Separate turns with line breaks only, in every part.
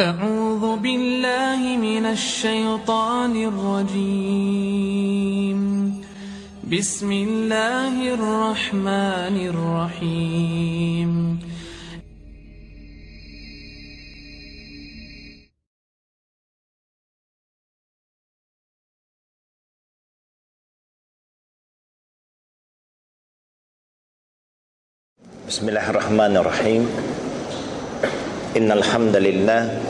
أعوذ بالله من الشيطان الرجيم. بسم الله الرحمن الرحيم.
بسم الله الرحمن الرحيم. إن الحمد لله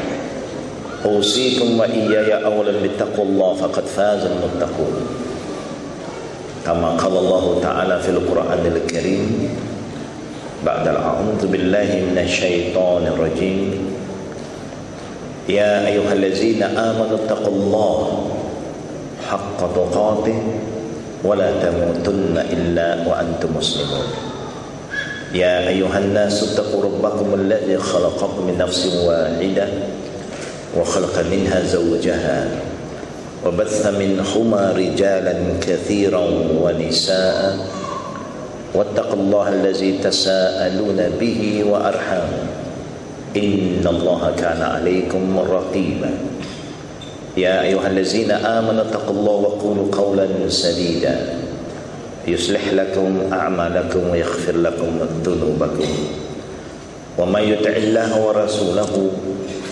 أوصيكم وإياي اولا بتقوى الله فقد فاز المتقون. كما قال الله تعالى في القرآن الكريم بعد أعوذ بالله من الشيطان الرجيم. يا أيها الذين آمنوا اتقوا الله حق تقاته ولا تموتن إلا وأنتم مسلمون. يا أيها الناس اتقوا ربكم الذي خلقكم من نفس واحدة وخلق منها زوجها وبث منهما رجالا كثيرا ونساء واتقوا الله الذي تساءلون به وأرحام إن الله كان عليكم رقيبا. يا أيها الذين آمنوا اتقوا الله وقولوا قولا سديدا. يصلح لكم أعمالكم ويغفر لكم ذنوبكم. ومن يطع الله ورسوله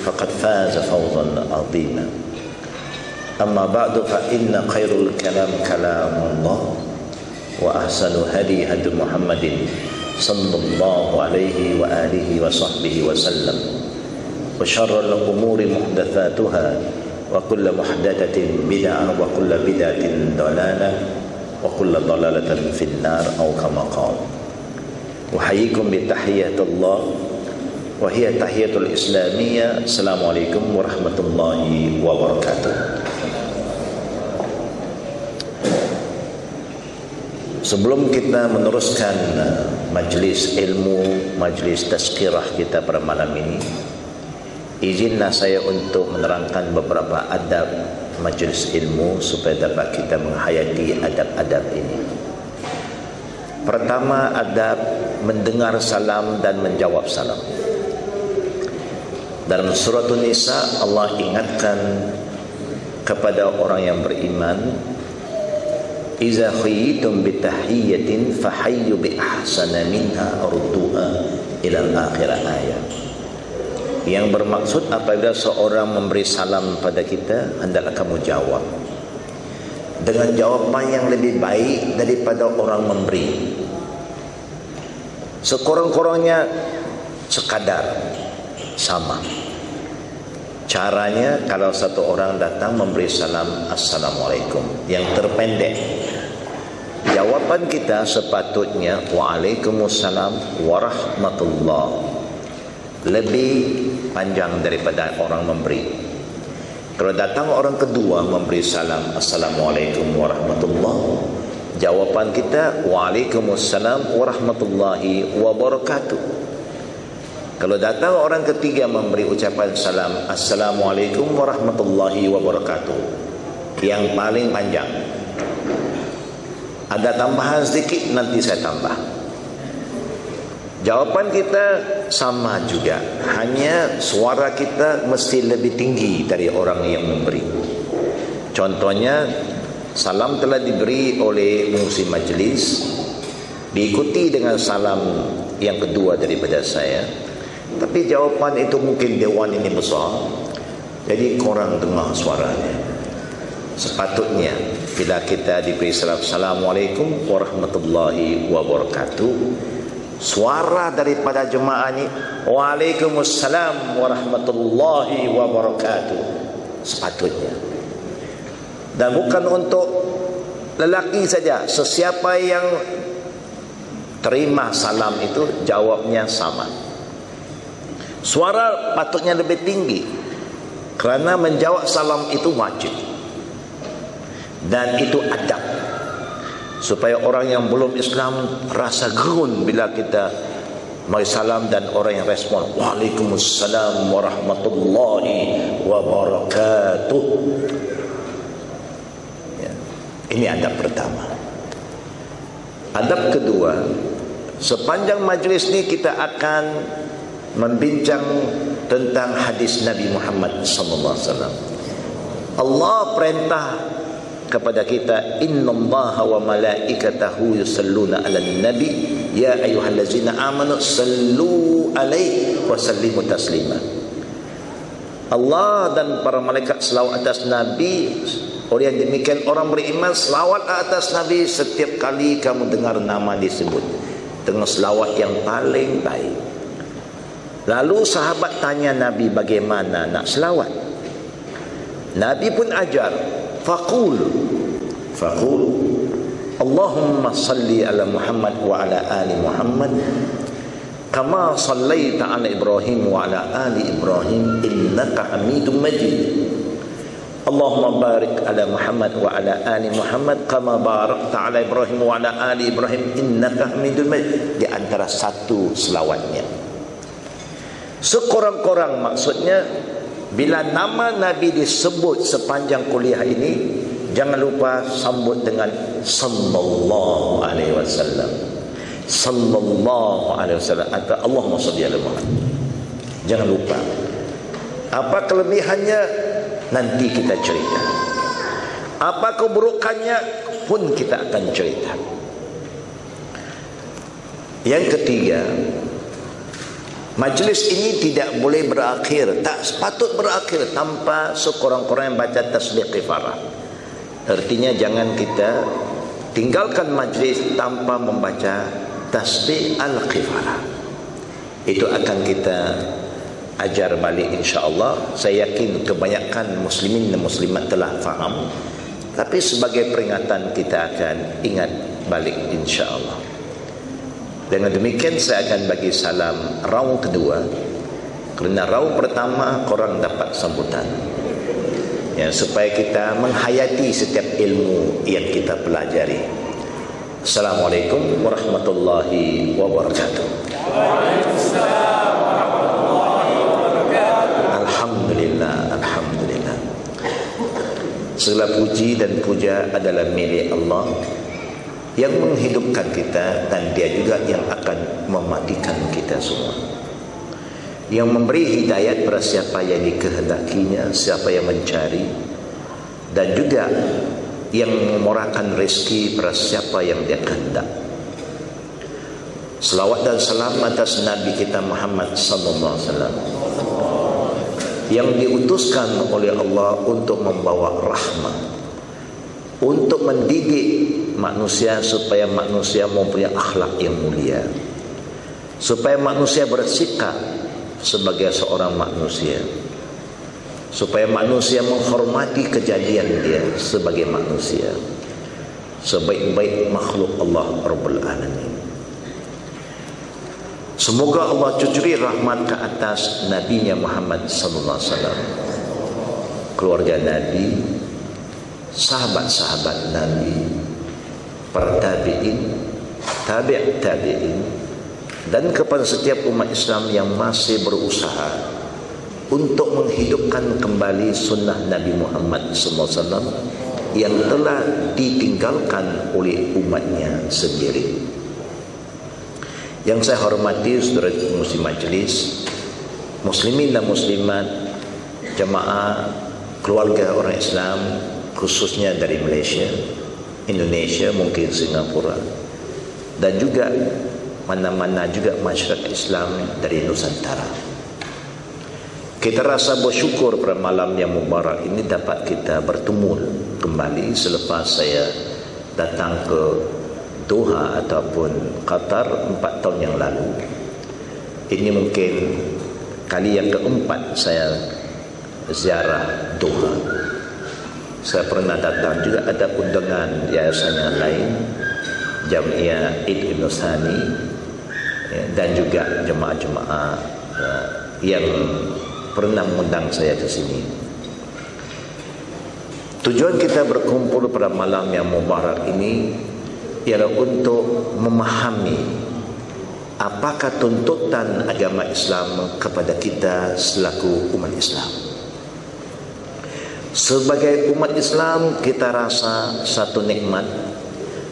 فقد فاز فوزا عظيما. أما بعد فإن خير الكلام كلام الله وأحسن هدي هدي محمد صلى الله عليه وآله وصحبه وسلم وشر الأمور محدثاتها وكل محدثة بدعة وكل بدعة ضلالة وكل ضلالة في النار أو كما قال. أحييكم بتحية الله وهي تحية الإسلامية السلام عليكم ورحمة الله وبركاته Sebelum kita meneruskan majlis ilmu, majlis tazkirah kita pada malam ini Izinlah saya untuk menerangkan beberapa adab majlis ilmu supaya dapat kita menghayati adab-adab ini. Pertama adab mendengar salam dan menjawab salam. Dalam surah Nisa Allah ingatkan kepada orang yang beriman Iza khayitum bitahiyyatin fahayyu bi ahsana minha arduha ila akhir ayat yang bermaksud apabila seorang memberi salam pada kita hendaklah kamu jawab. Dengan jawapan yang lebih baik daripada orang memberi. Sekurang-kurangnya sekadar sama. Caranya kalau satu orang datang memberi salam assalamualaikum yang terpendek. Jawapan kita sepatutnya waalaikumsalam warahmatullahi lebih panjang daripada orang memberi. Kalau datang orang kedua memberi salam Assalamualaikum warahmatullahi Jawapan kita Waalaikumsalam warahmatullahi wabarakatuh Kalau datang orang ketiga memberi ucapan salam Assalamualaikum warahmatullahi wabarakatuh. Yang paling panjang. Ada tambahan sedikit nanti saya tambah. Jawapan kita sama juga. Hanya suara kita mesti lebih tinggi dari orang yang memberi. Contohnya Salam telah diberi oleh musim majlis Diikuti dengan salam yang kedua daripada saya Tapi jawapan itu mungkin dewan ini besar. Jadi korang dengar suaranya. Sepatutnya Bila kita diberi salam Assalamualaikum warahmatullahi wabarakatuh. Suara daripada jemaah ini Waalaikumsalam warahmatullahi wabarakatuh. Sepatutnya. Dan bukan untuk lelaki saja. Sesiapa yang terima salam itu jawabnya sama suara patutnya lebih tinggi kerana menjawab salam itu wajib. Dan itu adab. Supaya orang yang belum Islam rasa gerun bila kita mari salam dan orang yang respon Waalaikumsalam warahmatullahi wabarakatuh. Ya. ini adab pertama. Adab kedua sepanjang majlis ini kita akan membincang tentang hadis Nabi Muhammad sallallahu alaihi wasallam. Allah perintah kepada kita innallaha wa malaikatahu yusalluna 'alan nabi. Ya ayyuhallazina amanu sallu alaihi wa sallimu taslima. Allah dan para malaikat selawat atas nabi oleh yang demikian orang beriman selawat atas nabi setiap kali kamu dengar nama disebut dengan selawat yang paling baik lalu sahabat tanya nabi bagaimana nak selawat? Nabi pun ajar faqul. Faqul Allahumma salli ala Muhammad wa ala ali Muhammad kama sallaita ala Ibrahim wa ala ali Ibrahim innaka Hamidum Majid. Allahumma barik ala Muhammad wa ala ali Muhammad kama barakta ala Ibrahim wa ala ali Ibrahim innaka Hamidum Majid. Di antara satu selawatnya sekurang-kurang maksudnya bila nama Nabi disebut sepanjang kuliah ini jangan lupa sambut dengan sallallahu alaihi wasallam. Sallallahu alaihi wasallam. Atau salli ala Muhammad. Jangan lupa. Apa kelebihannya? Nanti kita cerita. Apa keburukannya? Pun kita akan cerita. Yang ketiga Majlis ini tidak boleh berakhir. Tak sepatut berakhir Tanpa sekurang-kurang yang baca tasbih kifarah. Artinya jangan kita Tinggalkan majlis Tanpa membaca tasbih al-kifarah. Itu akan kita Ajar balik insyaAllah. Saya yakin kebanyakan muslimin dan muslimat telah faham. Tapi sebagai peringatan kita akan ingat balik insyaAllah dengan demikian saya akan bagi salam raung kedua. Kerana raung pertama korang dapat sambutan. Ya, supaya kita menghayati setiap ilmu yang kita pelajari. Assalamualaikum warahmatullahi wabarakatuh. Alhamdulillah, Alhamdulillah. Segala puji dan puja adalah milik Allah yang menghidupkan kita dan dia juga yang akan mematikan kita semua. Yang memberi hidayat pada siapa yang dikehendakinya siapa yang mencari dan juga yang memurahkan rezeki pada siapa yang dia kehendak. Selawat dan salam atas Nabi kita Muhammad sallallahu alaihi wasallam yang diutuskan oleh Allah untuk membawa rahmat untuk mendidik manusia supaya manusia mempunyai akhlak yang mulia. Supaya manusia bersikap sebagai seorang manusia. Supaya manusia menghormati kejadian dia sebagai manusia. Sebaik-baik makhluk Allah Rabbul Alamin. Semoga Allah cucuri rahmat ke atas Nabi Muhammad sallallahu alaihi wasallam. Keluarga Nabi sahabat-sahabat Nabi para tabi'in tabi' tabi'in dan kepada setiap umat Islam yang masih berusaha untuk menghidupkan kembali sunnah Nabi Muhammad SAW yang telah ditinggalkan oleh umatnya sendiri. Yang saya hormati saudara muslim majlis, muslimin dan muslimat, jemaah, keluarga orang Islam khususnya dari Malaysia, Indonesia mungkin Singapura. Dan juga mana-mana juga masyarakat Islam dari Nusantara. Kita rasa bersyukur pada malam yang mubarak ini dapat kita bertemu kembali selepas saya datang ke Doha ataupun Qatar empat tahun yang lalu. Ini mungkin kali yang keempat saya ziarah Doha saya pernah datang juga ada undangan yayasan yang lain Jamiah Id Ibn Sani ya, dan juga jemaah-jemaah ya, yang pernah mengundang saya ke sini Tujuan kita berkumpul pada malam yang mubarak ini ialah untuk memahami apakah tuntutan agama Islam kepada kita selaku umat Islam. Sebagai umat Islam kita rasa satu nikmat.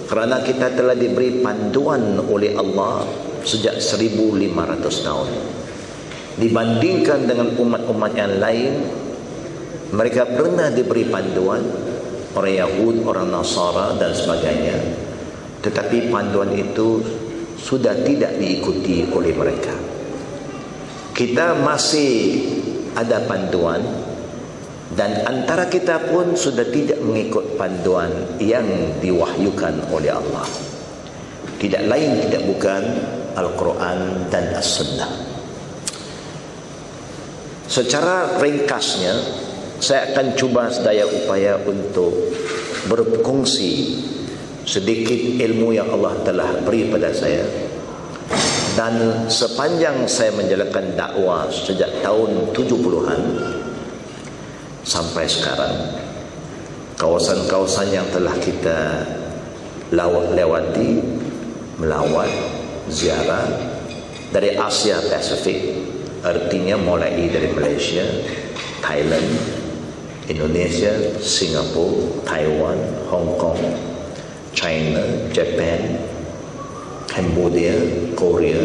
Kerana kita telah diberi panduan oleh Allah sejak 1500 tahun. Dibandingkan dengan umat-umat yang lain mereka pernah diberi panduan orang Yahud, orang Nasara dan sebagainya. Tetapi panduan itu sudah tidak diikuti oleh mereka. Kita masih ada panduan dan antara kita pun sudah tidak mengikut panduan yang diwahyukan oleh Allah. Tidak lain tidak bukan Al-Quran dan As-Sunnah. Secara ringkasnya saya akan cuba sedaya upaya untuk berkongsi sedikit ilmu yang Allah telah beri pada saya. Dan sepanjang saya menjalankan dakwah sejak tahun 70-an sampai sekarang. Kawasan-kawasan yang telah kita lewati melawat ziarah dari Asia Pasifik artinya mulai dari Malaysia Thailand Indonesia, Singapore, Taiwan, Hong Kong, China, Japan, Cambodia, Korea,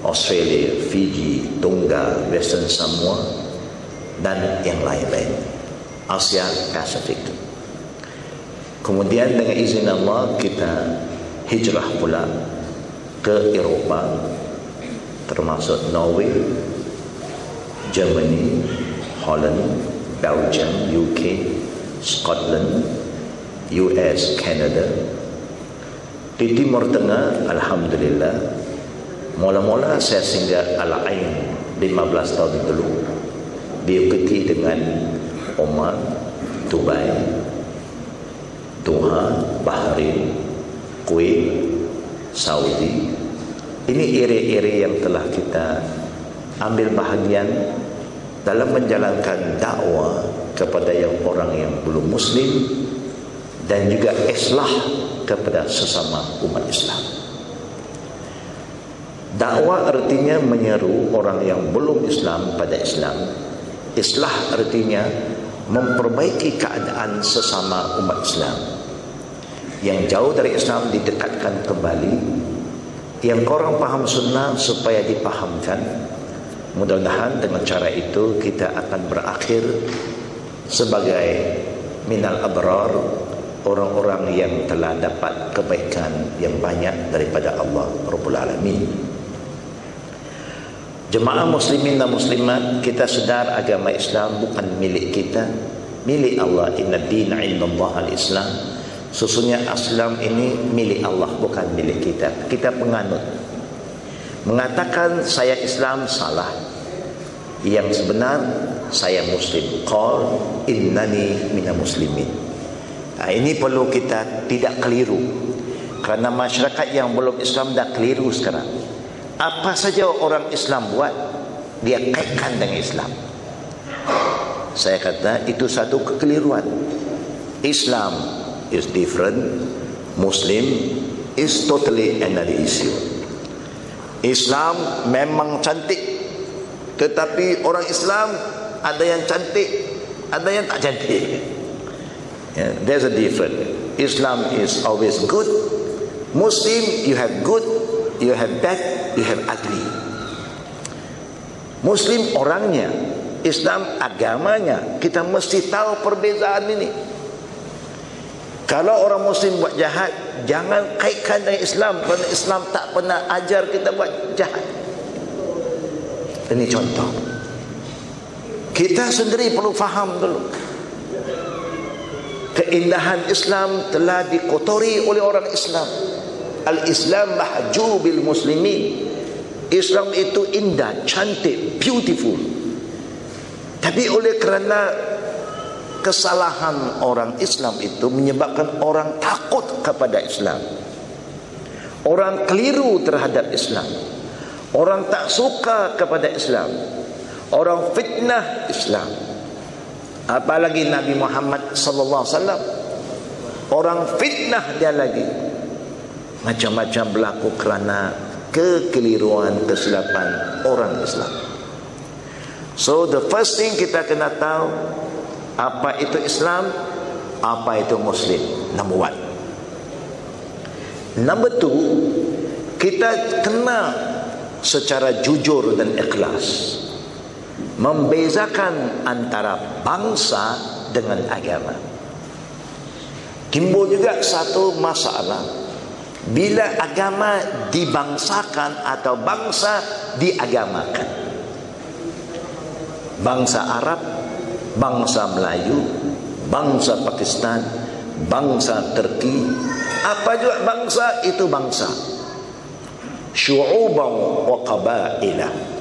Australia, Fiji, Tonga, Western Samoa dan yang lain-lain. Asia Pasifik. Kemudian dengan izin Allah kita hijrah pula ke Eropah termasuk Norway, Germany, Holland, Belgium, UK, Scotland, US, Canada. Di Timur Tengah, Alhamdulillah, mula-mula saya singgah Al-Ain 15 tahun dulu. Diikuti dengan Oman, Dubai, Doha, Bahrain, Kuwait, Saudi. Ini area-area yang telah kita ambil bahagian dalam menjalankan dakwah kepada yang orang yang belum muslim dan juga islah kepada sesama umat Islam. Dakwah artinya menyeru orang yang belum Islam pada Islam. Islah artinya memperbaiki keadaan sesama umat Islam. Yang jauh dari Islam didekatkan kembali. Yang korang faham sunnah supaya dipahamkan Mudah-mudahan dengan cara itu kita akan berakhir sebagai minal abrar orang-orang yang telah dapat kebaikan yang banyak daripada Allah Rabbul Alamin. Jemaah muslimin dan muslimat kita sedar agama Islam bukan milik kita, milik Allah. Inna dina Allah al-Islam. Sesungguhnya Islam ini milik Allah bukan milik kita. Kita penganut mengatakan saya Islam salah yang sebenar saya muslim qal innani minal muslimin nah, ini perlu kita tidak keliru kerana masyarakat yang belum Islam dah keliru sekarang apa saja orang Islam buat dia kaitkan dengan Islam. Saya kata itu satu kekeliruan. Islam is different Muslim is totally another issue. Islam memang cantik tetapi orang Islam ada yang cantik ada yang tak cantik. Yeah, there's a difference. Islam is always good Muslim you have good you have bad you have ugly. Muslim orangnya Islam agamanya kita mesti tahu perbezaan ini. Kalau orang muslim buat jahat Jangan kaitkan dengan Islam. Kerana Islam tak pernah ajar kita buat jahat. Ini contoh. Kita sendiri perlu faham dulu. Keindahan Islam telah dikotori oleh orang Islam Al-Islam mahjubil muslimin Islam itu indah, cantik, beautiful Tapi oleh kerana kesalahan orang Islam itu menyebabkan orang takut kepada Islam. Orang keliru terhadap Islam. Orang tak suka kepada Islam. Orang fitnah Islam. apalagi Nabi Muhammad wasallam orang fitnah dia lagi macam-macam berlaku kerana kekeliruan kesilapan orang Islam. So the first thing kita kena tahu apa itu Islam apa itu Muslim? Number one. Number two kita kena secara jujur dan ikhlas membezakan antara bangsa dengan agama. Timbul juga satu masalah bila agama dibangsakan atau bangsa diagamakan bangsa Arab bangsa Melayu bangsa Pakistan bangsa Turki apa juga bangsa itu bangsa syu'uban wa qabailah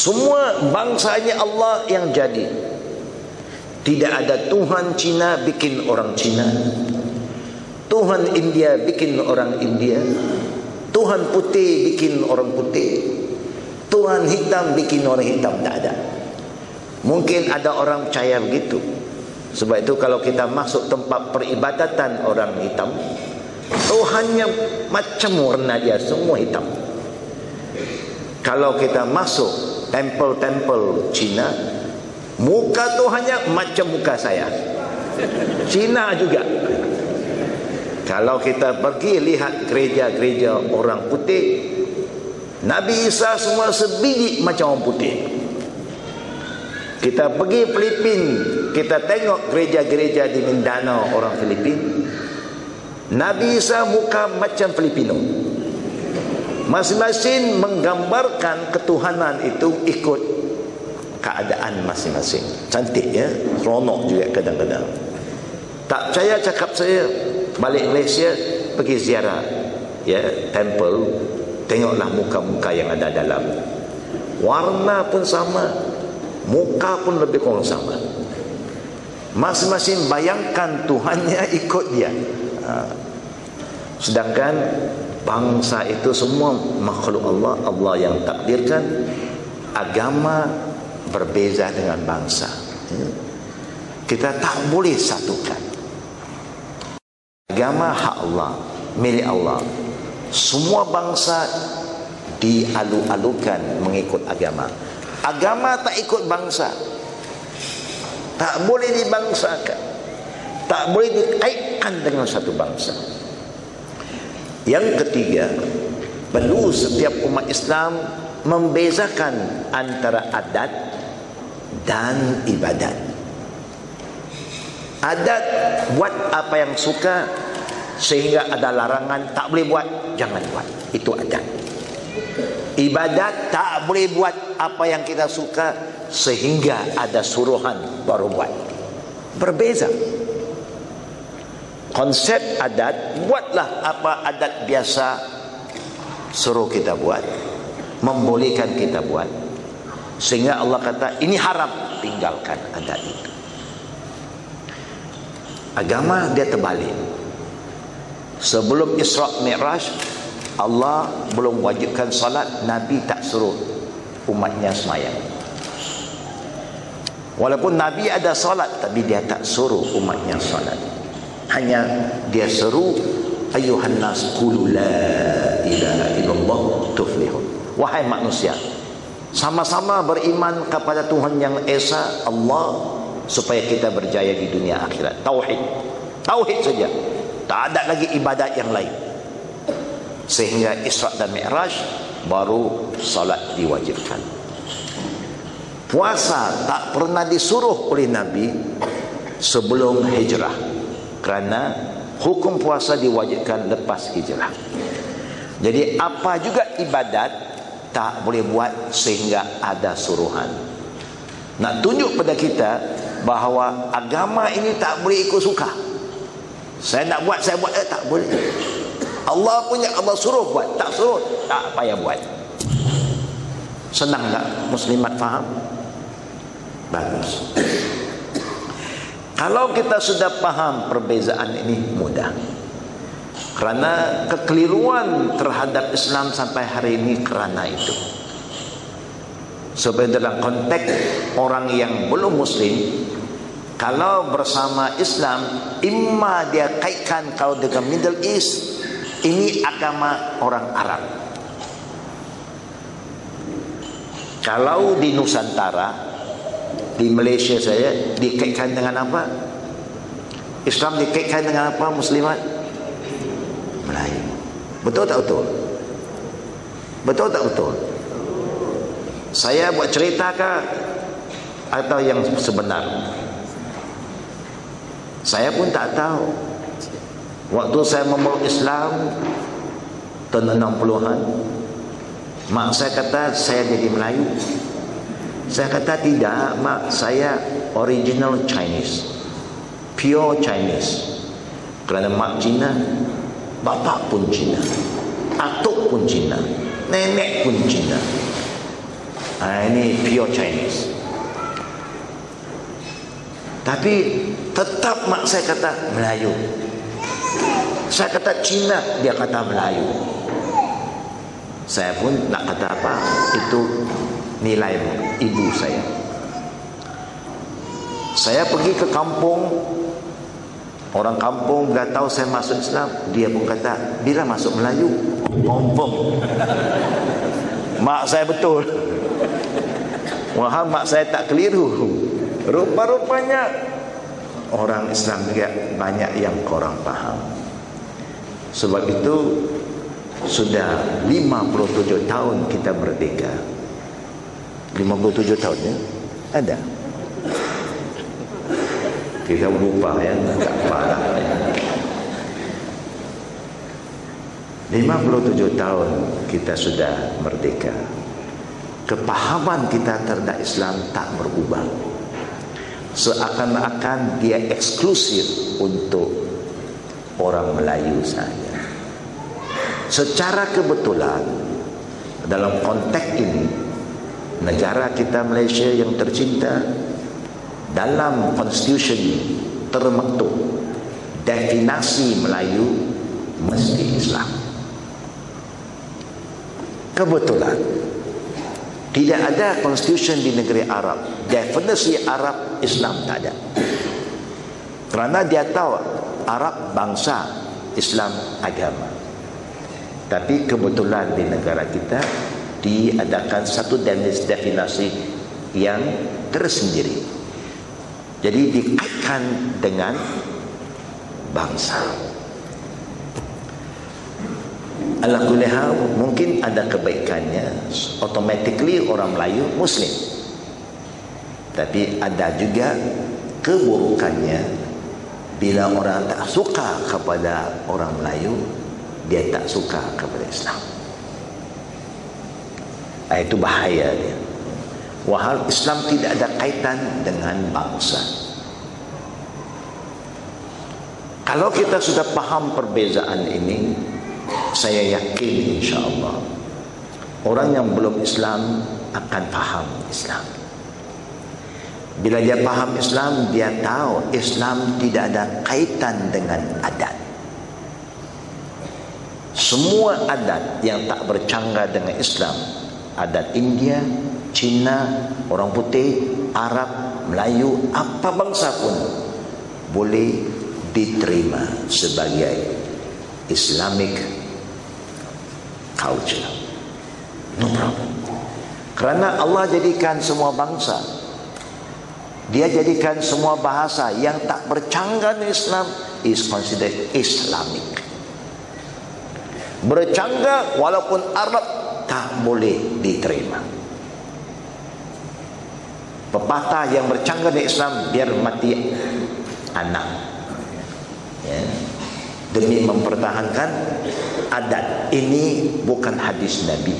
semua bangsanya Allah yang jadi. Tidak ada Tuhan Cina bikin orang Cina. Tuhan India bikin orang India. Tuhan putih bikin orang putih. Tuhan hitam bikin orang hitam. Tak ada. Mungkin ada orang percaya begitu. Sebab itu kalau kita masuk tempat peribadatan orang hitam. Tuhannya macam warna dia semua hitam. Kalau kita masuk tempel-tempel Cina muka Tuhannya macam muka saya Cina juga kalau kita pergi lihat gereja-gereja orang putih Nabi Isa semua sebiji macam orang putih kita pergi Filipin kita tengok gereja-gereja di Mindanao orang Filipin Nabi Isa muka macam Filipino Masing-masing menggambarkan ketuhanan itu ikut keadaan masing-masing. Cantik ya, seronok juga kadang-kadang. Tak percaya cakap saya balik Malaysia pergi ziarah ya temple tengoklah muka-muka yang ada dalam. Warna pun sama, muka pun lebih kurang sama. Masing-masing bayangkan Tuhannya ikut dia. Ha. Sedangkan bangsa itu semua makhluk Allah Allah yang takdirkan agama berbeza dengan bangsa ya. kita tak boleh satukan agama hak Allah milik Allah. Semua bangsa dialu-alukan mengikut agama. Agama tak ikut bangsa. Tak boleh dibangsakan. Tak boleh dikaitkan dengan satu bangsa. Yang ketiga, perlu setiap umat Islam membezakan antara adat dan ibadat. Adat buat apa yang suka sehingga ada larangan tak boleh buat, jangan buat. Itu adat. Ibadat tak boleh buat apa yang kita suka sehingga ada suruhan baru buat. Berbeza konsep adat buatlah apa adat biasa suruh kita buat membolehkan kita buat sehingga Allah kata ini haram tinggalkan adat itu agama dia terbalik. Sebelum Isra Mi'raj Allah belum wajibkan salat Nabi tak suruh umatnya semayang. Walaupun Nabi ada salat tapi dia tak suruh umatnya salat. Hanya dia seru ayuhan nas qulu la ilaha illallah tuflihun. Wahai manusia sama-sama beriman kepada Tuhan yang esa Allah supaya kita berjaya di dunia akhirat. Tauhid. Tauhid saja. Tak ada lagi ibadat yang lain. Sehingga Isra dan Mi'raj baru salat diwajibkan. Puasa tak pernah disuruh oleh Nabi sebelum hijrah. Kerana hukum puasa diwajibkan lepas hijrah. Jadi apa juga ibadat tak boleh buat sehingga ada suruhan. Nak tunjuk pada kita bahawa agama ini tak boleh ikut suka. Saya nak buat saya buat. Eh, tak boleh. Allah punya Allah suruh buat. Tak suruh tak payah buat. Senang tak? Muslimat faham? Bagus. Kalau kita sudah paham perbezaan ini mudah. Kerana kekeliruan terhadap Islam sampai hari ini kerana itu. Supaya dalam konteks orang yang belum Muslim, kalau bersama Islam, imma dia kaitkan kalau dengan Middle East, ini agama orang Arab. Kalau di Nusantara, di Malaysia saya, dikaitkan dengan apa? Islam dikaitkan dengan apa muslimat? Melayu. Betul tak betul? Betul tak betul? Saya buat cerita ke atau yang sebenar? Saya pun tak tahu. Waktu saya memeluk Islam tahun 60-an, mak saya kata saya jadi Melayu. Saya kata tidak, mak saya original Chinese. Pure Chinese. Kerana mak Cina, bapak pun Cina. Atuk pun Cina. Nenek pun Cina. Ha, ini pure Chinese. Tapi tetap mak saya kata Melayu. Saya kata Cina, dia kata Melayu. Saya pun nak kata apa, itu nilai ibu saya. Saya pergi ke kampung, orang kampung dah tahu saya masuk Islam, dia pun kata, bila masuk Melayu? Confirm. mak saya betul. Wah, mak saya tak keliru. Rupa-rupanya orang Islam juga banyak yang korang faham. Sebab itu sudah 57 tahun kita merdeka. 57 tahun ya? Ada. Kita lupa ya, tak parah. Ya. 57 tahun kita sudah merdeka. Kepahaman kita terhadap Islam tak berubah seakan-akan dia eksklusif untuk orang Melayu saja. Secara kebetulan dalam konteks ini negara kita Malaysia yang tercinta dalam konstitusi termaktub definasi Melayu mesti Islam. Kebetulan tidak ada konstitusi di negeri Arab. Definisi Arab Islam tak ada. Kerana dia tahu Arab bangsa, Islam agama. Tapi kebetulan di negara kita diadakan satu definisi yang tersendiri. Jadi dikaitkan dengan bangsa. Ala kulihal mungkin ada kebaikannya. Automatically orang Melayu Muslim. Tapi ada juga keburukannya. Bila orang tak suka kepada orang Melayu dia tak suka kepada Islam. Ah, itu bahaya dia. Wahal Islam tidak ada kaitan dengan bangsa. Kalau kita sudah paham perbezaan ini saya yakin insya-Allah orang yang belum Islam akan faham Islam. Bila dia faham Islam, dia tahu Islam tidak ada kaitan dengan adat. Semua adat yang tak bercanggah dengan Islam, adat India, Cina, orang putih, Arab, Melayu, apa bangsa pun boleh diterima sebagai Islamic culture. No problem. Kerana Allah jadikan semua bangsa. Dia jadikan semua bahasa yang tak bercanggah dengan Islam is considered Islamic. Bercanggah walaupun Arab tak boleh diterima. Pepatah yang bercanggah dengan Islam biar mati anak. Ya. Demi mempertahankan adat. Ini bukan hadis Nabi.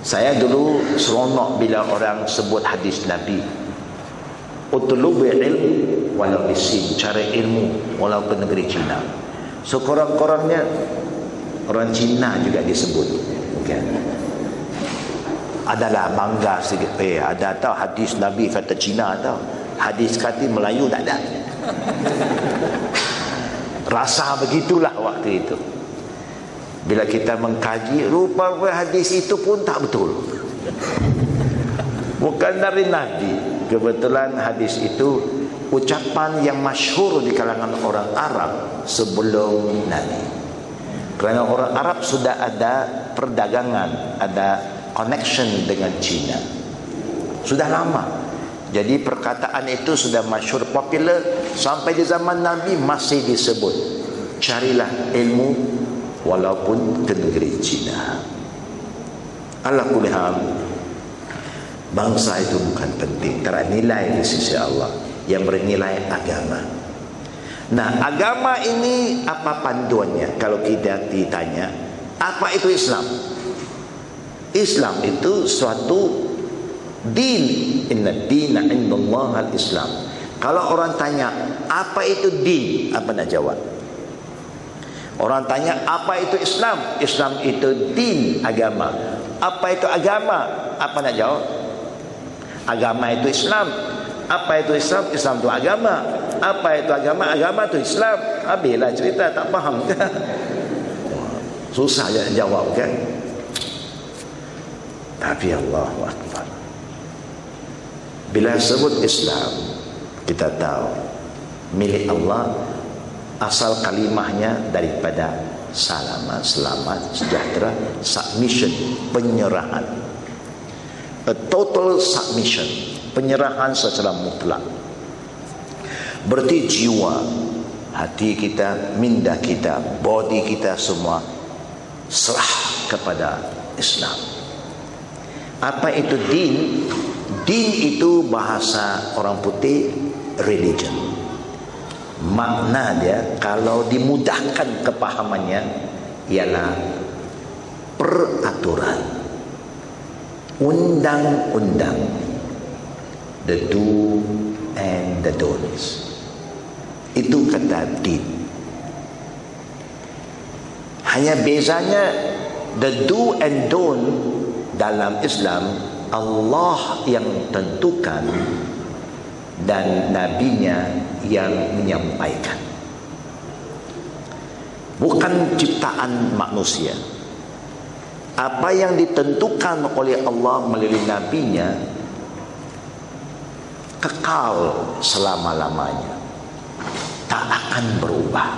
Saya dulu seronok bila orang sebut hadis Nabi. Utlubi ilmu walau bisin cari ilmu walau ke negeri Cina. So korang-korangnya orang Cina juga disebut. Kan adalah bangga sikit eh ada tahu hadis Nabi kata Cina tahu hadis kata Melayu tak ada Rasa begitulah waktu itu. bila kita mengkaji rupa hadis itu pun tak betul. Bukan dari Nabi. Kebetulan hadis itu ucapan yang masyhur di kalangan orang Arab sebelum Nabi. Kerana orang Arab sudah ada perdagangan ada connection dengan China. Sudah lama. Jadi perkataan itu sudah masyhur popular sampai di zaman Nabi masih disebut. Carilah ilmu walaupun ke negeri Cina. Allah kuliham bangsa itu bukan penting. Kerana nilai di sisi Allah yang bernilai agama. Nah agama ini apa panduannya? Kalau kita ditanya apa itu Islam? Islam itu suatu din. Inna dina indallah al-islam kalau orang tanya apa itu din apa nak jawab Orang tanya apa itu Islam? Islam itu din agama. Apa itu agama? Apa nak jawab? Agama itu Islam. Apa itu Islam? Islam itu agama. Apa itu agama? Agama itu Islam. Habislah cerita tak faham kan? Susah je jawab kan? Tapi Allah Akbar. Bila sebut Islam, kita tahu milik Allah asal kalimahnya daripada salamat, selamat, sejahtera, submission, penyerahan. A total submission, penyerahan secara mutlak. Berarti jiwa, hati kita, minda kita, body kita semua serah kepada Islam. Apa itu din? Din itu bahasa orang putih religion. Makna dia kalau dimudahkan kepahamannya ialah peraturan. Undang-undang. The do and the don'ts. Itu kata din. Hanya bezanya the do and don't dalam Islam Allah yang tentukan dan nabinya yang menyampaikan. Bukan ciptaan manusia. Apa yang ditentukan oleh Allah melalui nabinya kekal selama-lamanya. Tak akan berubah.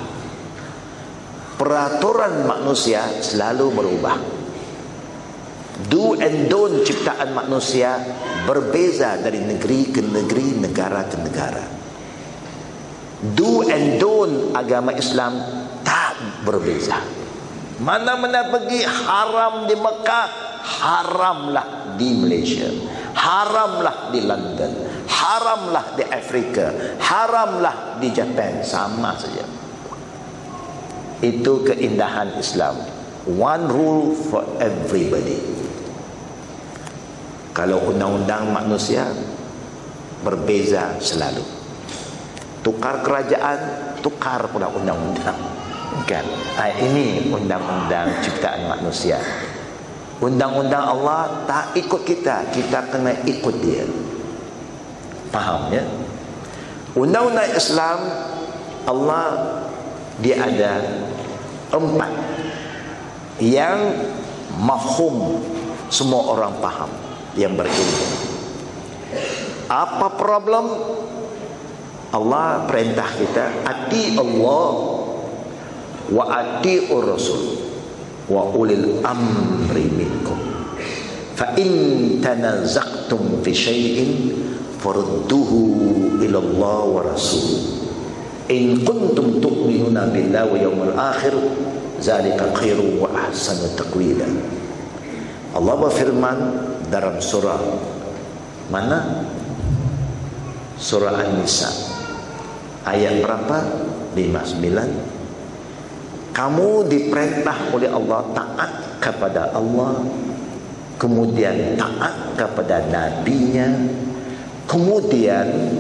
Peraturan manusia selalu berubah do and don't ciptaan manusia berbeza dari negeri ke negeri negara ke negara. Do and don't agama Islam tak berbeza. Mana-mana pergi haram di Mekah haramlah di Malaysia haramlah di London haramlah di Afrika haramlah di Japan sama saja. Itu keindahan Islam one rule for everybody. Kalau undang-undang manusia berbeza selalu. Tukar kerajaan tukar pula undang-undang. Kan? Ha, ini undang-undang ciptaan manusia. Undang-undang Allah tak ikut kita kita kena ikut dia. Faham ya? Undang-undang Islam Allah dia ada empat yang mafhum semua orang faham yang berilmu. Apa problem? Allah perintah kita ati Allah wa ati Rasul wa ulil amri minkum. Fa in tanazaqtum fi shay'in farudduhu ila Allah wa Rasul. In kuntum tu'minuna billahi wa yawmil akhir zalika khairu wa ahsanu taqwila. Allah berfirman dalam surah mana? Surah An-Nisa. Ayat berapa? 59. Kamu diperintah oleh Allah taat kepada Allah, kemudian taat kepada nabinya, kemudian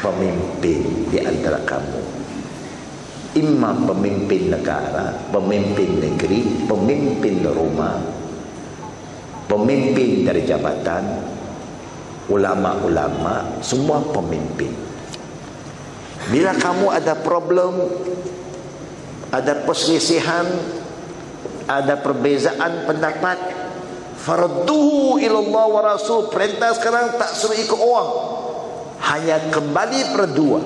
pemimpin di antara kamu. Imam pemimpin negara, pemimpin negeri, pemimpin rumah, pemimpin dari jabatan ulama-ulama semua pemimpin. Bila kamu ada problem ada perselisihan ada perbezaan pendapat farduhu ilallah wa rasul perintah sekarang tak suruh ikut orang. Hanya kembali berdua.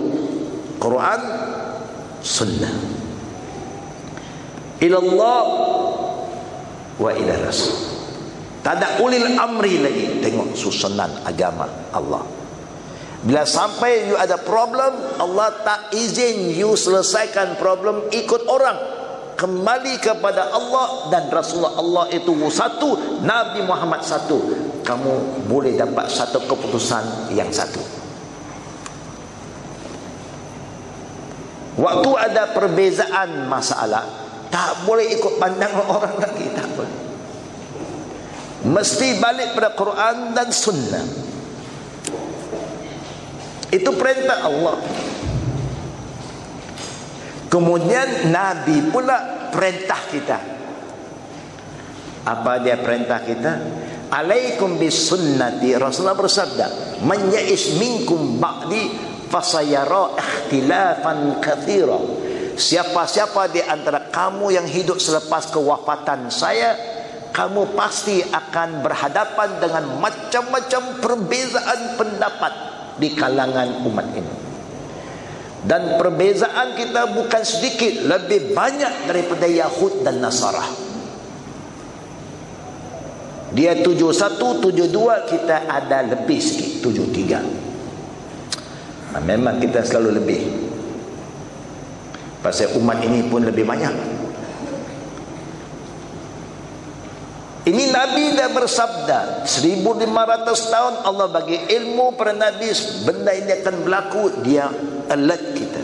Quran sunnah. Ilallah wa ila rasul. Tak ulil amri lagi tengok susunan agama Allah. Bila sampai you ada problem Allah tak izin you selesaikan problem ikut orang. Kembali kepada Allah dan Rasulullah Allah itu satu Nabi Muhammad satu. Kamu boleh dapat satu keputusan yang satu waktu ada perbezaan masalah tak boleh ikut pandangan orang lagi tak boleh mesti balik pada Quran dan Sunnah itu perintah Allah Kemudian Nabi pula perintah kita. Apa dia perintah kita? Alaikum bis sunnati Rasulullah bersabda, "Man ya'is minkum ba'di fasayara ikhtilafan kathira. Siapa-siapa di antara kamu yang hidup selepas kewafatan saya kamu pasti akan berhadapan dengan macam-macam perbezaan pendapat di kalangan umat ini. Dan perbezaan kita bukan sedikit lebih banyak daripada Yahud dan Nasarah dia 71 72 kita ada lebih sikit 73 Ah, memang kita selalu lebih. Pasal umat ini pun lebih banyak. Ini Nabi dah bersabda 1500 tahun Allah bagi ilmu para Nabi Benda ini akan berlaku Dia alert kita.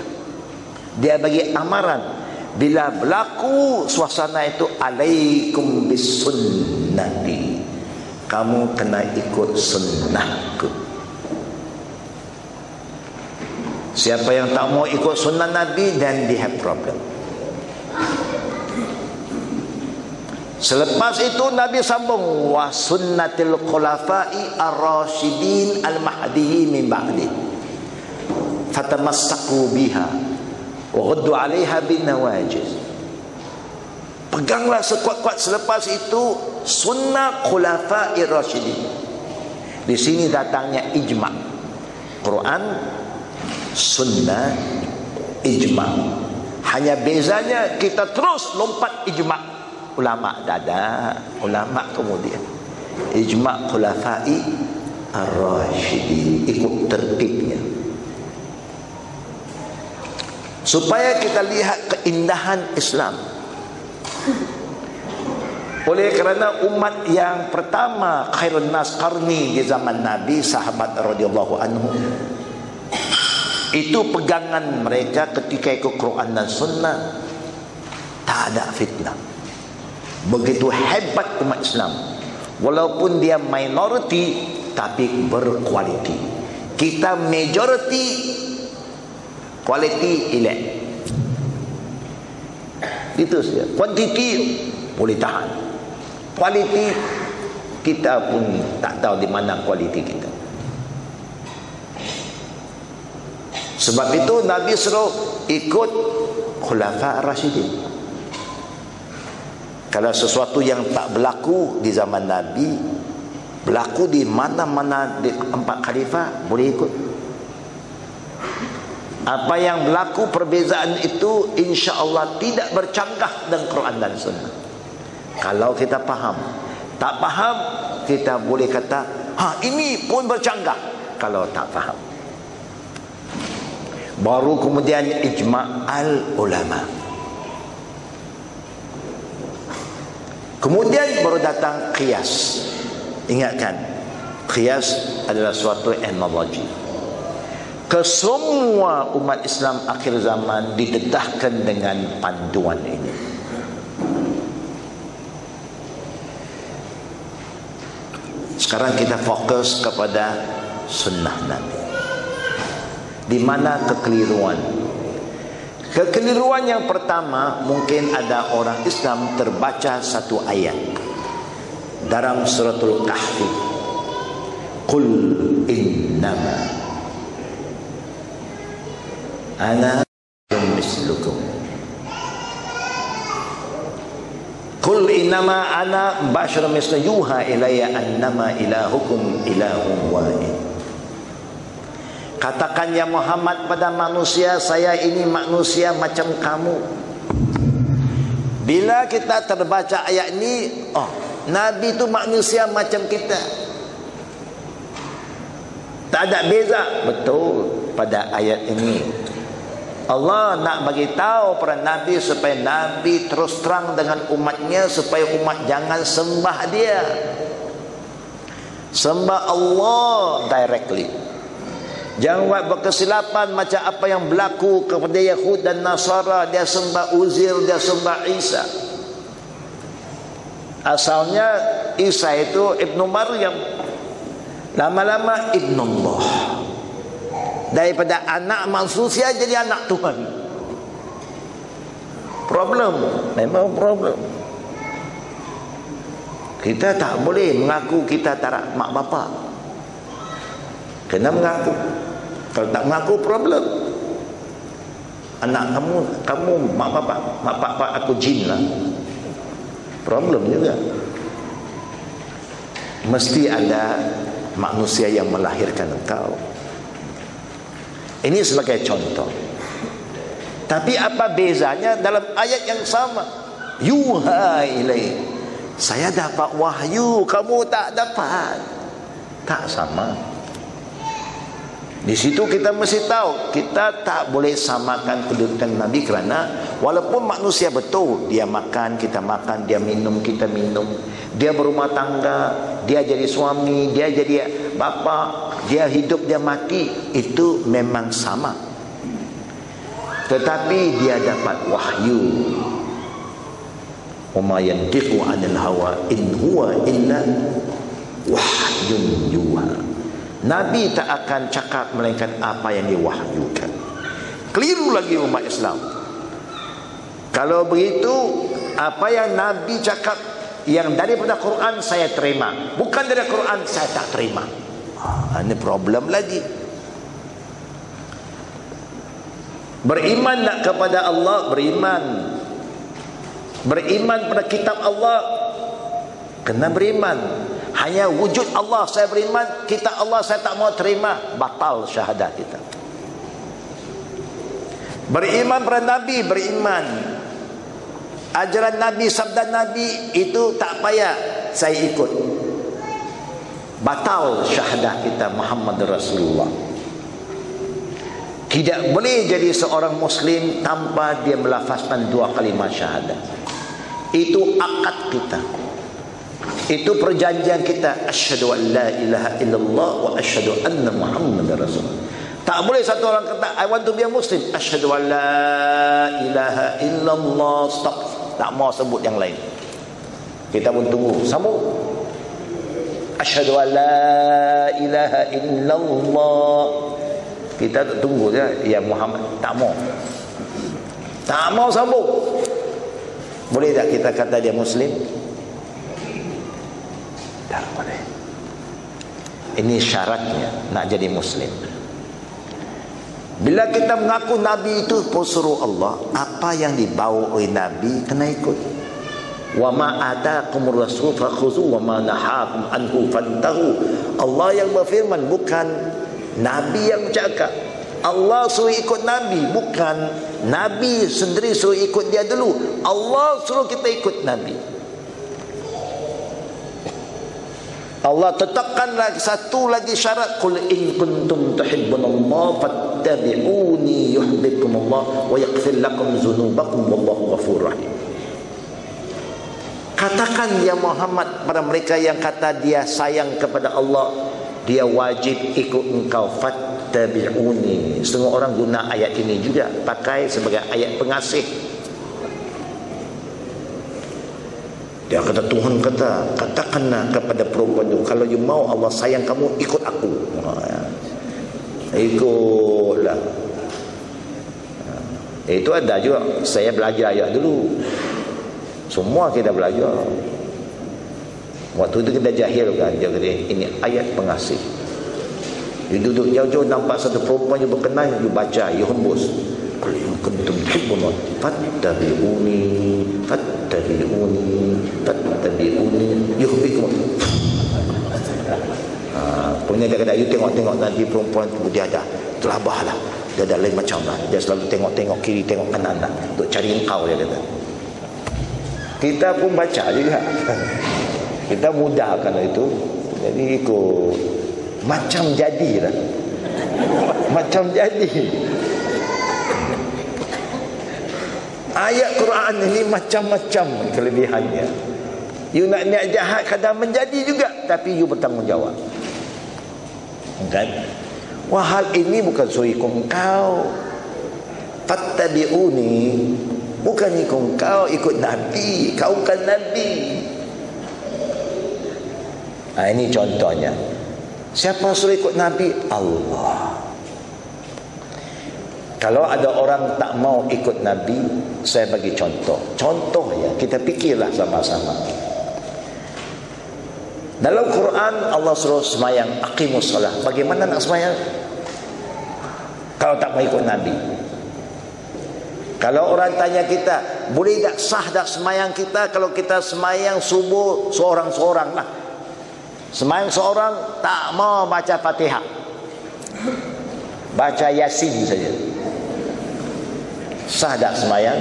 Dia bagi amaran. Bila berlaku suasana itu Alaikum bisunnati. Kamu kena ikut sunnahku. Siapa yang tak mau ikut sunnah Nabi Then they have problem Selepas itu Nabi sambung wa sunnatil khulafai ar-rasyidin al-mahdiyyin min ba'di. Fatamassaku biha wa ghaddu 'alayha bin nawajiz. Peganglah sekuat-kuat selepas itu sunnah khulafai ar-rasyidin. Di sini datangnya ijma. Quran sunnah ijma. Hanya bezanya kita terus lompat ijma' ulama dada ulama kemudian. Ijma' khulafai ar-rasyidin ikut tertibnya. Supaya kita lihat keindahan Islam. Oleh kerana umat yang pertama khairun nas qarni di zaman Nabi sahabat radhiyallahu anhu itu pegangan mereka ketika ikut Quran dan Sunnah. Tak ada fitnah. Begitu hebat umat Islam. Walaupun dia minoriti tapi berkualiti. Kita majority quality elect itu saja. Quantity boleh tahan. Quality kita pun tak tahu di mana quality kita sebab itu Nabi suruh ikut khulafa Rashidin kalau sesuatu yang tak berlaku di zaman Nabi berlaku di mana-mana di empat khalifah boleh ikut. Apa yang berlaku perbezaan itu insya Allah tidak bercanggah dengan Quran dan Sunnah. Kalau kita faham tak faham kita boleh kata ha ini pun bercanggah. Kalau tak faham baru kemudian ijma' al ulama' Kemudian baru datang kias. Ingatkan, kias adalah suatu analogi. Kesemua umat Islam akhir zaman didedahkan dengan panduan ini. Sekarang kita fokus kepada sunnah Nabi. Di mana kekeliruan Kekeliruan yang pertama mungkin ada orang Islam terbaca satu ayat dalam suratul kahfi. Qul innama ana mislukum. Qul innama ana basyarum misla yuha ilayya annama ilahukum ilahun wahid Katakan ya Muhammad pada manusia Saya ini manusia macam kamu Bila kita terbaca ayat ini Oh Nabi itu manusia macam kita Tak ada beza Betul pada ayat ini Allah nak bagi tahu para nabi supaya nabi terus terang dengan umatnya supaya umat jangan sembah dia. Sembah Allah directly. Jangan buat berkesilapan macam apa yang berlaku kepada Yahud dan Nasara. Dia sembah Uzir, dia sembah Isa. Asalnya Isa itu Ibnu Maryam. Lama-lama Ibnu Allah. Daripada anak manusia jadi anak Tuhan. Problem. Memang problem. Kita tak boleh mengaku kita tak mak bapak. Kena mengaku. Kalau tak mengaku problem. Anak kamu, kamu mak bapak, mak bapak aku jin lah. Problem juga. Mesti ada manusia yang melahirkan engkau. Ini sebagai contoh. Tapi apa bezanya dalam ayat yang sama? Yuha ilai. Saya dapat wahyu, kamu tak dapat. Tak sama. Di situ kita mesti tahu kita tak boleh samakan kedudukan Nabi kerana walaupun manusia betul dia makan kita makan dia minum kita minum. Dia berumah tangga dia jadi suami dia jadi bapa dia hidup dia mati itu memang sama. Tetapi dia dapat wahyu. Uma yantiqu 'anil hawa in huwa illa wahyun yuha Nabi tak akan cakap melainkan apa yang diwahyukan. Keliru lagi umat Islam. Kalau begitu, apa yang Nabi cakap yang daripada Quran saya terima, bukan dari Quran saya tak terima. Ah, ini problem lagi. Beriman nak kepada Allah, beriman. Beriman pada kitab Allah, kena beriman hanya wujud Allah saya beriman kita Allah saya tak mau terima batal syahadat kita. Beriman pada Nabi beriman. Ajaran Nabi sabda Nabi itu tak payah saya ikut. Batal syahadat kita Muhammad Rasulullah. Tidak boleh jadi seorang muslim tanpa dia melafazkan dua kalimat syahadat. Itu akad kita itu perjanjian kita. Asyhadu an la ilaha illallah wa asyhadu anna muhammadar rasul tak boleh satu orang kata i want to be a muslim. Asyhadu an la ilaha illallah. Stop. Tak mau sebut yang lain. Kita pun tunggu. Sambung. Asyhadu an la ilaha illallah. Kita tunggu je. Ya Muhammad. Tak mau. Tak mau sambung. Boleh tak kita kata dia muslim tak boleh. Ini syaratnya nak jadi muslim. Bila kita mengaku Nabi itu suruh Allah, apa yang dibawa oleh Nabi kena ikut. Wa ma ataakum rasul fakhuzu wa ma nahakum anhu fantahu. Allah yang berfirman bukan Nabi yang bercakap. Allah suruh ikut Nabi bukan Nabi sendiri suruh ikut dia dulu. Allah suruh kita ikut Nabi. Allah tetapkan lagi satu lagi syarat. Qul in kuntum tuhibbunallah fattabi'uni yuhibbukumullah wa yaghfir lakum dzunubakum wallahu ghafurur rahim. Katakan ya Muhammad pada mereka yang kata dia sayang kepada Allah dia wajib ikut engkau. Fattabi'uni. Setengah orang guna ayat ini juga pakai sebagai ayat pengasih Dia kata Tuhan kata katakanlah kepada perempuan itu kalau you mau Allah sayang kamu ikut aku. Ha, ya. Ikutlah. Ha. Itu ada juga saya belajar ayat dulu. Semua kita belajar. Waktu itu kita jahil kan dia kata ini ayat pengasih. Dia duduk jauh-jauh nampak satu perempuan yang berkenan dia baca, dia hembus. Kalau kuntum tuhibbun fattabi'uni fattabi'uni fattabi'uni yuhibbukum ha, punya kata you tengok-tengok nanti perempuan tu dia ada telabah lah. Dia ada lain macam lah. Dia selalu tengok-tengok kiri tengok kanan lah untuk cari engkau dia kata kita pun baca juga kita mudah kalau itu jadi ikut macam jadilah macam jadi ayat Quran ini macam-macam kelebihannya. You nak niat jahat kadang menjadi juga tapi you bertanggungjawab. Kan? Wah hal ini bukan ikut kau fattabi'uni bukan ikut kau ikut Nabi. Kau kan Nabi. Ha, ini contohnya. Siapa suruh ikut Nabi? Allah kalau ada orang tak mau ikut Nabi, saya bagi contoh. Contoh ya, kita fikirlah sama-sama. Dalam Quran Allah suruh semayang aqimus salah. Bagaimana nak semayang? Kalau tak mau ikut Nabi. Kalau orang tanya kita, boleh tak sah tak semayang kita kalau kita semayang subuh seorang-seorang lah. Semayang seorang tak mau baca Fatihah. Baca Yasin saja. Sah tak semayang?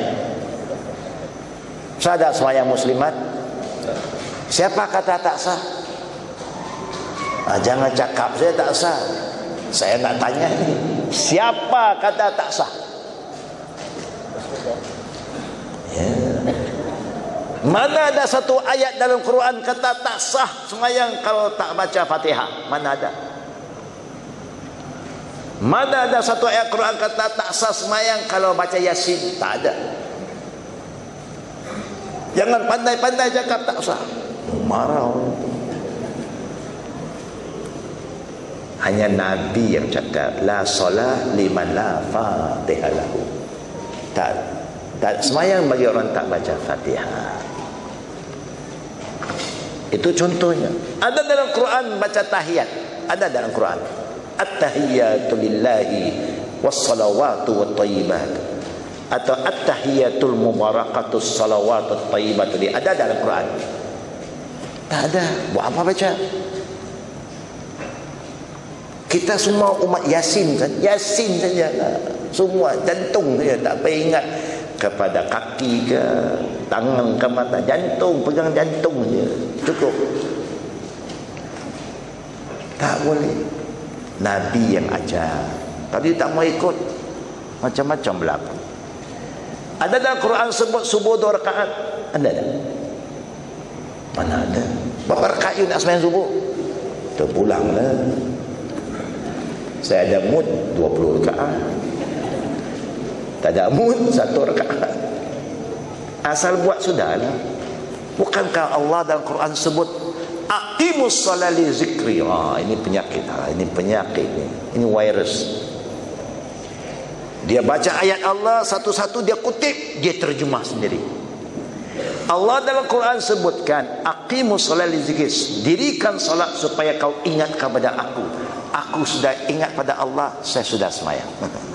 Sah tak semayang muslimat? Siapa kata tak sah? Ah, jangan cakap saya tak sah. Saya nak tanya. Siapa kata tak sah? Ya. Mana ada satu ayat dalam Quran kata tak sah semayang kalau tak baca Fatihah? Mana ada? Mana ada satu ayat Quran kata tak sah semayang kalau baca Yasin? Tak ada. Jangan pandai-pandai cakap tak sah. Marah orang. Hanya Nabi yang cakap la solah liman la fatihah lahu. Tak, tak semayang bagi orang tak baca Fatihah. Itu contohnya. Ada dalam Quran baca tahiyat. Ada dalam Quran. At-tahiyatu lillahi was-salawatu wat-tayyibat. Atau at-tahiyatul mubarakatu salawatu at-tayyibatu. Ada dalam Quran. Tak ada. Buat apa baca? Kita semua umat Yasin saja. Yasin saja. Semua jantung saja. Tak payah ingat kepada kaki ke tangan ke mata jantung pegang jantung je cukup tak boleh Nabi yang ajar. Tapi tak mau ikut. Macam-macam berlaku. Ada dalam Quran sebut subuh dua rakaat? Ada tak? Mana ada? Berapa rakaat you nak sembahyang subuh? Terpulang lah. Saya ada mood 20 rakaat. Tak ada mood satu rakaat. Asal buat sudah lah bukankah Allah dalam Quran sebut aqimus salali zikri. Ah, ini penyakit. Ah, ini penyakit ini, ini virus. Dia baca ayat Allah satu-satu dia kutip dia terjemah sendiri. Allah dalam Quran sebutkan aqimus salali zikri dirikan salat supaya kau ingat kepada aku. Aku sudah ingat pada Allah saya sudah semayang.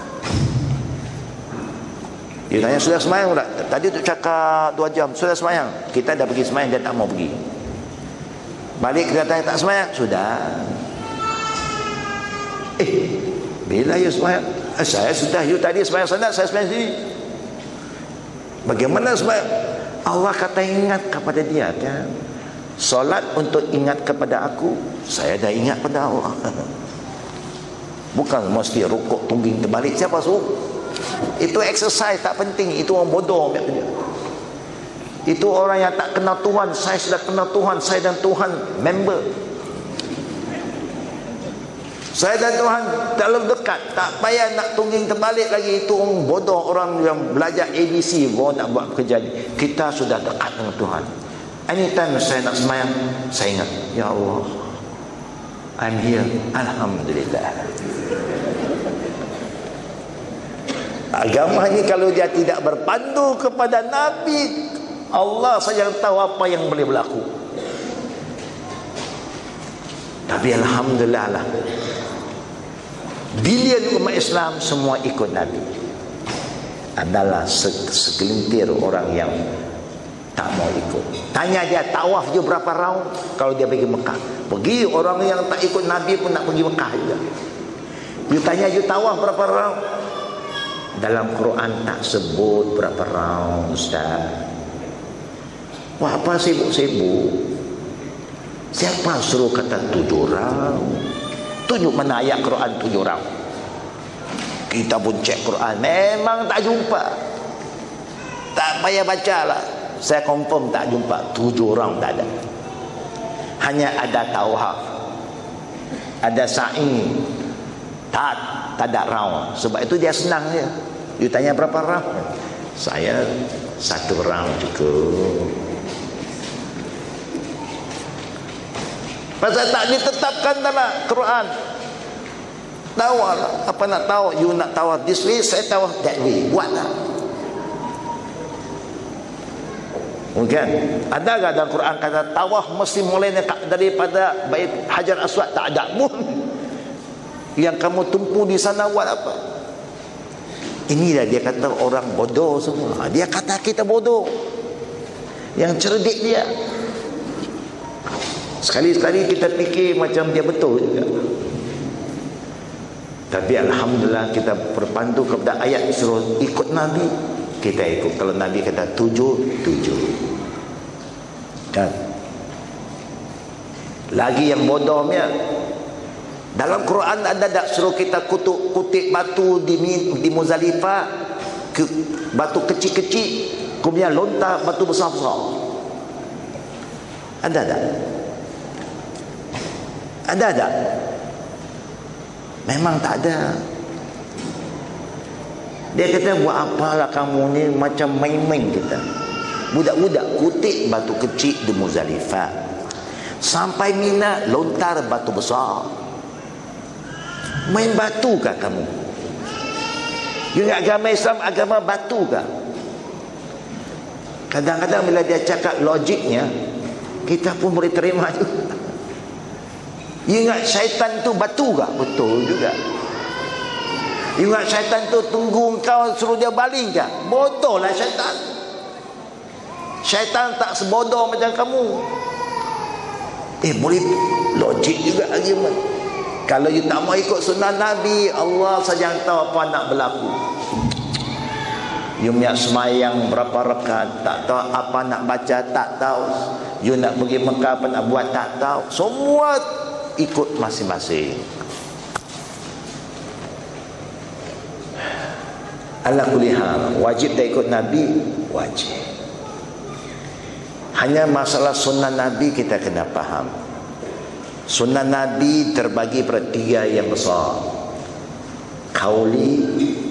Dia tanya sudah semayang tak? Tadi tu cakap dua jam sudah semayang. Kita dah pergi semayang dia tak mau pergi. Balik kita tanya tak semayang sudah. Eh bila you semayang? Eh, saya sudah you tadi semayang sana saya semayang sini. Bagaimana semayang? Allah kata ingat kepada dia kan. Solat untuk ingat kepada aku. Saya dah ingat pada Allah. Bukan mesti rukuk tungging terbalik. Siapa suruh? Itu exercise tak penting. Itu orang bodoh. Itu orang yang tak kenal Tuhan. Saya sudah kenal Tuhan. Saya dan Tuhan member. Saya dan Tuhan dalam dekat. Tak payah nak tungging terbalik lagi. Itu orang bodoh. Orang yang belajar ABC. Bawa nak buat kerja. Kita sudah dekat dengan Tuhan. Anytime saya nak semayang. Saya ingat. Ya Allah. I'm here. Alhamdulillah. Agama ini kalau dia tidak berpandu kepada Nabi Allah saja tahu apa yang boleh berlaku Tapi Alhamdulillah lah Bilion umat Islam semua ikut Nabi Adalah segelintir orang yang Tak mau ikut. Tanya dia tawaf je berapa round kalau dia pergi Mekah. Pergi orang yang tak ikut Nabi pun nak pergi Mekah juga. You tanya you tawaf berapa round? Dalam Quran tak sebut berapa round Ustaz. Wah apa sibuk-sibuk? Siapa suruh kata tujuh round? Tunjuk mana ayat Quran tujuh round. Kita pun cek Quran. Memang tak jumpa. Tak payah baca lah. Saya confirm tak jumpa. Tujuh orang tak ada. Hanya ada tawaf. Ada sa'i. Tak, tak ada round. Sebab itu dia senang. You tanya berapa round? Saya satu round cukup. Pasal tak ditetapkan dalam Quran. Tahu lah. Apa nak tahu? You nak tahu this way, saya tahu that way. Buatlah. Mungkin ada tak dalam Quran kata tawaf mesti mulai daripada bait Hajar Aswad tak ada pun. Yang kamu tumpu di sana buat apa? Inilah dia kata orang bodoh semua. Dia kata kita bodoh. Yang cerdik dia. Sekali-sekali kita fikir macam dia betul juga. Tapi Alhamdulillah kita berpandu kepada ayat suruh ikut Nabi. Kita ikut. Kalau Nabi kata tujuh, tujuh. Dan lagi yang bodohnya dalam Quran ada tak suruh kita kutuk kutip batu di di Muzalifah ke, batu kecil-kecil kemudian lontar batu besar-besar. Ada tak? Ada tak? Memang tak ada. Dia kata buat apalah kamu ni macam main-main kita. Budak-budak kutip batu kecil di Muzalifah. Sampai Mina lontar batu besar. Main batu kah kamu? You agama Islam agama batu kah? Kadang-kadang bila dia cakap logiknya, kita pun boleh terima juga. Ingat syaitan tu batu ke? Betul juga. Ingat syaitan tu tunggu kau suruh dia baling ke? Bodohlah syaitan. Syaitan tak sebodoh macam kamu. Eh boleh logik juga argument. Kalau you tak mau ikut sunnah Nabi, Allah saja yang tahu apa nak berlaku. You nak semayang berapa rekat, tak tahu apa nak baca, tak tahu. You nak pergi Mekah apa nak buat, tak tahu. Semua ikut masing-masing. Ala kulihal wajib tak ikut Nabi? Wajib. Hanya masalah sunnah Nabi kita kena faham. Sunnah Nabi terbagi pada tiga yang besar. Kauli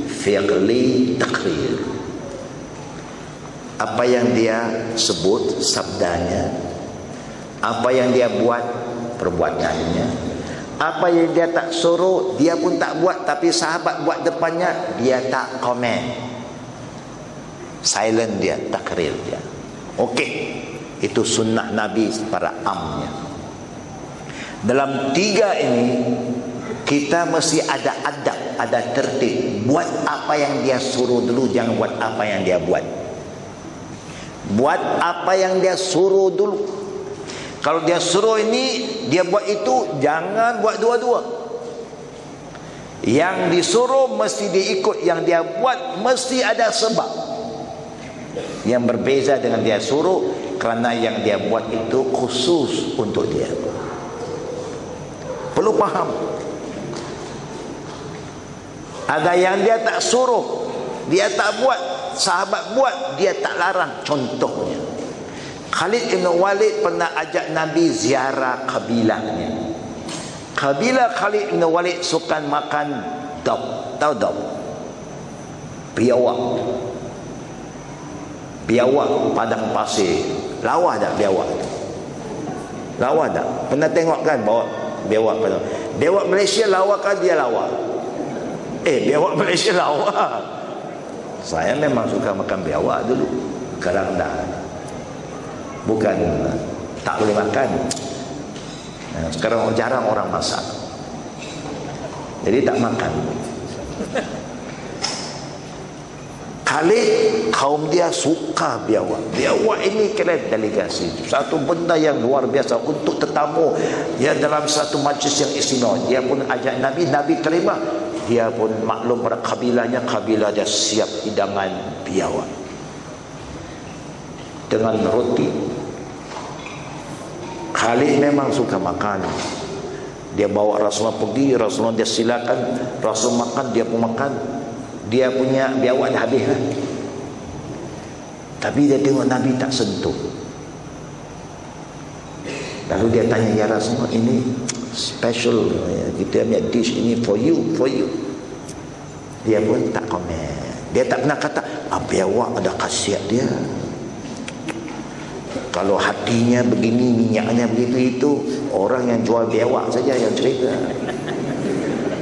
fi'li takrir apa yang dia sebut sabdanya. Apa yang dia buat perbuatannya apa yang dia tak suruh dia pun tak buat. Tapi sahabat buat depannya dia tak komen. Silent dia takrir dia. Okey. Itu sunnah nabi para amnya. Dalam tiga ini kita mesti ada adab ada tertib. Buat apa yang dia suruh dulu jangan buat apa yang dia buat. Buat apa yang dia suruh dulu kalau dia suruh ini, dia buat itu, jangan buat dua-dua. Yang disuruh mesti diikut, yang dia buat mesti ada sebab. Yang berbeza dengan dia suruh, kerana yang dia buat itu khusus untuk dia. Perlu faham. Ada yang dia tak suruh, dia tak buat, sahabat buat, dia tak larang. Contohnya. Khalid bin Walid pernah ajak Nabi ziarah kabilahnya. Kabilah Khalid bin Walid suka makan dog. Tahu dog? Biawak. Biawak padang pasir. Lawa tak biawak? Lawa tak? Pernah tengok kan bawa biawak padang. Biawak Malaysia lawa kan dia lawa? Eh, biawak Malaysia lawa. Saya memang suka makan biawak dulu. Dah bukan tak boleh makan. Sekarang jarang orang masak. Jadi tak makan. Khalid kaum dia suka biawak. Biawak ini kira delegasi. Satu benda yang luar biasa untuk tetamu. Ya dalam satu majlis yang istimewa. Dia pun ajak Nabi. Nabi terima. Dia pun maklum pada kabilahnya. Kabilah dia siap hidangan biawak dengan roti. Khalid memang suka makan. Dia bawa Rasulullah pergi Rasulullah dia silakan. Rasul makan dia pun makan. Dia punya biawak dah habis lah. tapi dia tengok Nabi tak sentuh. Lalu dia tanya ya Rasulullah ini special. Kita ambil dish ini for you for you. Dia pun tak komen. Dia tak pernah kata ah, biawak ada khasiat dia kalau hatinya begini minyaknya begitu itu orang yang jual biawak saja yang cerita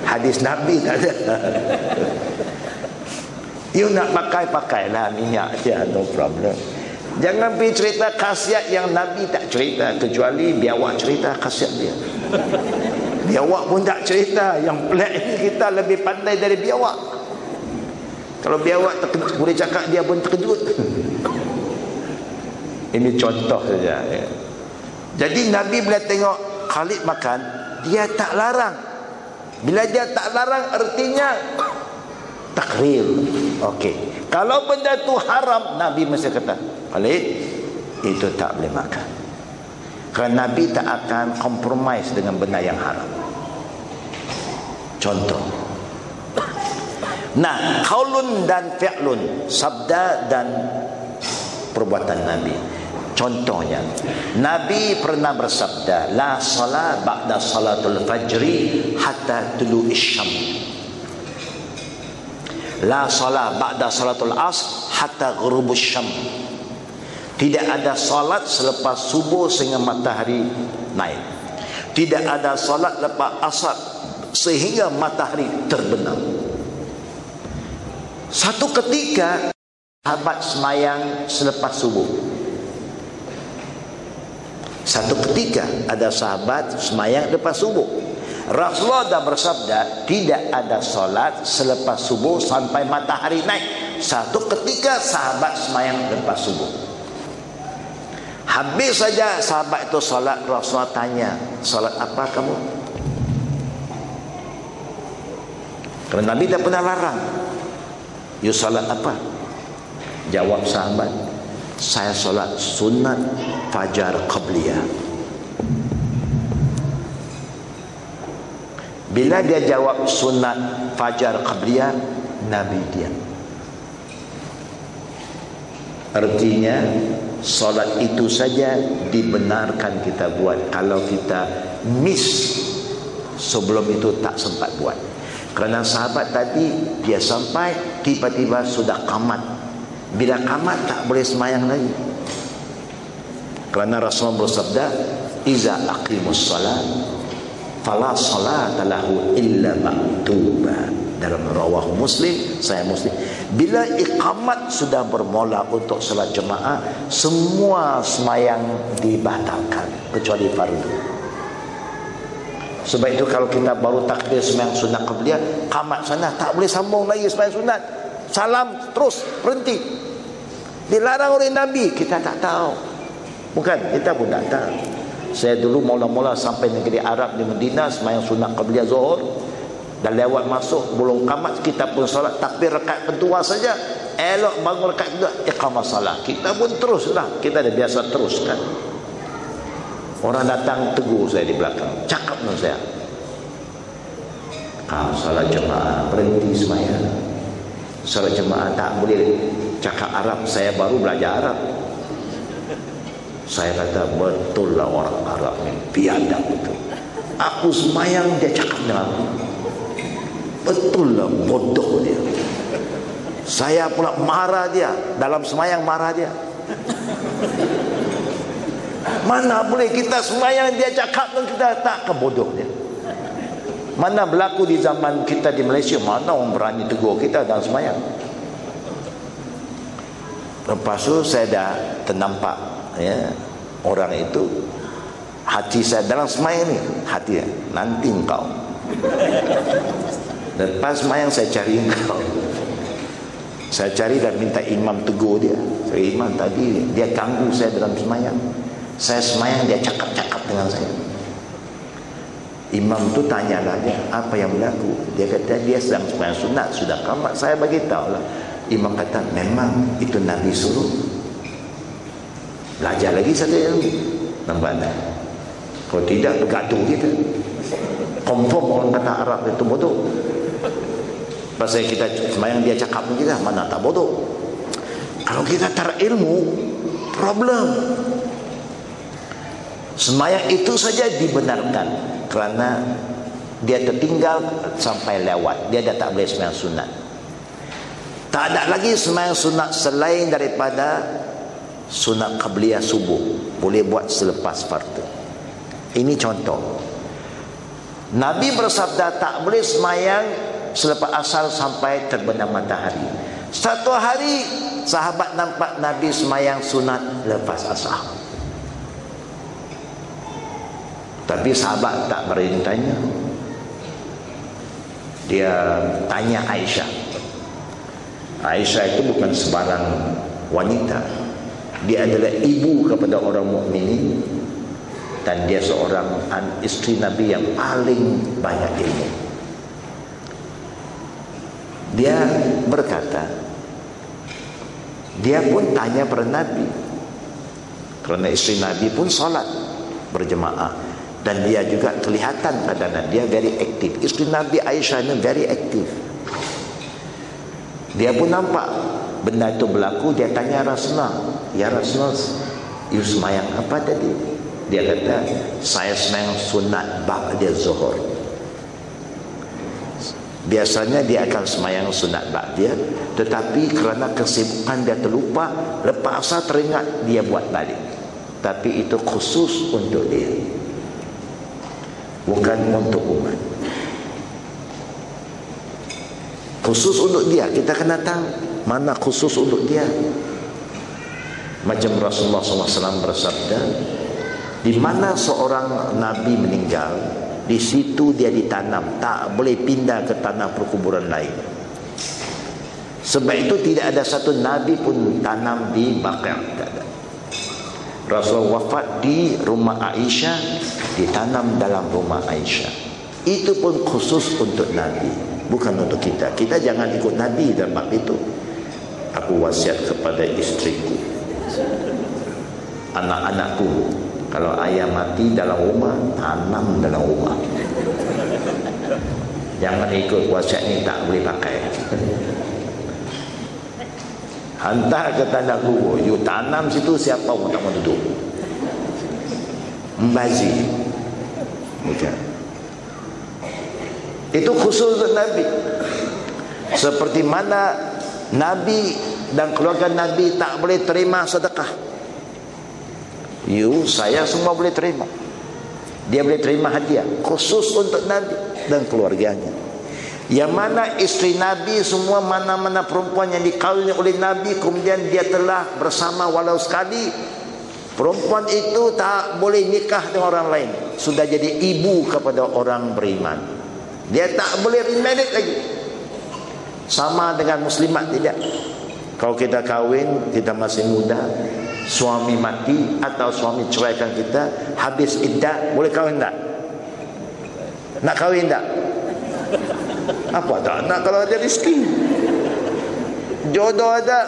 hadis Nabi tak ada You nak pakai pakailah minyak dia no problem. Jangan pergi cerita khasiat yang Nabi tak cerita kecuali biawak cerita khasiat dia. Biawak pun tak cerita yang pelik kita lebih pandai dari biawak. Kalau biawak terkejut, boleh cakap dia pun terkejut. Ini contoh saja ya. Jadi Nabi bila tengok Khalid makan, dia tak larang. Bila dia tak larang artinya takrir. Okey. Kalau benda tu haram nabi mesti kata Khalid itu tak boleh makan. Kerana nabi tak akan kompromis dengan benda yang haram. Contoh. Nah qaulun dan fi'lun sabda dan perbuatan nabi Contohnya, Nabi pernah bersabda, La salat ba'da salatul fajri hatta tulu isyam. La salat ba'da salatul as hatta ghurubus syam. Tidak ada salat selepas subuh sehingga matahari naik. Tidak ada salat lepas asar sehingga matahari terbenam. Satu ketika sahabat semayang selepas subuh satu ketika ada sahabat semayang lepas subuh Rasulullah dah bersabda tidak ada solat selepas subuh sampai matahari naik. Satu ketika sahabat semayang lepas subuh. Habis saja sahabat itu solat Rasulullah tanya, solat apa kamu? Kerana Nabi tak pernah larang. You solat apa? Jawab sahabat, saya solat sunat fajar qabliyah. Bila dia jawab sunat fajar qabliyah Nabi dia Artinya Solat itu saja dibenarkan kita buat. Kalau kita miss Sebelum itu tak sempat buat. Kerana sahabat tadi Dia sampai tiba-tiba sudah kamat Bila kamat tak boleh semayang lagi. Kerana Rasulullah bersabda Iza aqimus salat fala salata lahu illa maktuba. Dalam rawah muslim saya muslim. Bila iqamat sudah bermula untuk salat jemaah semua semayang dibatalkan kecuali fardu. Sebab itu kalau kita baru takbir semayang sunat qabliyah qamat sana tak boleh sambung lagi semayang sunat salam terus berhenti. Dilarang oleh nabi kita tak tahu. Bukan kita pun tak tahu. Saya dulu mula-mula sampai negeri Arab di Medina semayang sunat qabliyah zuhur. Dan lewat masuk belum kamat kita pun solat takbir rekat kedua saja. Elok bangun rekat kedua iqamah salat. Kita pun teruslah kita dah biasa teruskan orang datang tegur saya di belakang. Cakap dengan saya. Kau salat jemaah berhenti semayang salat jemaah tak boleh cakap Arab saya baru belajar Arab saya kata betul lah orang Arab ni biadab betul. Aku semayang dia cakap dengan aku. Betul lah bodoh dia. Saya pula marah dia. Dalam semayang marah dia. Mana boleh kita semayang dia cakap dengan kita tak kebodoh dia. Mana berlaku di zaman kita di Malaysia mana orang berani tegur kita dalam semayang. Lepas tu saya dah ternampak ya orang itu hati saya dalam semayang ni hati nanti engkau lepas semayang saya cari engkau Saya cari dan minta imam tegur dia. Saya imam tadi dia ganggu saya dalam semayang. Saya semayang dia cakap-cakap dengan saya. Imam tu tanyalah dia apa yang berlaku. Dia kata dia sedang semayang sunat sudah kamat. Saya bagi tahu lah. Imam kata memang itu Nabi suruh. Belajar lagi satu ilmu. Nampak tak? Kalau tidak bergaduh kita. Confirm orang kata Arab itu bodoh. Pasal kita semayang dia cakap kita mana tak bodoh. Kalau kita terilmu, problem. Semayang itu saja dibenarkan kerana dia tertinggal sampai lewat. Dia dah tak boleh semayang sunat. Tak ada lagi semayang sunat selain daripada sunat qabliyah subuh. Boleh buat selepas fardu. Ini contoh. Nabi bersabda tak boleh semayang selepas asar sampai terbenam matahari. Satu hari sahabat nampak Nabi semayang sunat lepas asar. Tapi sahabat tak berintanya. Dia tanya Aisyah. Aisyah itu bukan sebarang wanita. Dia adalah ibu kepada orang mukminin dan dia seorang isteri Nabi yang paling banyak ilmu dia berkata dia pun tanya pada Nabi kerana isteri Nabi pun solat berjemaah dan dia juga kelihatan pada Nabi dia very aktif isteri Nabi Aisyah ini very aktif dia pun nampak benda itu berlaku. Dia tanya Rasulullah ya Rasulullah you semayang apa tadi? Dia kata saya semayang sunat ba'da zuhur. Biasanya dia akan semayang sunat dia, Tetapi kerana kesibukan dia terlupa Lepas asal teringat dia buat balik. Tapi itu khusus untuk dia Bukan untuk umat. Khusus untuk dia. Kita kena tahu Mana khusus untuk dia. Macam Rasulullah SAW bersabda Di mana seorang Nabi meninggal di situ dia ditanam. Tak boleh pindah ke tanah perkuburan lain. Sebab itu tidak ada satu nabi pun tanam di Baqi' tak ada Rasul wafat di rumah Aisyah ditanam dalam rumah Aisyah. Itu pun khusus untuk nabi bukan untuk kita. Kita jangan ikut nabi dalam bab itu. Aku wasiat kepada istriku anak-anakku kalau ayam mati dalam rumah tanam dalam rumah. Jangan ikut wasiat ni tak boleh pakai. Hantar ke tanah kubur. You tanam situ siapa pun tak mau duduk? Membazi bukan itu khusus untuk Nabi seperti mana Nabi dan keluarga Nabi tak boleh terima sedekah You, saya semua boleh terima. Dia boleh terima hadiah khusus untuk Nabi dan keluarganya. Yang mana isteri Nabi semua mana-mana perempuan yang dikawini oleh Nabi kemudian dia telah bersama walau sekali perempuan itu tak boleh nikah dengan orang lain. Sudah jadi ibu kepada orang beriman. Dia tak boleh remarried lagi. Sama dengan muslimat tidak. Kalau kita kahwin kita masih muda suami mati atau suami ceraikan kita habis iddah boleh kahwin tak? Nak kahwin tak? Apa tak nak kalau ada rezeki jodoh ada?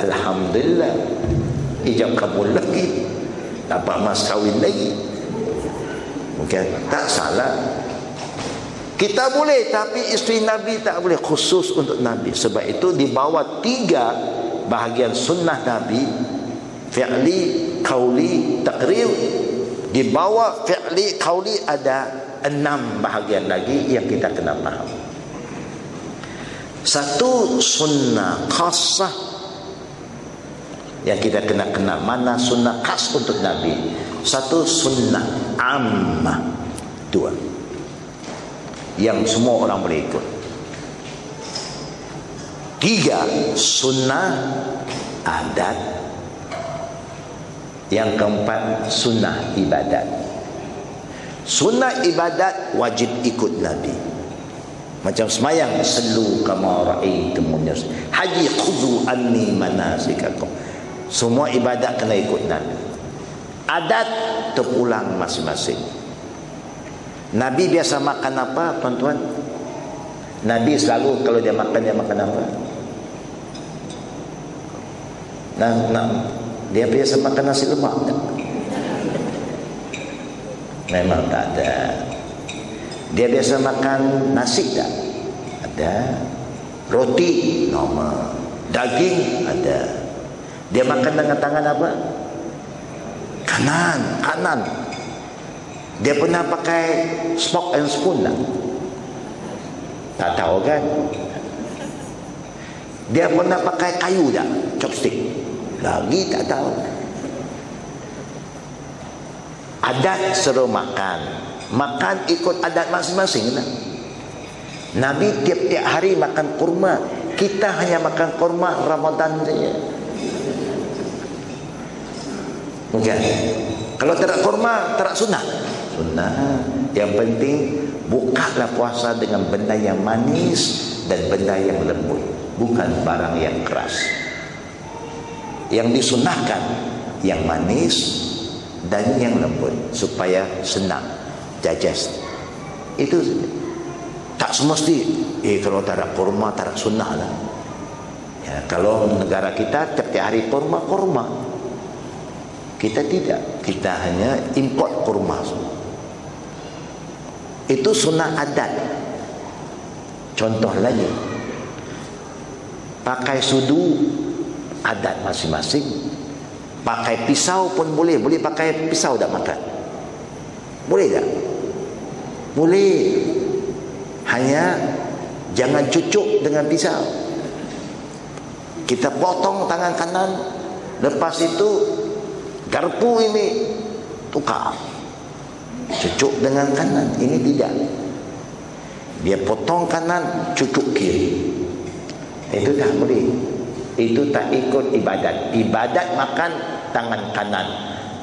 Alhamdulillah ijab kabul lagi. Dapat mas kahwin lagi. Mungkin tak salah. Kita boleh tapi isteri Nabi tak boleh. Khusus untuk Nabi. Sebab itu di bawah tiga bahagian sunnah Nabi fi'li kauli takrir di bawah fi'li kauli ada enam bahagian lagi yang kita kena faham. Satu sunnah khasah yang kita kena kenal mana sunnah khas untuk Nabi. Satu sunnah ammah. Dua. Yang semua orang boleh ikut. Tiga sunnah adat. Yang keempat sunnah ibadat. Sunnah ibadat wajib ikut Nabi. Macam semayang selu kama ra'aitumun haji khudhu anni manasikakum semua ibadat kena ikut Nabi adat terpulang masing-masing Nabi biasa makan apa tuan-tuan Nabi selalu kalau dia makan dia makan apa nah, nah, dia biasa makan nasi lemak tak? memang tak ada dia biasa makan nasi tak? Ada. Roti normal. Daging ada. Dia makan dengan tangan apa? Kanan, kanan. Dia pernah pakai fork and spoon tak? Tak tahu kan? Dia pernah pakai kayu tak? Chopstick. Lagi tak tahu. Adat seru makan makan ikut adat masing-masing lah. Nabi tiap-tiap hari makan kurma kita hanya makan kurma Ramadan saja bukan kalau tidak kurma tidak sunat sunat yang penting bukalah puasa dengan benda yang manis dan benda yang lembut. Bukan barang yang keras. Yang disunahkan yang manis dan yang lembut. Supaya senang. Digest. Itu tak semesti eh kalau ada kurma ada sunnah lah. Ya, kalau negara kita setiap hari kurma kurma kita tidak. Kita hanya import kurma. Semua itu sunnah adat. Contoh lagi. Pakai sudu adat masing-masing. Pakai pisau pun boleh. Boleh pakai pisau tak makan? Boleh tak? Boleh. Hanya jangan cucuk dengan pisau. Kita potong tangan kanan. Lepas itu garpu ini tukar. Cucuk dengan kanan. Ini tidak. Dia potong kanan cucuk kiri. Itu tak boleh itu tak ikut ibadat. Ibadat makan tangan kanan.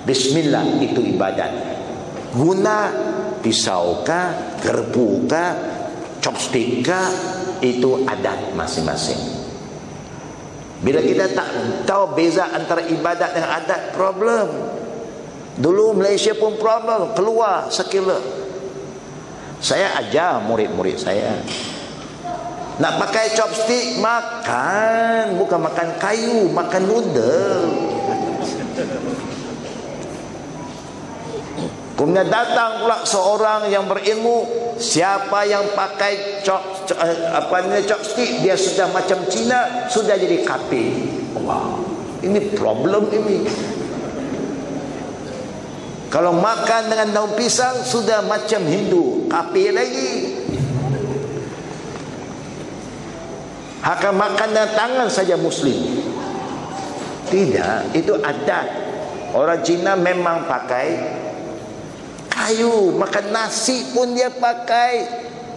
Bismillah itu ibadat. Guna pisau kah, gerbu kah, chopstick kah, itu adat masing-masing. Bila kita tak tahu beza antara ibadat dengan adat, problem. Dulu Malaysia pun problem, keluar sekila. Saya ajar murid-murid saya. Nak pakai chopstick, makan. Bukan makan kayu, makan noodle. Kemudian datang pula seorang yang berilmu Siapa yang pakai cok, cok eh, apa ni chopstick Dia sudah macam Cina Sudah jadi kapi Wow Ini problem ini. Kalau makan dengan daun pisang Sudah macam Hindu Kapi lagi. Akan makan dengan tangan saja Muslim. Tidak Itu adat. Orang Cina memang pakai kayu makan nasi pun dia pakai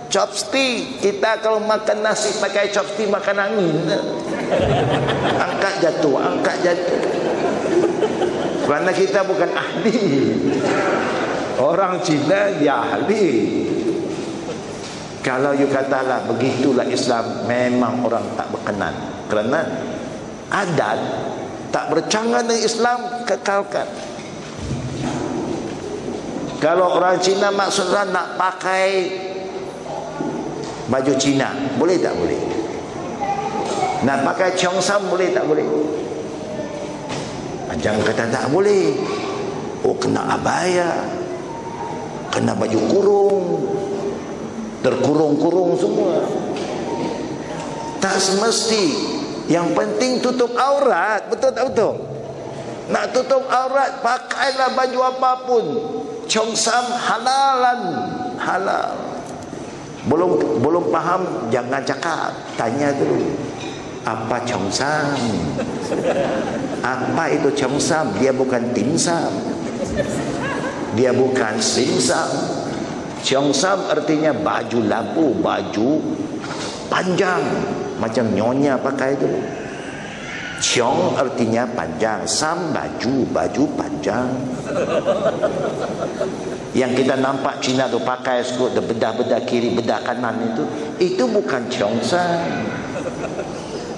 chopstick. Kita kalau makan nasi pakai chopstick makan angin. Angkat jatuh angkat jatuh. Kerana kita bukan ahli. Orang Cina dia ahli. Kalau you katalah begitulah Islam memang orang tak berkenan. Kerana adat tak bercanggah dengan Islam kekalkan kalau orang Cina maksudnya nak pakai baju Cina, boleh tak boleh? Nak pakai Cheongsam boleh tak boleh? Jangan kata tak boleh. Oh kena abaya. Kena baju kurung. Terkurung-kurung semua. Tak semesti. Yang penting tutup aurat. Betul tak betul? Nak tutup aurat pakailah baju apapun chongsam halalan halal. Belum belum faham jangan cakap. Tanya dulu apa chongsam apa itu chongsam dia bukan timsam dia bukan simsam chongsam artinya baju labu baju panjang. Macam nyonya pakai itu Ciong artinya panjang Sam baju Baju panjang. Yang kita nampak Cina tu pakai sekut bedah-bedah kiri bedah kanan itu itu bukan Cheongsam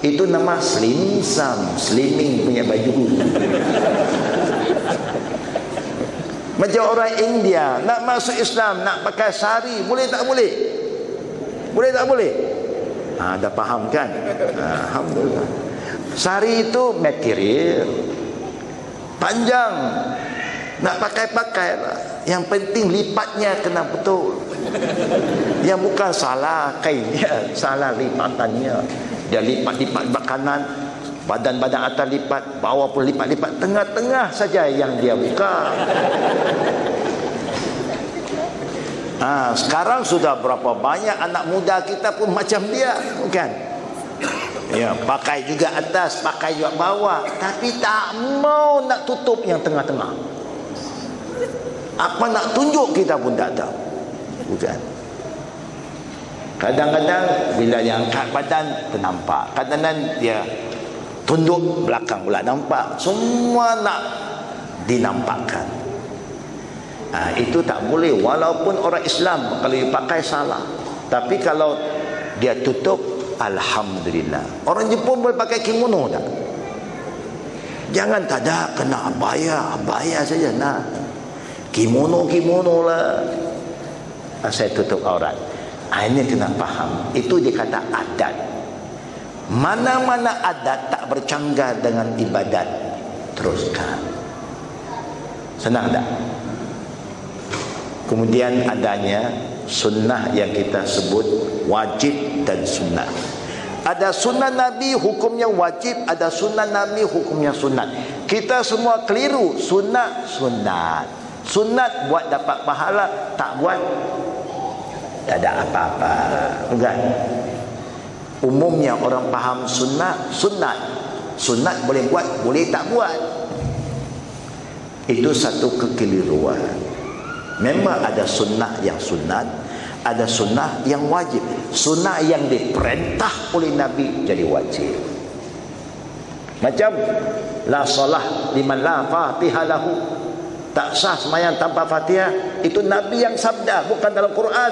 itu nama Slim Sam slimming punya baju. Macam orang India nak masuk Islam nak pakai sari boleh tak boleh? Boleh tak boleh? Ha, dah faham kan? Ha, Alhamdulillah sari itu material panjang nak pakai-pakai lah. Yang penting lipatnya kena betul. Yang bukan salah kainnya, salah lipatannya. Dia lipat-lipat kanan, badan-badan atas lipat, bawah pun lipat-lipat, tengah-tengah saja yang dia buka. Ha, sekarang sudah berapa banyak anak muda kita pun macam dia, bukan? Ya, pakai juga atas, pakai juga bawah, tapi tak mau nak tutup yang tengah-tengah. Apa nak tunjuk kita pun tak tahu. Bukan. Kadang-kadang bila yang angkat badan ternampak. Kadang-kadang dia tunduk belakang pula nampak. Semua nak dinampakkan. Ha, itu tak boleh. Walaupun orang Islam kalau dia pakai salah. Tapi kalau dia tutup, Alhamdulillah. Orang Jepun boleh pakai kimono tak? Jangan tak ada kena abaya. Abaya saja nak. Kimono-kimono lah. Ah, saya tutup aurat. Ah, ini kena faham. Itu dia kata adat. Mana-mana adat tak bercanggah dengan ibadat. Teruskan. Senang tak? Kemudian adanya sunnah yang kita sebut wajib dan sunnah. Ada sunnah Nabi hukumnya wajib. Ada sunnah Nabi hukumnya sunat. Kita semua keliru. Sunnah sunat. Sunat buat dapat pahala Tak buat Tak ada apa-apa. Bukan. Umumnya orang faham sunat Sunat. Sunat boleh buat Boleh tak buat. Itu satu kekeliruan Memang ada sunnah yang sunat Ada sunnah yang wajib. Sunnah yang diperintah oleh Nabi Jadi wajib. Macam La salah liman la fatihah lahu. Tak sah semayang tanpa fatihah. Itu Nabi yang sabda bukan dalam Quran.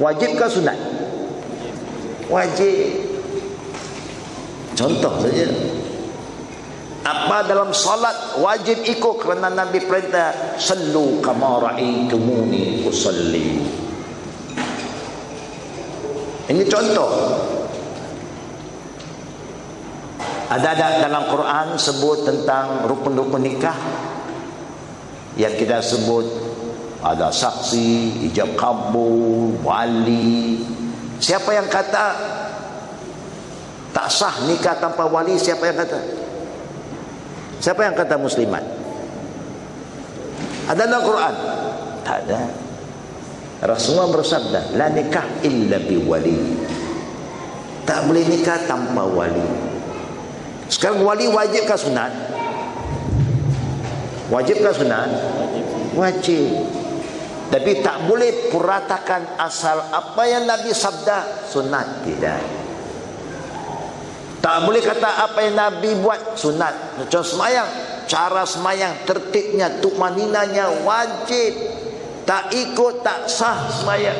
Wajib ke sunat? Wajib. Contoh saja apa dalam salat wajib ikut kerana Nabi perintah sallu kama ra'aitumuni usalli ini contoh ada dalam Quran sebut tentang rukun-rukun nikah yang kita sebut ada saksi, ijab kabul, wali. Siapa yang kata tak sah nikah tanpa wali? Siapa yang kata? Siapa yang kata muslimat? Ada dalam Quran? Tak ada. Rasulullah bersabda, la nikah illa bi wali. Tak boleh nikah tanpa wali. Sekarang wali wajibkah sunat? Wajibkah sunat? Wajib. Tapi tak boleh puratakan asal apa yang Nabi sabda sunat tidak. Tak boleh kata apa yang Nabi buat. Sunat. Macam semayang, cara semayang, tertibnya, tukmaninanya wajib. Tak ikut, tak sah semayang.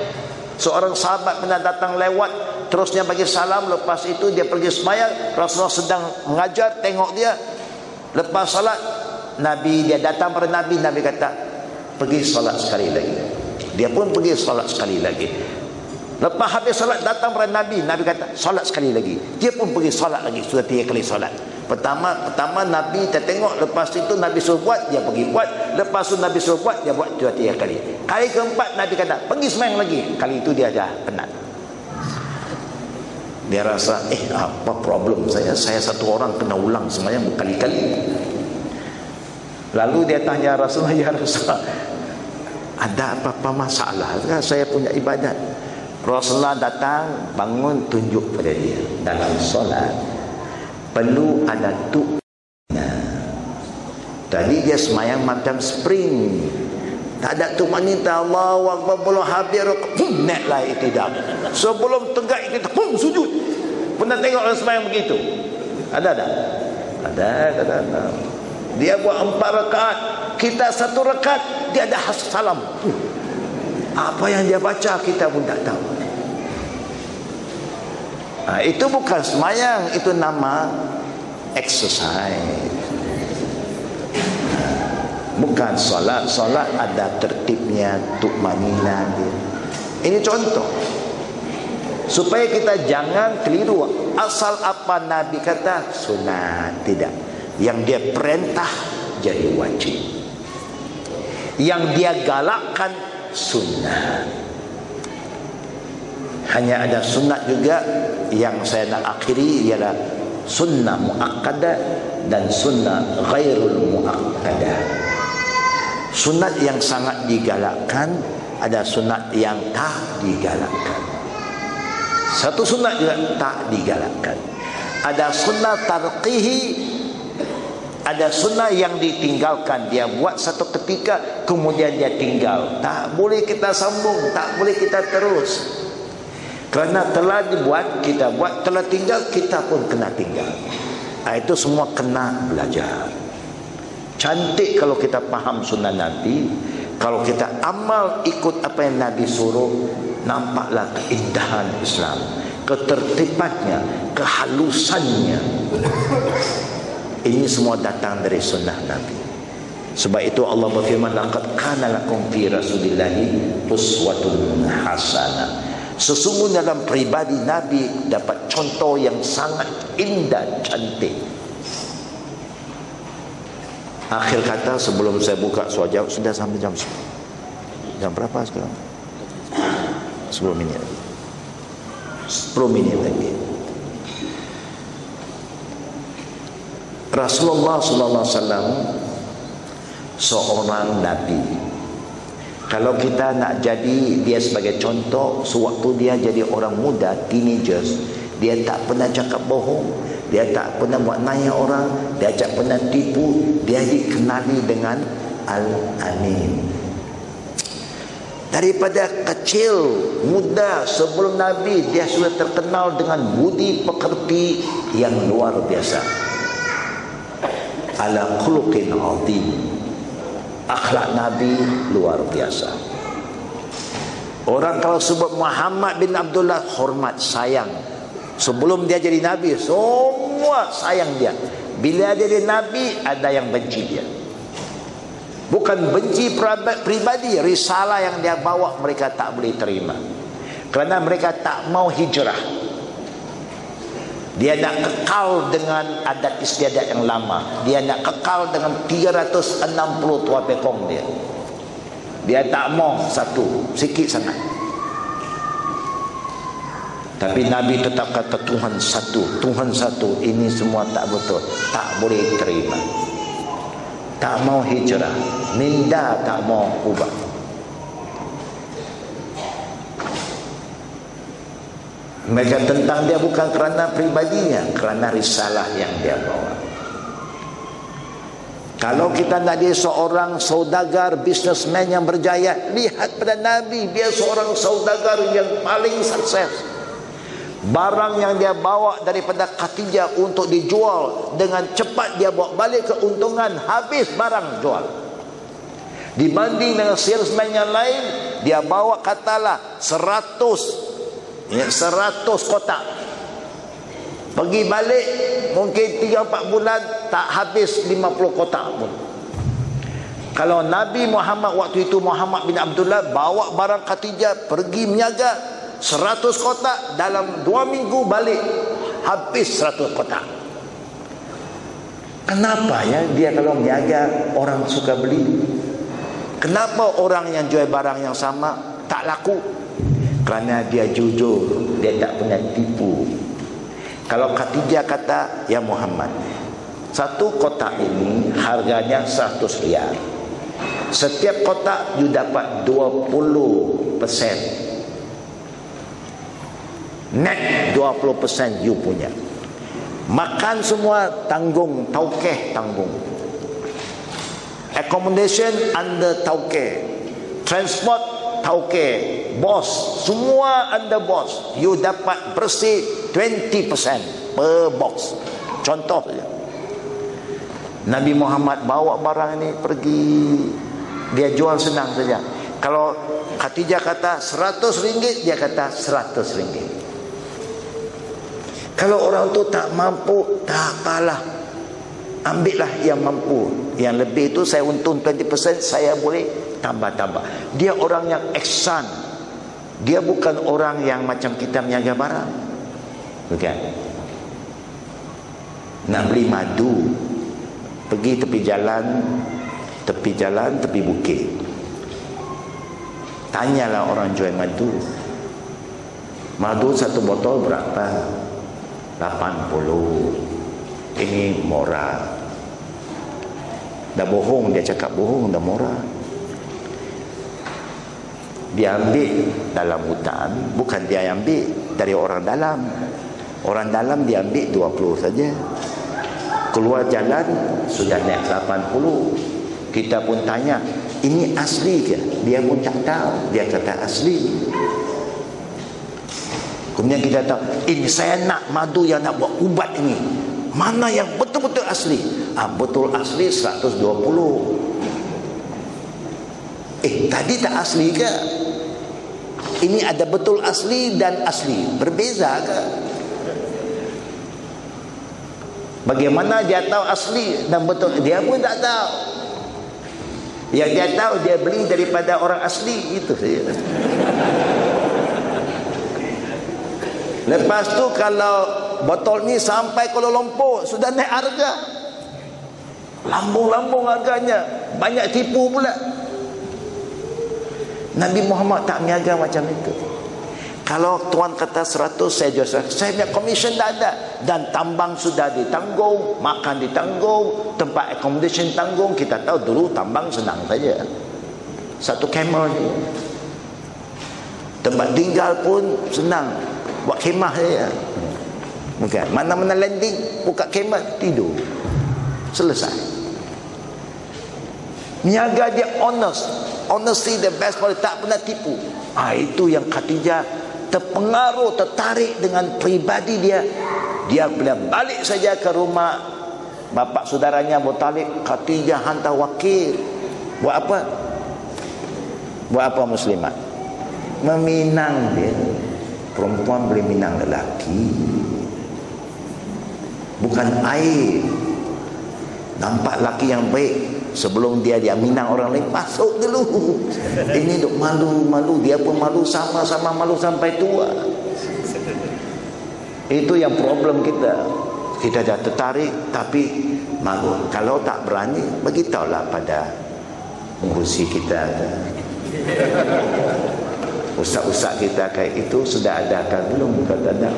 Seorang sahabat pernah datang lewat, terusnya bagi salam, lepas itu dia pergi semayang, Rasulullah sedang mengajar, tengok dia. Lepas salat, Nabi dia datang pada Nabi. Nabi kata pergi solat sekali lagi. Dia pun pergi solat sekali lagi lepas habis solat datang pada Nabi. Nabi kata solat sekali lagi. Dia pun pergi solat lagi. Sudah tiga kali solat. Pertama pertama Nabi kita tengok lepas itu Nabi suruh buat dia pergi buat. Lepas itu Nabi suruh buat dia buat sudah tiga kali. Kali keempat Nabi kata pergi semayang lagi. Kali itu dia dah penat. Dia rasa eh apa problem saya? Saya satu orang kena ulang semayang berkali-kali. Lalu dia tanya Rasulullah, Ya Rasulullah, ada apa-apa masalah? Saya punya ibadat. Rasulullah datang, bangun, tunjuk pada dia. Dalam solat, perlu ada tu. Tadi dia semayang macam spring. Tak ada tu manita Allah Akbar belum habis pum naik lah itu dah. Sebelum tegak kita pum sujud. Pernah tengok orang semayang begitu? Ada tak? Ada, ada, ada dia buat empat rakaat kita satu rakaat dia dah salam apa yang dia baca kita pun tak tahu. Ha, itu bukan semayang itu nama exercise. Bukan solat. Solat ada tertibnya tuk manina dia. Ini contoh. Supaya kita jangan keliru. Asal apa nabi kata? Sunat. Tidak. Yang dia perintah jadi wajib. Yang dia galakkan sunnah. Hanya ada sunat juga yang saya nak akhiri ialah sunnah muakkadah dan sunnah ghairul muakkadah sunat yang sangat digalakkan ada sunat yang tak digalakkan. Satu sunat juga tak digalakkan. Ada sunat tarqihi ada sunnah yang ditinggalkan. Dia buat satu ketika kemudian dia tinggal. Tak boleh kita sambung tak boleh kita terus. Kerana telah dibuat kita buat telah tinggal kita pun kena tinggal. Ah, itu semua kena belajar. Cantik kalau kita faham sunnah Nabi. Kalau kita amal ikut apa yang Nabi suruh Nampaklah keindahan Islam. Ketertibannya Kehalusannya Ini semua datang dari sunnah Nabi Sebab itu Allah berfirman Laqad kana lakum fi rasulillahi Uswatun hasanah Sesungguhnya dalam pribadi Nabi Dapat contoh yang sangat indah Cantik Akhir kata sebelum saya buka soal jawab sudah sampai jam 10. Jam berapa sekarang? 10 minit lagi. 10 minit lagi. Rasulullah sallallahu alaihi wasallam seorang nabi. Kalau kita nak jadi dia sebagai contoh sewaktu dia jadi orang muda teenagers dia tak pernah cakap bohong dia tak pernah buat naik orang dia tak pernah tipu dia dikenali dengan Al-Amin daripada kecil muda sebelum Nabi dia sudah terkenal dengan budi pekerti yang luar biasa ala khuluqin azim. Akhlak Nabi luar biasa. Orang kalau sebut Muhammad bin Abdullah hormat sayang. Sebelum dia jadi Nabi Semua sayang dia. Bila dia jadi Nabi Ada yang benci dia. Bukan benci pribadi Risalah yang dia bawa Mereka tak boleh terima. Kerana mereka tak mau hijrah Dia nak kekal dengan adat istiadat yang lama. Dia nak kekal dengan 360 tua pekong dia. Dia tak mau satu Sikit sangat. Tapi Nabi tetap kata Tuhan satu Tuhan satu Ini semua tak betul. Tak boleh terima. Tak mau hijrah. Minda tak mau ubah Mereka tentang dia bukan kerana pribadinya Kerana risalah yang dia bawa Kalau kita nak dia seorang saudagar Businessman yang berjaya Lihat pada Nabi Dia seorang saudagar yang paling sukses Barang yang dia bawa daripada Khadijah untuk dijual dengan cepat dia bawa balik keuntungan habis barang jual. Dibanding dengan salesman yang lain, dia bawa katalah 100 ya 100 kotak. Pergi balik mungkin 3 4 bulan tak habis 50 kotak pun. Kalau Nabi Muhammad waktu itu Muhammad bin Abdullah bawa barang Khadijah pergi menjaga Seratus kotak dalam dua minggu balik habis seratus kotak kenapa ya dia kalau menjaga orang suka beli kenapa orang yang jual barang yang sama tak laku kerana dia jujur dia tak pernah tipu. Kalau Khatijah kata ya Muhammad satu kotak ini harganya seratus riyal. Setiap kotak you dapat 20 persen. Net 20% you punya. Makan semua tanggung taukeh tanggung. Accommodation under taukeh. Transport taukeh bos semua under bos you dapat bersih 20% per box contoh saja Nabi Muhammad bawa barang ini pergi Dia jual senang saja. Kalau Khadijah kata 100 ringgit, dia kata 100 ringgit. Kalau orang tu tak mampu, tak apalah. Ambillah yang mampu. Yang lebih itu saya untung 20%, saya boleh tambah-tambah. Dia orang yang eksan. Dia bukan orang yang macam kita menjaga barang. Bukan. Nak beli madu. Pergi tepi jalan. Tepi jalan, tepi bukit. Tanyalah orang jual madu. Madu satu botol berapa? 80. Ini murah. Dah bohong dia cakap bohong dah murah. Dia ambil dalam hutan, bukan dia ambil dari orang dalam. Orang dalam dia ambil 20 saja. Keluar jalan sudah naik 80. Kita pun tanya, ini asli ke? Dia pun tak tahu. Dia kata asli. Kemudian kita tahu, ini saya nak madu yang nak buat ubat ini. Mana yang betul-betul asli? Ah, betul asli 120. Eh, tadi tak asli ke? Ini ada betul asli dan asli. Berbeza ke? Bagaimana dia tahu asli dan betul? Dia pun tak tahu. Yang dia tahu dia beli daripada orang asli itu saja. Lepas tu kalau botol ni sampai Kuala Lumpur sudah naik harga. Lambung-lambung harganya. Banyak tipu pula. Nabi Muhammad tak niaga macam itu. Kalau tuan kata 100 saya jual 100. Saya punya commission dah ada. Dan tambang sudah ditanggung. Makan ditanggung. Tempat accommodation tanggung. Kita tahu dulu tambang senang saja. Satu camel ni. Tempat tinggal pun senang. Buat kemah saja. Bukan. Mana-mana landing. Buka kemah. Tidur. Selesai. Niaga dia honest. Honesty the best. Tak pernah tipu. Ah itu yang Khadijah terpengaruh tertarik dengan pribadi dia. Dia bila balik saja ke rumah bapa saudaranya Abu Talib Khadijah hantar wakil. Buat apa? Buat apa muslimat? Meminang dia. Perempuan boleh minang lelaki. Bukan air. Nampak lelaki yang baik sebelum dia dia minang orang lain masuk dulu. Ini duk malu malu. Dia pun malu sama sama malu sampai tua. Itu yang problem kita. Kita dah tertarik tapi malu. Kalau tak berani beritahulah pada pengurusi kita. Ustaz-ustaz kita kayak itu sudah ada kan? Belum kata ada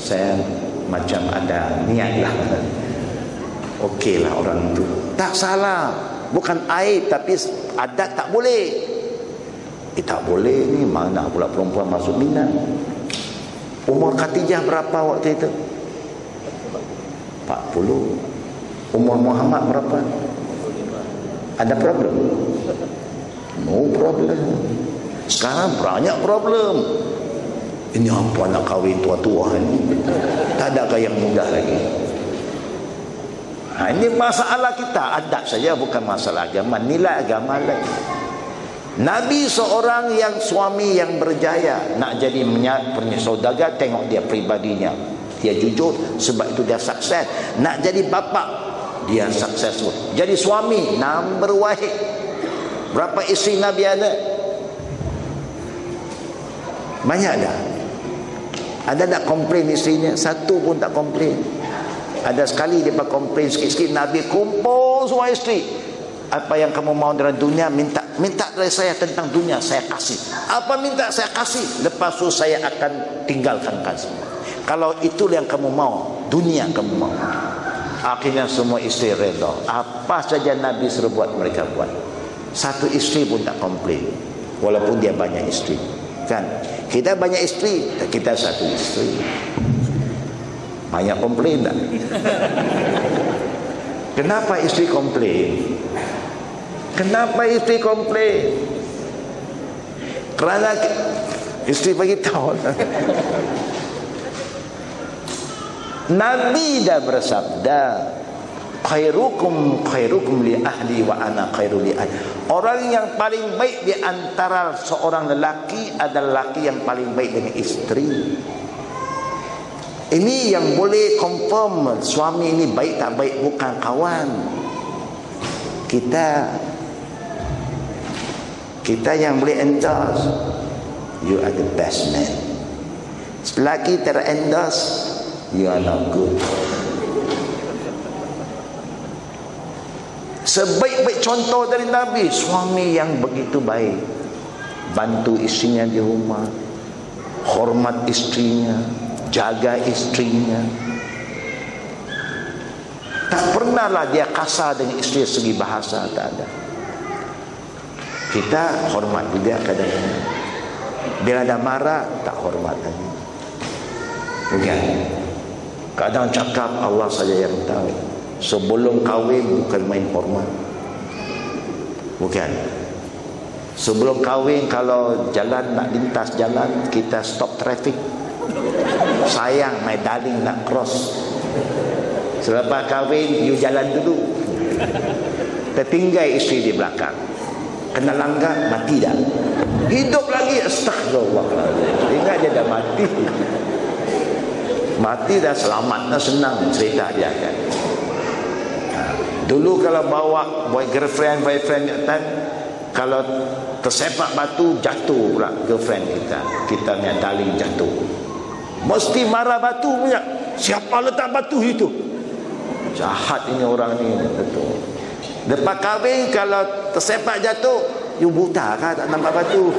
saya macam ada niat lah. Okey lah orang itu tak salah bukan aib tapi adat tak boleh. Eh, tak boleh ni. Mana pula perempuan masuk minat umur Khatijah berapa waktu itu? 40 umur Muhammad berapa? Ada problem? No problem. Sekarang banyak problem. Ini apa nak kahwin tua-tua ni? Tak ada yang mudah lagi Ha, ini masalah kita. Adat saja bukan masalah agama nilai agama lain. Nabi seorang yang suami yang berjaya nak jadi saudagar tengok dia pribadinya. Dia jujur sebab itu dia sukses. Nak jadi bapa dia successful. Jadi suami number wahid berapa isteri Nabi ada? Banyak dah. Ada tak komplain isterinya? Satu pun tak komplain ada sekali dia komplain sikit-sikit Nabi kumpul semua isteri. Apa yang kamu mau dalam dunia minta minta dari saya tentang dunia saya kasih. Apa minta saya kasih. Lepas tu saya akan tinggalkan kasih kalau itu yang kamu mau dunia kamu mau. Akhirnya semua isteri reda apa saja Nabi suruh buat mereka buat. Satu isteri pun tak komplain. Walaupun dia banyak isteri. Kan? Kita banyak isteri kita satu isteri banyak komplain tak? Kenapa isteri komplain? Kenapa isteri komplain? Kerana isteri bagi tahu. Nabi dah bersabda, khairukum khairukum li ahli wa ana khairu li ahli orang yang paling baik di antara seorang lelaki adalah lelaki yang paling baik dengan isteri ini yang boleh confirm suami ini baik tak baik bukan kawan. Kita kita yang boleh endorse. You are the best man. Selagi terendorse you are not good. Sebaik-baik contoh dari Nabi suami yang begitu baik. Bantu istrinya di rumah. Hormat istrinya jaga istrinya. Tak pernahlah dia kasar dengan isteri segi bahasa tak ada. Kita hormat juga kadang-kadang bila ada marah tak hormat lagi. Bukan. Kadang cakap Allah saja yang tahu. Sebelum kahwin bukan main hormat. Bukan. Sebelum kahwin kalau jalan nak lintas jalan kita stop traffic sayang my darling nak cross. Selepas kahwin you jalan dulu. Tertinggal isteri di belakang. Kena langgar mati dah. Hidup lagi astagfirullah ingat dia dah mati. Mati dah selamat dah senang cerita dia kan dulu kalau bawa boy girlfriend boyfriend kan kalau tersepak batu jatuh pula girlfriend kita. Kita punya darling jatuh Mesti marah batu punya. Siapa letak batu itu? Jahat ini orang ni. Betul. Lepas kahwin kalau tersepak jatuh, you buta kan tak nampak batu.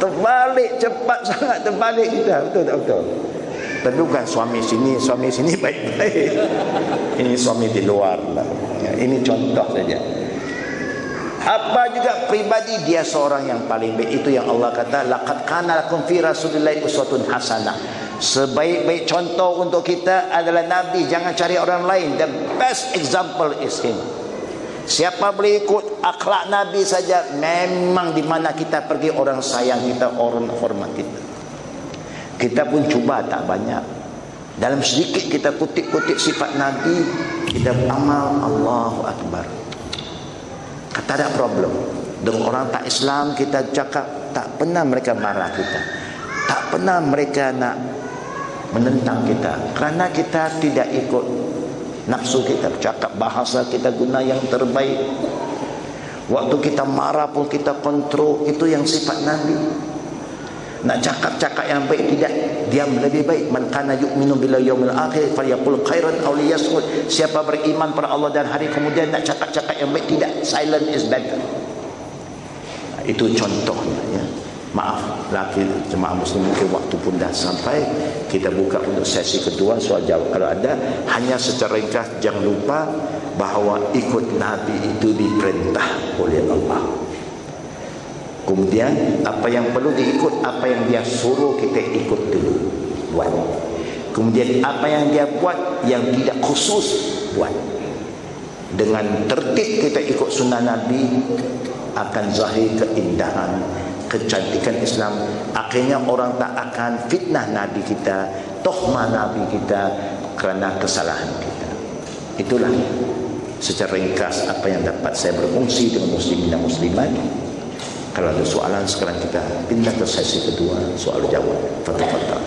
Terbalik cepat sangat terbalik kita. Betul tak betul? Tentu bukan suami sini, suami sini baik-baik. Ini suami di luar lah. Ini contoh saja apa juga pribadi dia seorang yang paling baik? Itu yang Allah kata laqad kana lakum fi rasulillahi uswatun hasanah. Sebaik-baik contoh untuk kita adalah nabi jangan cari orang lain. The best example is him. Siapa boleh ikut akhlak nabi saja memang di mana kita pergi orang sayang kita orang hormat kita. Kita pun cuba tak banyak. Dalam sedikit kita kutip-kutip sifat nabi kita amal Allahu akbar tak ada problem. Dengan orang tak Islam kita cakap tak pernah mereka marah kita. Tak pernah mereka nak menentang kita. Kerana kita tidak ikut nafsu kita. Cakap bahasa kita guna yang terbaik. Waktu kita marah pun kita kontrol. Itu yang sifat Nabi nak cakap-cakap yang baik tidak? Diam lebih baik. Man kana yu'minu bil yaumil akhir falyaqul khairan aw liyasmut. Siapa beriman pada Allah dan hari kemudian nak cakap-cakap yang baik tidak? Silent is better. Itu contohnya ya. Maaf laki jemaah muslim mungkin waktu pun dah sampai. Kita buka untuk sesi kedua soal jawab. Kalau ada hanya secara ringkas jangan lupa bahawa ikut nabi itu diperintah oleh Allah Kemudian apa yang perlu diikut Apa yang dia suruh kita ikut dulu. Buat. Kemudian apa yang dia buat Yang tidak khusus Buat. Dengan tertib kita ikut sunnah Nabi Akan zahir keindahan Kecantikan Islam. Akhirnya orang tak akan fitnah Nabi kita Tohmah Nabi kita Kerana kesalahan kita. Itulah Secara ringkas apa yang dapat saya berfungsi Dengan muslimin dan muslimat kalau ada soalan sekarang kita pindah ke sesi kedua soal jawab. Fata-fata.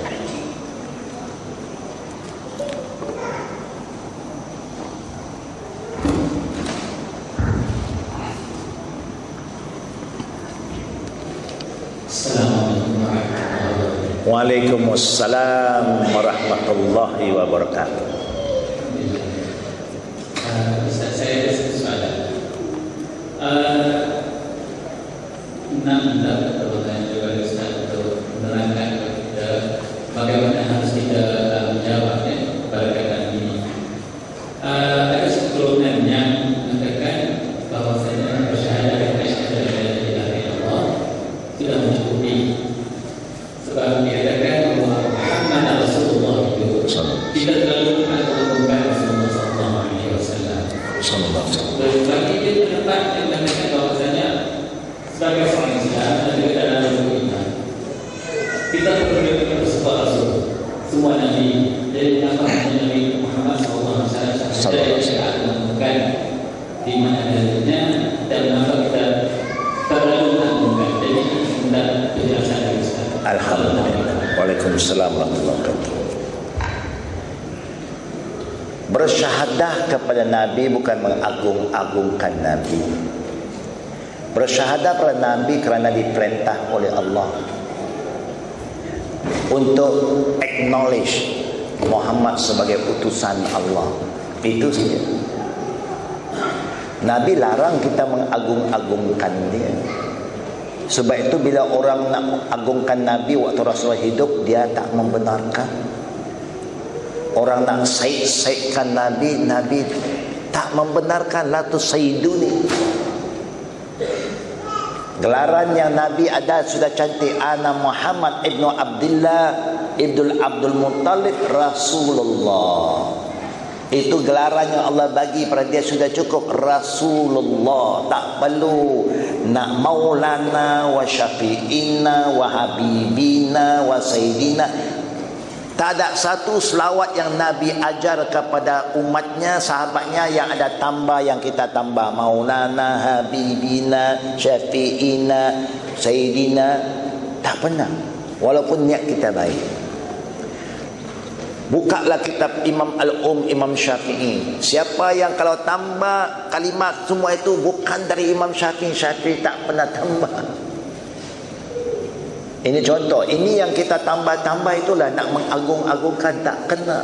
Waalaikumsalam warahmatullahi wabarakatuh.
Uh, saya ada soalan. Uh, enam minta pertanyaan juga Ustaz untuk menerangkan kepada bagaimana harus kita menjawab ya, pada keadaan ini. Uh, ada sekelumnya yang mengatakan bahawa saya bersyahadat asyhadu an la ilaha illallah tidak mencukupi sebab dikatakan bahawa Muhammad Rasulullah itu tidak terlalu mengumumkan Rasulullah sallallahu alaihi wasallam.
Sallallahu alaihi wasallam.
Dan bagi dia pendapat yang mengatakan bahawasanya sebagai seorang Islam dan juga dalam kita kita perlu bersekolah semua semua Nabi dari nama Nabi Muhammad SAW
Sallallahu alaihi
Saya agungkan di mana dalilnya dan mengapa kita terlalu mengagungkan. Jadi kita penjelasan dari Ustaz.
Alhamdulillah. Waalaikumsalam warahmatullahi wabarakatuh. Bersyahadah kepada Nabi bukan mengagung-agungkan Nabi. Bersyahadah kepada Nabi kerana diperintah oleh Allah untuk acknowledge Muhammad sebagai utusan Allah. Itu saja. Nabi larang kita mengagung-agungkan dia. Sebab itu bila orang nak agungkan Nabi waktu Rasulullah hidup dia tak membenarkan. Orang nak said-saidkan Nabi, Nabi tak membenarkan la tu. Gelaran yang Nabi ada sudah cantik Ana Muhammad ibnu Abdullah ibnu Abdul Muttalib Rasulullah. Itu gelaran yang Allah bagi pada dia sudah cukup Rasulullah. Tak perlu nak maulana wa syafi'ina wa habibina wa sayyidina. Tak ada satu selawat yang Nabi ajar kepada umatnya, sahabatnya yang ada tambah yang kita tambah. Maulana, habibina, syafi'ina, sayyidina. Tak pernah. Walaupun niat kita baik. Bukalah kitab Imam Al-Um Imam Syafi'i. Siapa yang kalau tambah kalimat semua itu bukan dari Imam Syafi'i. Syafi'i tak pernah tambah. Ini contoh. Ini yang kita tambah-tambah itulah nak mengagung-agungkan tak kena.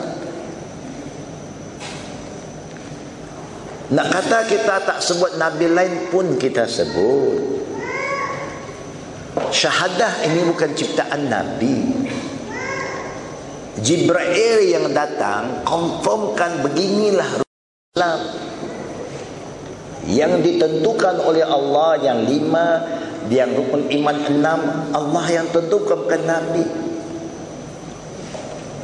Nak kata kita tak sebut Nabi lain pun kita sebut. Syahadah ini bukan ciptaan Nabi. Jibril yang datang confirmkan beginilah Islam yang ditentukan oleh Allah yang lima yang rukun iman enam Allah yang tentukan ke Nabi.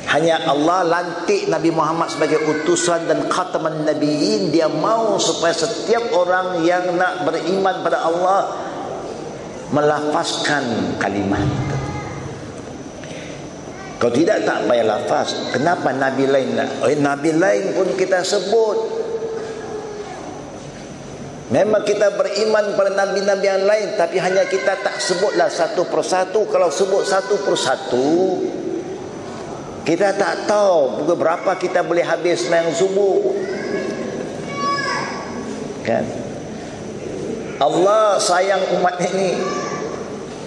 Hanya Allah lantik Nabi Muhammad sebagai utusan dan khataman nabiin dia mau supaya setiap orang yang nak beriman pada Allah melafazkan kalimat itu kalau tidak tak payah lafaz. Kenapa nabi lain? Eh, nabi lain pun kita sebut. Memang kita beriman pada nabi-nabi yang lain tapi hanya kita tak sebutlah satu persatu. Kalau sebut satu persatu kita tak tahu berapa kita boleh habis sembahyang subuh. Kan? Allah sayang umat ini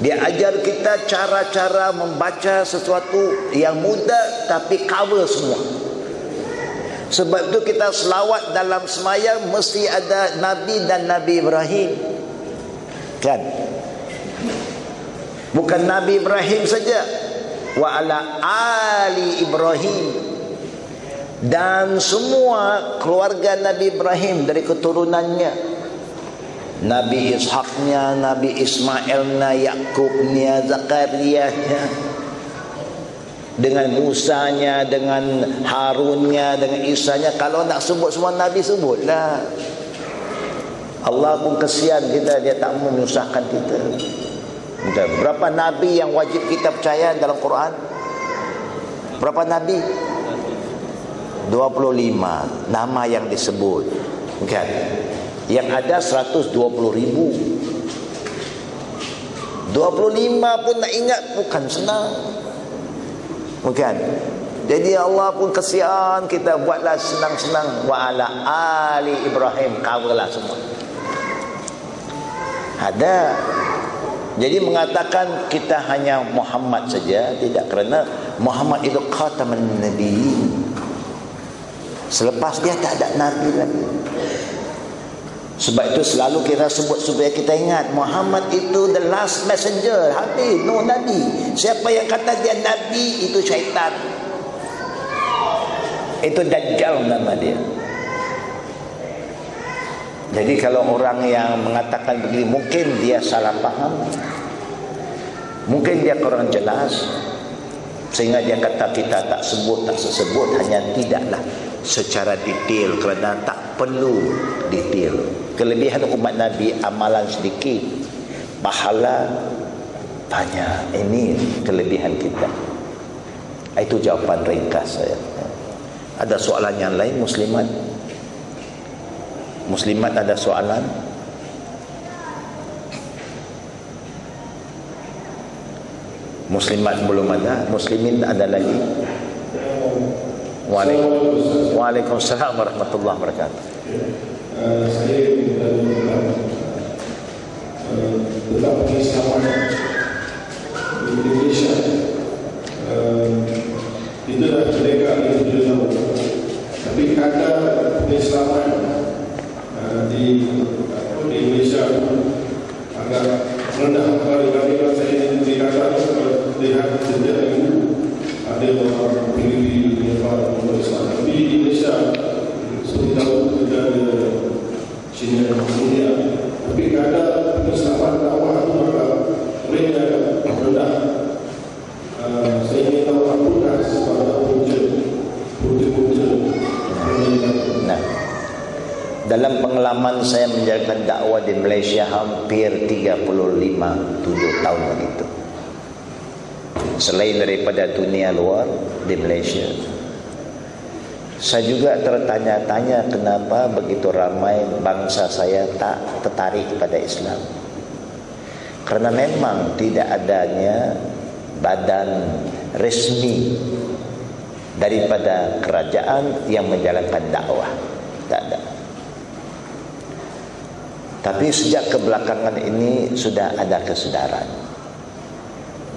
dia ajar kita cara-cara membaca sesuatu yang mudah tapi cover semua. Sebab itu kita selawat dalam semayang mesti ada Nabi dan Nabi Ibrahim. Kan? Bukan Nabi Ibrahim saja. Wa ala ali Ibrahim. Dan semua keluarga Nabi Ibrahim dari keturunannya. Nabi Ishaknya, Nabi Ismailnya, Yakubnya, Zakarianya dengan Musanya, dengan Harunnya, dengan Isanya. Kalau nak sebut semua Nabi sebutlah. Allah pun kesian kita dia tak menyusahkan kita. Berapa Nabi yang wajib kita percaya dalam Quran? Berapa Nabi? 25 nama yang disebut. Bukan. Yang ada 120 ribu. 25 pun nak ingat bukan senang. Bukan? Jadi Allah pun kesian kita buatlah senang-senang. Wa ala ali Ibrahim Coverlah semua. Ada. Jadi mengatakan kita hanya Muhammad saja Tidak kerana Muhammad itu khataman Nabi. Selepas dia tak ada Nabi lagi sebab itu selalu kita sebut supaya kita ingat Muhammad itu the last messenger. Habis, no Nabi. Siapa yang kata dia Nabi, itu syaitan. Itu Dajjal nama dia. Jadi kalau orang yang mengatakan begini, mungkin dia salah faham. Mungkin dia kurang jelas. Sehingga dia kata kita tak sebut, tak sesebut. Hanya tidaklah secara detail kerana tak perlu detail. Kelebihan umat Nabi amalan sedikit pahala banyak. Ini kelebihan kita. Itu jawapan ringkas saya. Ada soalan yang lain muslimat? Muslimat ada soalan? Muslimat belum ada, muslimin ada lagi. Waalaikumsalam, Waalaikumsalam warahmatullahi wabarakatuh.
Uh, saya minta tentang pengislaman di Indonesia. Uh, kita dah merdeka ini tujuh. Tapi kata pengislaman uh, di, uh, di Indonesia agak rendah. Kalau dibandingkan saya di kata kalau lihat sejak dulu ada orang pilih Nepal untuk Islam. Tapi di Indonesia seperti tahu kita ada Cina dan India. Tapi kata pengislaman dakwah itu maka mereka rendah. Uh, saya ingin tahu apakah sepada punca punca-punca
dalam pengalaman saya menjalankan dakwah di Malaysia hampir 35 7 tahun begitu. Selain daripada dunia luar di Malaysia. Saya juga tertanya-tanya kenapa begitu ramai bangsa saya tak tertarik pada Islam. Karena memang tidak adanya badan resmi daripada kerajaan yang menjalankan dakwah. Tak ada. Tapi sejak kebelakangan ini sudah ada kesedaran.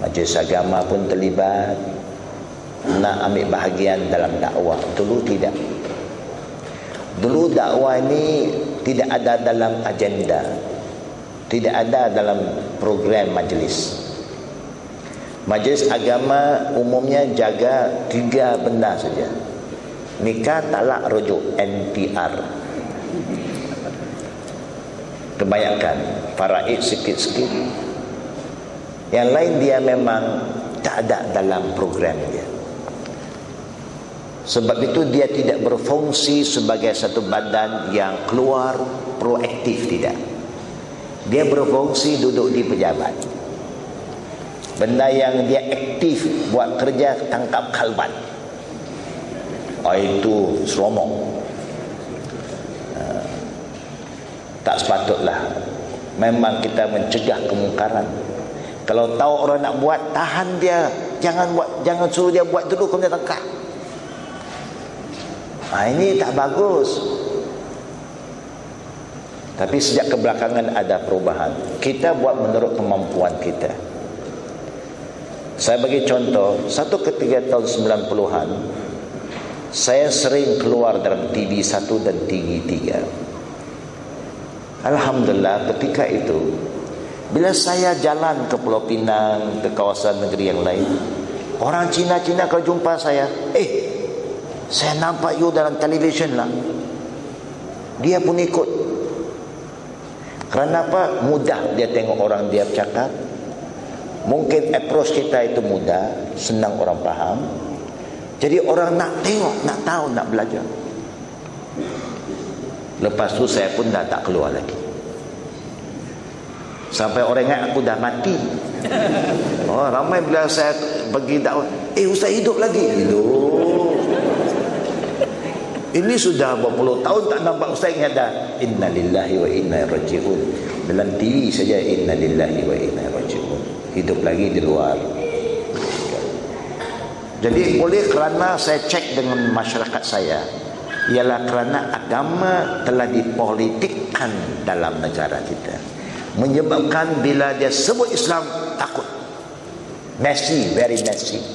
Majlis agama pun terlibat nak ambil bahagian dalam dakwah. Dulu tidak. Dulu dakwah ini tidak ada dalam agenda. Tidak ada dalam program majlis. Majlis agama umumnya jaga tiga benda saja. Nikah, talak, rujuk, NTR. Kebanyakan faraid sikit-sikit. Yang lain dia memang tak ada dalam program dia. Sebab itu dia tidak berfungsi sebagai satu badan yang keluar proaktif tidak. Dia berfungsi duduk di pejabat. Benda yang dia aktif buat kerja tangkap kalban. Oh, itu seromong. Uh, tak sepatutlah. Memang kita mencegah kemungkaran. Kalau tahu orang nak buat, tahan dia. Jangan buat, jangan suruh dia buat dulu kemudian tangkap. Ha, ini tak bagus. Tapi sejak kebelakangan ada perubahan. Kita buat menurut kemampuan kita. Saya bagi contoh, satu ketiga tahun 90-an, saya sering keluar dalam TV 1 dan TV 3. Alhamdulillah ketika itu, bila saya jalan ke Pulau Pinang, ke kawasan negeri yang lain, orang Cina-Cina kalau jumpa saya, eh, saya nampak you dalam televisyen lah. Dia pun ikut. Kerana apa? Mudah dia tengok orang dia bercakap. Mungkin approach kita itu mudah, senang orang faham. Jadi orang nak tengok, nak tahu, nak belajar. Lepas tu saya pun dah tak keluar lagi. Sampai orang ingat aku dah mati. Oh, ramai bila saya pergi dakwah, eh ustaz hidup lagi. Hidup. Ini sudah berpuluh tahun tak nampak ustaz ingat dah. Inna lillahi wa inna raji'un. Dalam TV saja inna lillahi wa inna raji'un. Hidup lagi di luar. Jadi oleh kerana saya cek dengan masyarakat saya ialah kerana agama telah dipolitikkan dalam negara kita. Menyebabkan bila dia sebut Islam takut. Messy, very messy.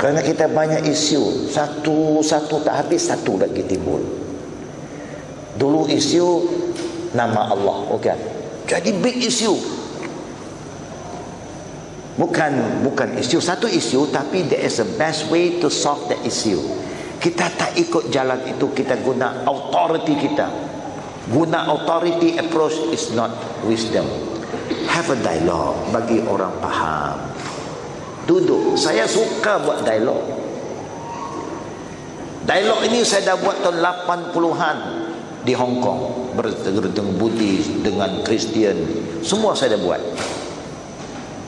Kerana kita banyak isu Satu-satu tak habis Satu lagi timbul. Dulu isu Nama Allah bukan? Jadi big isu. Bukan bukan isu Satu isu Tapi there is a best way to solve that issue. Kita tak ikut jalan itu Kita guna authority kita. Guna authority approach is not wisdom. Have a dialogue Bagi orang faham duduk. Saya suka buat dialog. Dialog ini saya dah buat tahun 80-an di Hong Kong. Bertemu Buddhis dengan Kristian semua saya dah buat.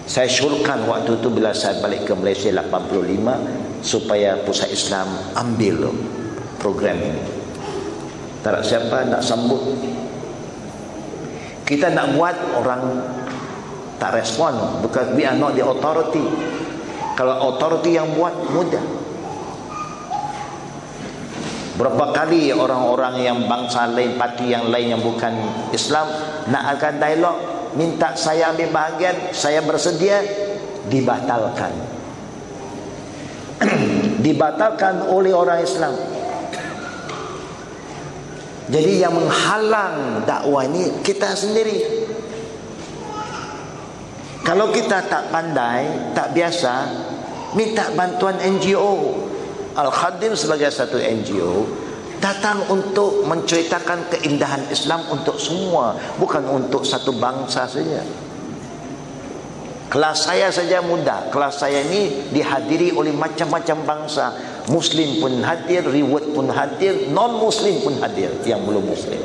Saya syurkan waktu itu bila saya balik ke Malaysia 85 supaya pusat Islam ambil program ini. Tak siapa nak sambut. Kita nak buat orang tak respon. Because we are not the authority kalau authority yang buat mudah. Berapa kali orang-orang yang bangsa lain parti yang lain yang bukan Islam nak akan dialog minta saya ambil bahagian saya bersedia dibatalkan. Dibatalkan oleh orang Islam. Jadi yang menghalang dakwah ini kita sendiri. Kalau kita tak pandai, tak biasa, minta bantuan NGO. Al-Khadim sebagai satu NGO datang untuk menceritakan keindahan Islam untuk semua, bukan untuk satu bangsa saja. Kelas saya saja mudah. Kelas saya ini dihadiri oleh macam-macam bangsa. Muslim pun hadir, reward pun hadir, non-Muslim pun hadir yang belum Muslim.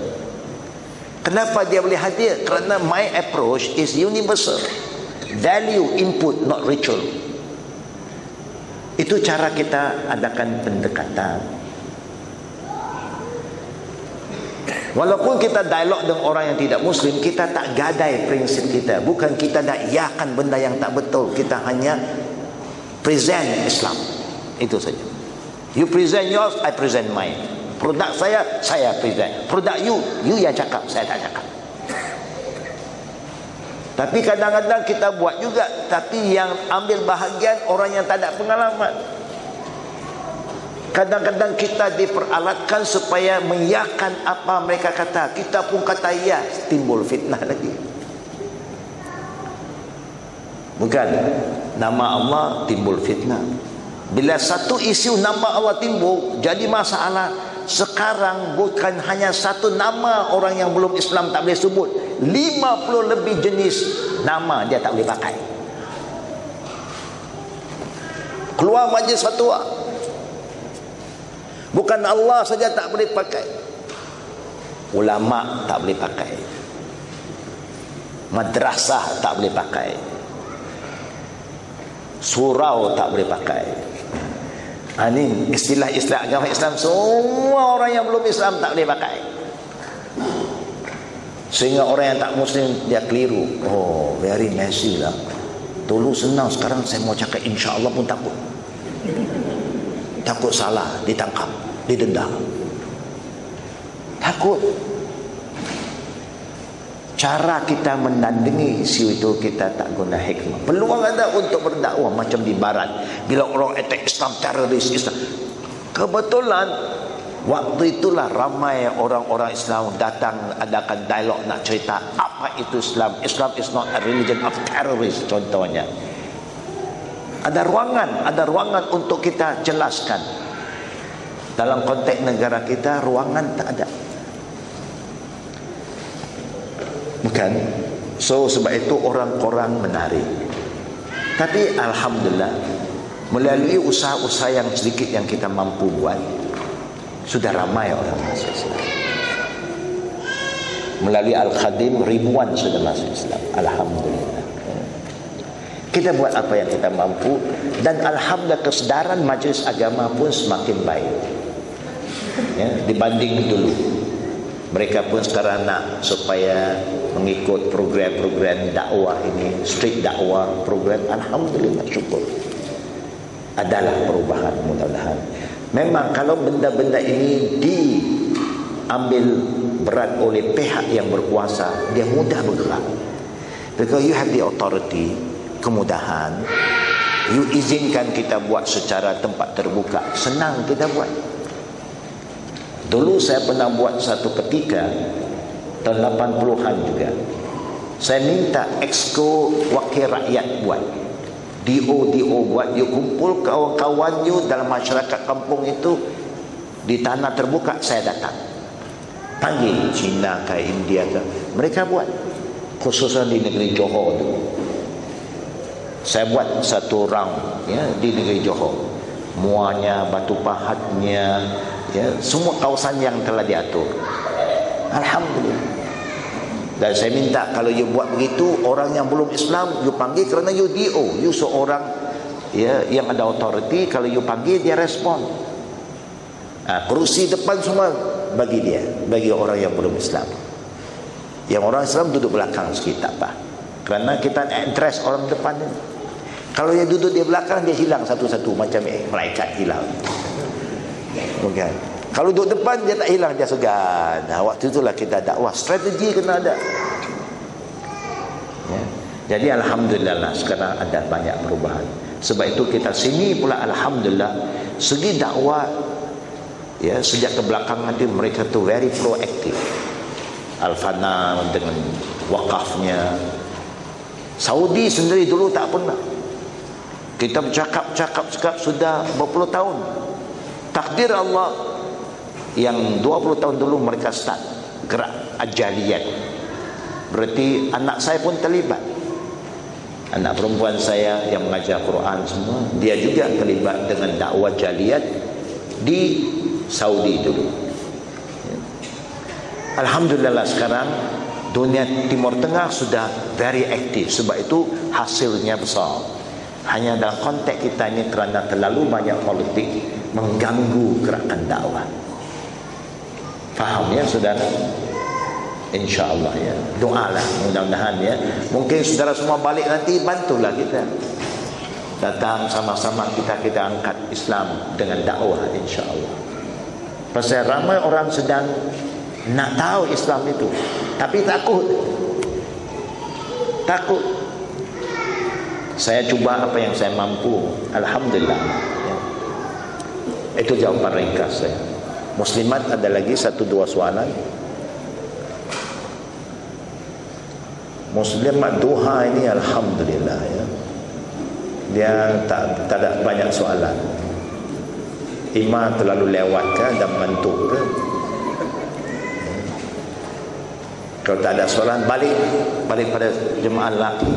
Kenapa dia boleh hadir? Kerana my approach is universal. Value input, not ritual. Itu cara kita adakan pendekatan. Walaupun kita dialog dengan orang yang tidak muslim Kita tak gadai prinsip kita. Bukan kita nak iakan benda yang tak betul. Kita hanya present Islam. Itu saja. You present yours, I present mine. Produk saya, saya present. Produk you, you yang cakap, saya tak cakap Tapi kadang-kadang kita buat juga Tapi yang ambil bahagian orang yang tak ada pengalaman Kadang-kadang kita diperalatkan supaya mengiyakan apa mereka kata. Kita pun kata ya, timbul fitnah lagi. Bukan nama Allah timbul fitnah. Bila satu isu nama Allah timbul, jadi masalah. Sekarang bukan hanya satu nama orang yang belum Islam tak boleh sebut. 50 lebih jenis nama dia tak boleh pakai. Keluar majlis fatwa. Bukan Allah saja tak boleh pakai. Ulama tak boleh pakai. Madrasah tak boleh pakai. Surau tak boleh pakai. Ha, ini istilah-istilah agama Islam semua orang yang belum Islam tak boleh pakai. Sehingga orang yang tak Muslim dia keliru. Oh, very messy lah. Dulu senang sekarang saya mau cakap insya Allah pun takut. Takut salah ditangkap didenda takut cara kita menandingi isu itu kita tak guna hikmah. Peluang ada untuk berdakwah macam di barat. Bila orang attack Islam teroris Islam. Kebetulan waktu itulah ramai orang-orang Islam datang adakan dialog nak cerita apa itu Islam. Islam is not a religion of terrorist contohnya. Ada ruangan ada ruangan untuk kita jelaskan. Dalam konteks negara kita ruangan tak ada bukan. So sebab itu orang-orang menarik tapi Alhamdulillah melalui usaha-usaha yang sedikit yang kita mampu buat sudah ramai orang masuk Islam. Melalui Al-Khadim ribuan sudah masuk Islam. Alhamdulillah. Kita buat apa yang kita mampu dan Alhamdulillah kesedaran majlis agama pun semakin baik. Ya, dibanding dulu. Mereka pun sekarang nak supaya mengikut program-program dakwah ini street dakwah program Alhamdulillah syukur. Adalah perubahan mudah-mudahan. Memang kalau benda-benda ini diambil berat oleh pihak yang berkuasa dia mudah bergerak. Because you have the authority kemudahan you izinkan kita buat secara tempat terbuka. Senang kita buat. Dulu saya pernah buat satu ketika tahun 80-an juga. Saya minta exco wakil rakyat buat. DO-DO buat. You kumpul kawan-kawan you dalam masyarakat kampung itu di tanah terbuka saya datang. Panggil Cina ke India ke. Mereka buat. Khususnya di negeri Johor itu. Saya buat satu round ya, di negeri Johor. Muanya, batu pahatnya, ya, semua kawasan yang telah diatur Alhamdulillah. Dan saya minta kalau you buat begitu orang yang belum Islam you panggil kerana you DO you seorang ya, yang ada authority kalau you panggil dia respon. Ha, kerusi depan semua bagi dia bagi orang yang belum Islam. Yang orang Islam duduk belakang sikit tak apa. Kerana kita interest orang depan ni. Kalau dia duduk di belakang dia hilang satu-satu macam eh, malaikat hilang. Bukan kalau duduk depan dia tak hilang dia segan. Nah, waktu itulah kita dakwah. Strategi kena ada. Ya. jadi Alhamdulillah sekarang ada banyak perubahan. Sebab itu kita sini pula Alhamdulillah segi dakwah ya sejak ke belakang nanti mereka tu very proaktif Al-Fana dengan wakafnya. Saudi sendiri dulu tak pernah. Kita bercakap-cakap sudah berpuluh tahun. Takdir Allah yang 20 tahun dulu mereka start gerak ajaliyat berarti anak saya pun terlibat. Anak perempuan saya yang mengajar Quran semua dia juga terlibat dengan dakwah jaliyat di Saudi dulu. Alhamdulillah sekarang dunia Timur Tengah sudah very aktif sebab itu hasilnya besar. Hanya dalam konteks kita ini kerana terlalu banyak politik mengganggu gerakan dakwah faham ya? Saudara InsyaAllah ya. Doalah mudah-mudahan ya. Mungkin saudara semua balik nanti Bantulah kita. Datang sama-sama kita Kita angkat Islam Dengan dakwah insyaAllah. Pasal ramai orang sedang Nak tahu Islam itu Tapi takut. Takut. Saya cuba apa yang saya mampu. Alhamdulillah ya. Itu jawapan ringkas saya Muslimat ada lagi satu dua soalan. Muslim duha ini Alhamdulillah ya. Dia tak, tak ada banyak soalan. Imam terlalu lewat ke dan mentuk ke? Kalau tak ada soalan balik Balik pada jemaah lelaki.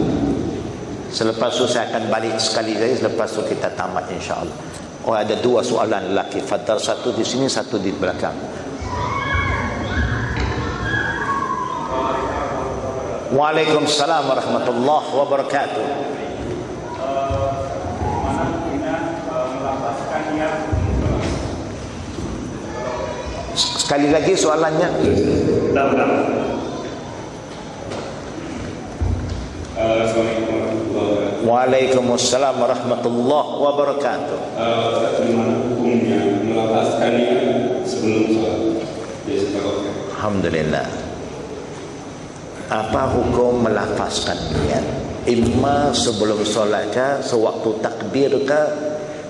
Selepas itu saya akan balik sekali lagi Selepas itu kita tamat insyaAllah Oh ada dua soalan lelaki Fadal satu di sini satu di belakang Waalaikumsalam warahmatullahi wabarakatuh. Sekali lagi soalannya.
Tak, tak.
Waalaikumsalam warahmatullahi wabarakatuh.
Bagaimana hukumnya melepaskannya sebelum sholat?
Alhamdulillah apa hukum melafazkan niat imma sebelum solat ke sewaktu takbir ke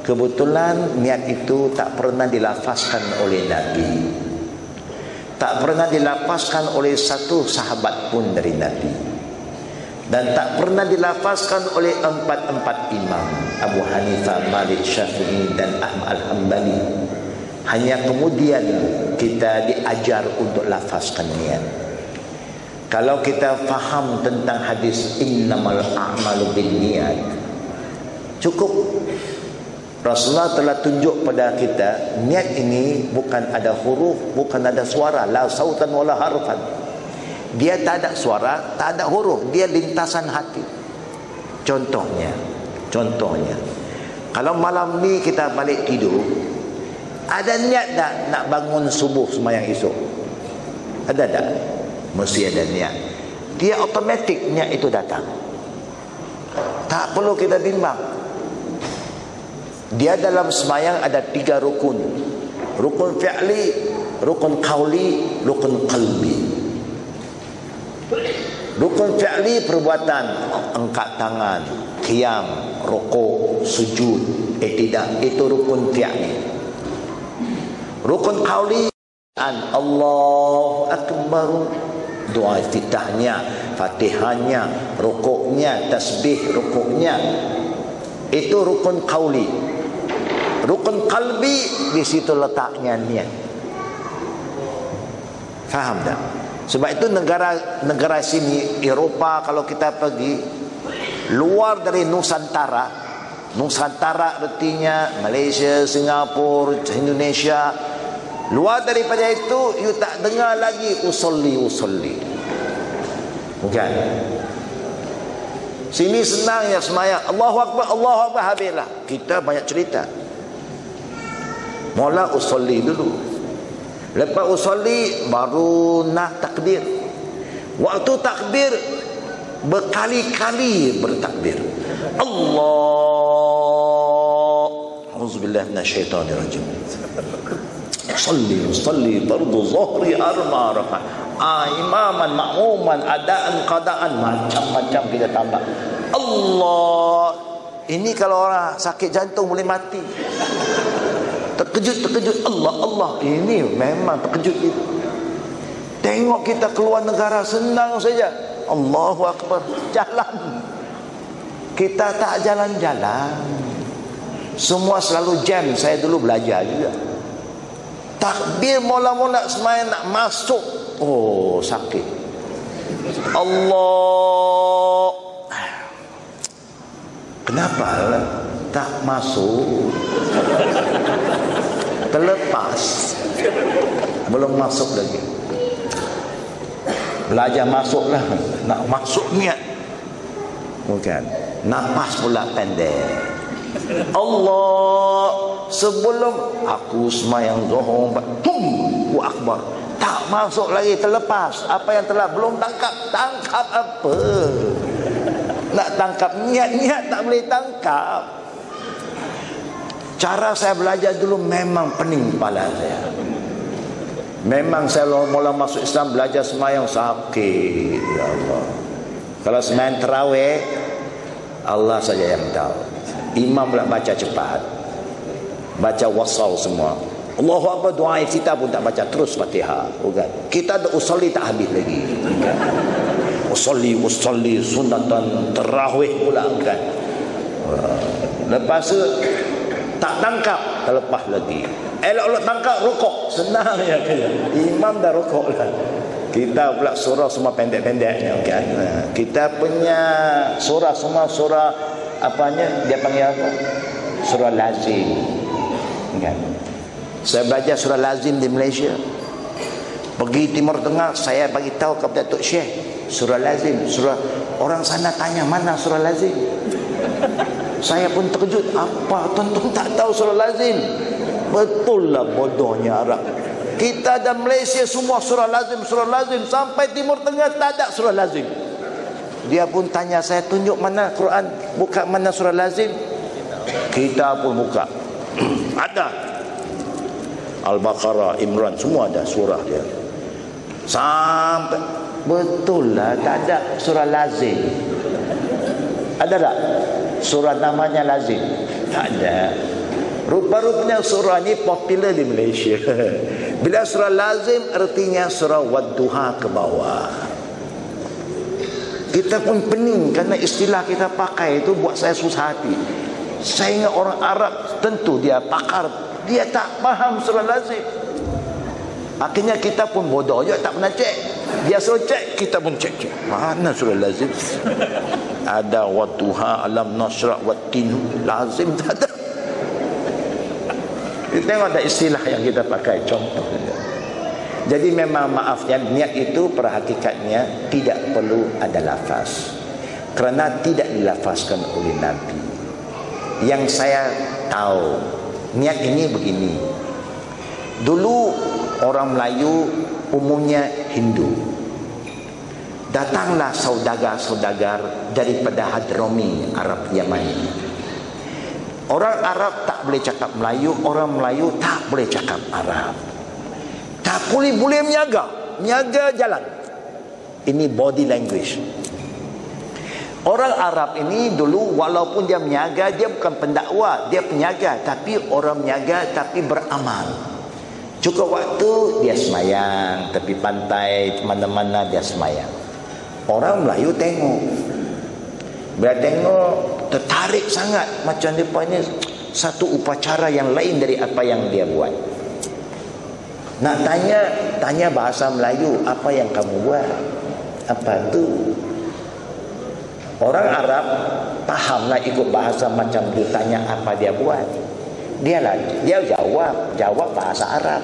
kebetulan niat itu tak pernah dilafazkan oleh Nabi tak pernah dilafazkan oleh satu sahabat pun dari Nabi dan tak pernah dilafazkan oleh empat-empat imam. Abu Hanifah, Malik, Syafi'i dan Ahmad Al-Hambali. Hanya kemudian kita diajar untuk lafazkan niat kalau kita faham tentang hadis innamal a'malu binniyat cukup. Rasulullah telah tunjuk pada kita niat ini bukan ada huruf bukan ada suara la sautan wala harfan dia tak ada suara tak ada huruf. Dia lintasan hati. Contohnya contohnya. Kalau malam ni kita balik tidur ada niat tak nak bangun subuh semayang esok? Ada tak? Mesti ada niat. Dia automatik niat itu datang. Tak perlu kita bimbang. Dia dalam semayang ada tiga rukun. Rukun fi'li rukun qawli rukun qalbi rukun fi'li perbuatan angkat tangan qiyam rukuk sujud etidak itu rukun fi'li. Rukun qawli Allah akbar. Doa iftitahnya fatihahnya rukuknya tasbih rukuknya. Itu rukun qauli rukun qalbi di situ letaknya niat. Faham tak sebab itu negara negara sini Eropah kalau kita pergi luar dari Nusantara Nusantara artinya Malaysia, Singapura, Indonesia Luar daripada itu You tak dengar lagi Usolli usolli. Bukan? Sini senang ya semayang. Allahu Akbar Allahu Akbar habislah. Kita banyak cerita. Mula usolli dulu Lepas usolli baru nak takbir. Waktu takbir berkali-kali bertakbir. Allah. Auzubillah minasyaitonirrajim. Salli salli fardu zuhri arba rakaat. Ah, imaman makmuman adaan qadaan macam-macam kita tambah. Allah. Ini kalau orang sakit jantung boleh mati. Terkejut terkejut Allah Allah ini memang terkejut itu. Tengok kita keluar negara senang saja. Allahu akbar. Jalan. Kita tak jalan-jalan. Semua selalu jam. Saya dulu belajar juga. Takbir mula-mula semayan nak masuk. Oh, sakit. Allah. Kenapa tak masuk? Terlepas. Belum masuk lagi. Belajar masuklah. Nak masuk niat. Bukan. Napas pula pendek. Allah sebelum aku semayang zuhur hum wa akbar tak masuk lagi terlepas apa yang telah belum tangkap tangkap apa nak tangkap niat-niat tak boleh tangkap cara saya belajar dulu memang pening kepala saya. Memang saya mula masuk Islam belajar semayang sakit ya Allah. Kalau semayang terawih Allah saja yang tahu. Imam pula baca cepat. Baca wasal semua. Allahu Akbar doa kita pun tak baca. Terus Fatihah bukan. Kita ada usolli tak habis lagi. Usolli usolli sunatan terawih pula lepas tu tak tangkap. Terlepas lagi. Elok-elok tangkap rukuk senang ya kaya. imam dah rukuk lah. Kita pula surah semua pendek-pendeknya kan kita punya surah semua surah apanya dia panggil apa? Surah lazim. Kan? Saya belajar surah lazim di Malaysia. Pergi timur tengah saya bagi tahu kepada Tok Syekh surah lazim. Surah orang sana tanya mana surah lazim saya pun terkejut. Apa tuan-tuan tak tahu surah lazim? Betul lah bodohnya Arab. Kita dan Malaysia semua surah lazim surah lazim. Sampai timur tengah tak ada surah lazim. Dia pun tanya saya tunjuk mana Quran? Buka mana surah lazim? Kita pun buka. Ada. Al-Baqarah Imran semua ada surah dia. Sampai betul lah tak ada surah lazim. Ada tak surah namanya lazim tak ada rupa-rupanya surah ni popular di Malaysia bila surah lazim artinya surah wadduha ke bawah kita pun pening kerana istilah kita pakai itu buat saya susah hati. Saya ingat orang Arab tentu dia pakar. Dia tak faham surah lazim. Akhirnya kita pun bodoh juga tak pernah cek. Dia suruh cek, kita pun cek. cek. Mana surah lazim? Ada watuha alam nasra watin lazim tak ada. Kita tengok ada istilah yang kita pakai contoh. Jadi memang maaf ya niat itu perhakikatnya tidak perlu ada lafaz. Kerana tidak dilafazkan oleh Nabi. Yang saya tahu niat ini begini. Dulu orang Melayu umumnya Hindu. Datanglah saudagar-saudagar daripada Hadrami Arab Yaman. Orang Arab tak boleh cakap Melayu, orang Melayu tak boleh cakap Arab. Tak boleh boleh menyaga. Menyaga jalan. Ini body language. Orang Arab ini dulu walaupun dia menyaga, dia bukan pendakwa, dia penyaga. Tapi orang menyaga tapi beramal. Cukup waktu dia semayang, tepi pantai, mana-mana dia semayang. Orang Melayu tengok. Bila tengok, tertarik sangat. Macam dia punya satu upacara yang lain dari apa yang dia buat. Nak tanya, tanya bahasa Melayu, apa yang kamu buat? Apa tu? Orang Arab fahamlah ikut bahasa macam tu tanya apa dia buat. Dia lah, dia jawab, jawab bahasa Arab.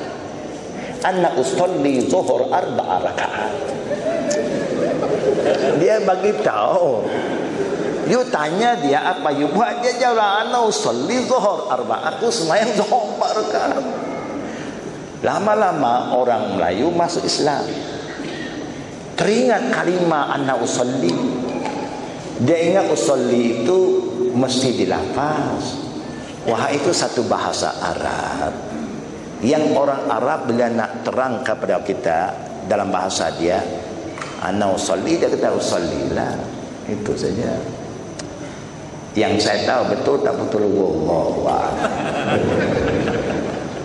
Anak usolli zuhur arba'a rakaat. Dia bagi tahu. You tanya dia apa you buat dia jawab anak usolli zuhur arba'a. Aku semayang zuhur empat rakaat. Lama-lama orang Melayu masuk Islam. Teringat kalimah anak usalli. Dia ingat usalli itu mesti dilafaz. Wah itu satu bahasa Arab. Yang orang Arab bila nak terang kepada kita dalam bahasa dia, anak usalli dia kata usalli lah. Itu saja. Yang saya tahu betul tak betul Allah.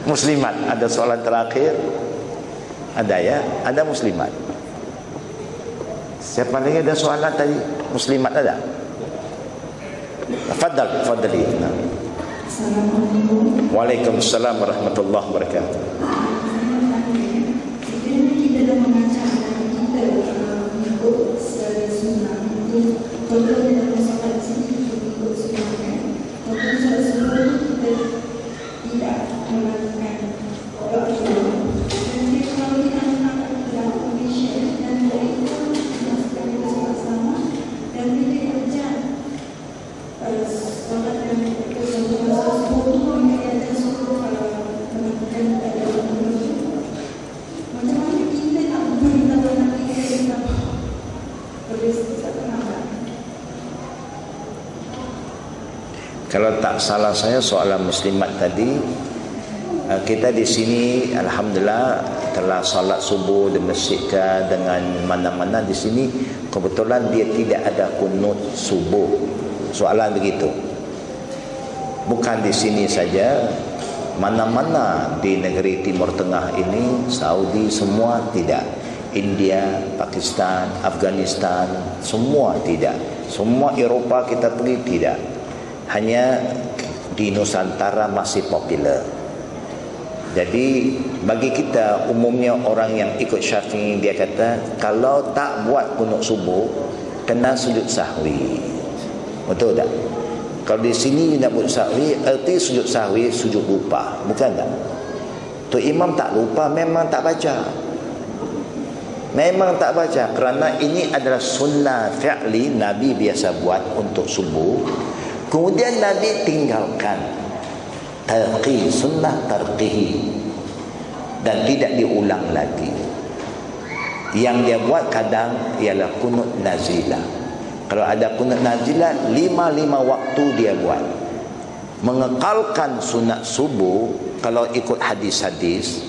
Muslimat ada soalan terakhir? Ada ya? Ada muslimat. Siapa lagi ada soalan tadi? Muslimat ada? Fadal, fadali. Nah.
Assalamualaikum.
Waalaikumsalam warahmatullahi wabarakatuh.
Kita dah mengajar kita uh, mengikut secara sunnah itu contohnya dalam solat sini kita mengikut sunnah kan. Contohnya solat sunnah itu kita tidak melakukan orang tua. Jadi kalau kita nak dalam kondisi dan dari itu masukkan kita solat sama dan kita kerja uh, solat yang itu contoh solat subuh itu kita ada subuh kalau melakukan pada macam mana kita nak memberitahu anak kita tentang peristiwa kenapa?
Kalau tak salah saya soalan muslimat tadi. Eh, kita di sini alhamdulillah telah salat subuh dimasjidkan dengan mana-mana di sini. Kebetulan dia tidak ada kunut subuh. Soalan begitu. Bukan di sini saja. Mana-mana di negeri Timur Tengah ini Saudi semua tidak. India, Pakistan, Afghanistan semua tidak. Semua Eropah kita pergi tidak hanya di Nusantara masih popular. Jadi bagi kita umumnya orang yang ikut syafi'i dia kata kalau tak buat kunut subuh kena sujud sahwi. Betul tak? Kalau di sini nak buat sahwi erti sujud sahwi sujud lupa. Bukan tak? Tu imam tak lupa memang tak baca. Memang tak baca kerana ini adalah sunnah fi'li Nabi biasa buat untuk subuh kemudian Nabi tinggalkan tarqi sunnah tarqihi. Dan tidak diulang lagi. Yang dia buat kadang ialah kunut nazilah kalau ada kunut nazilah lima-lima waktu dia buat. Mengekalkan sunat subuh kalau ikut hadis-hadis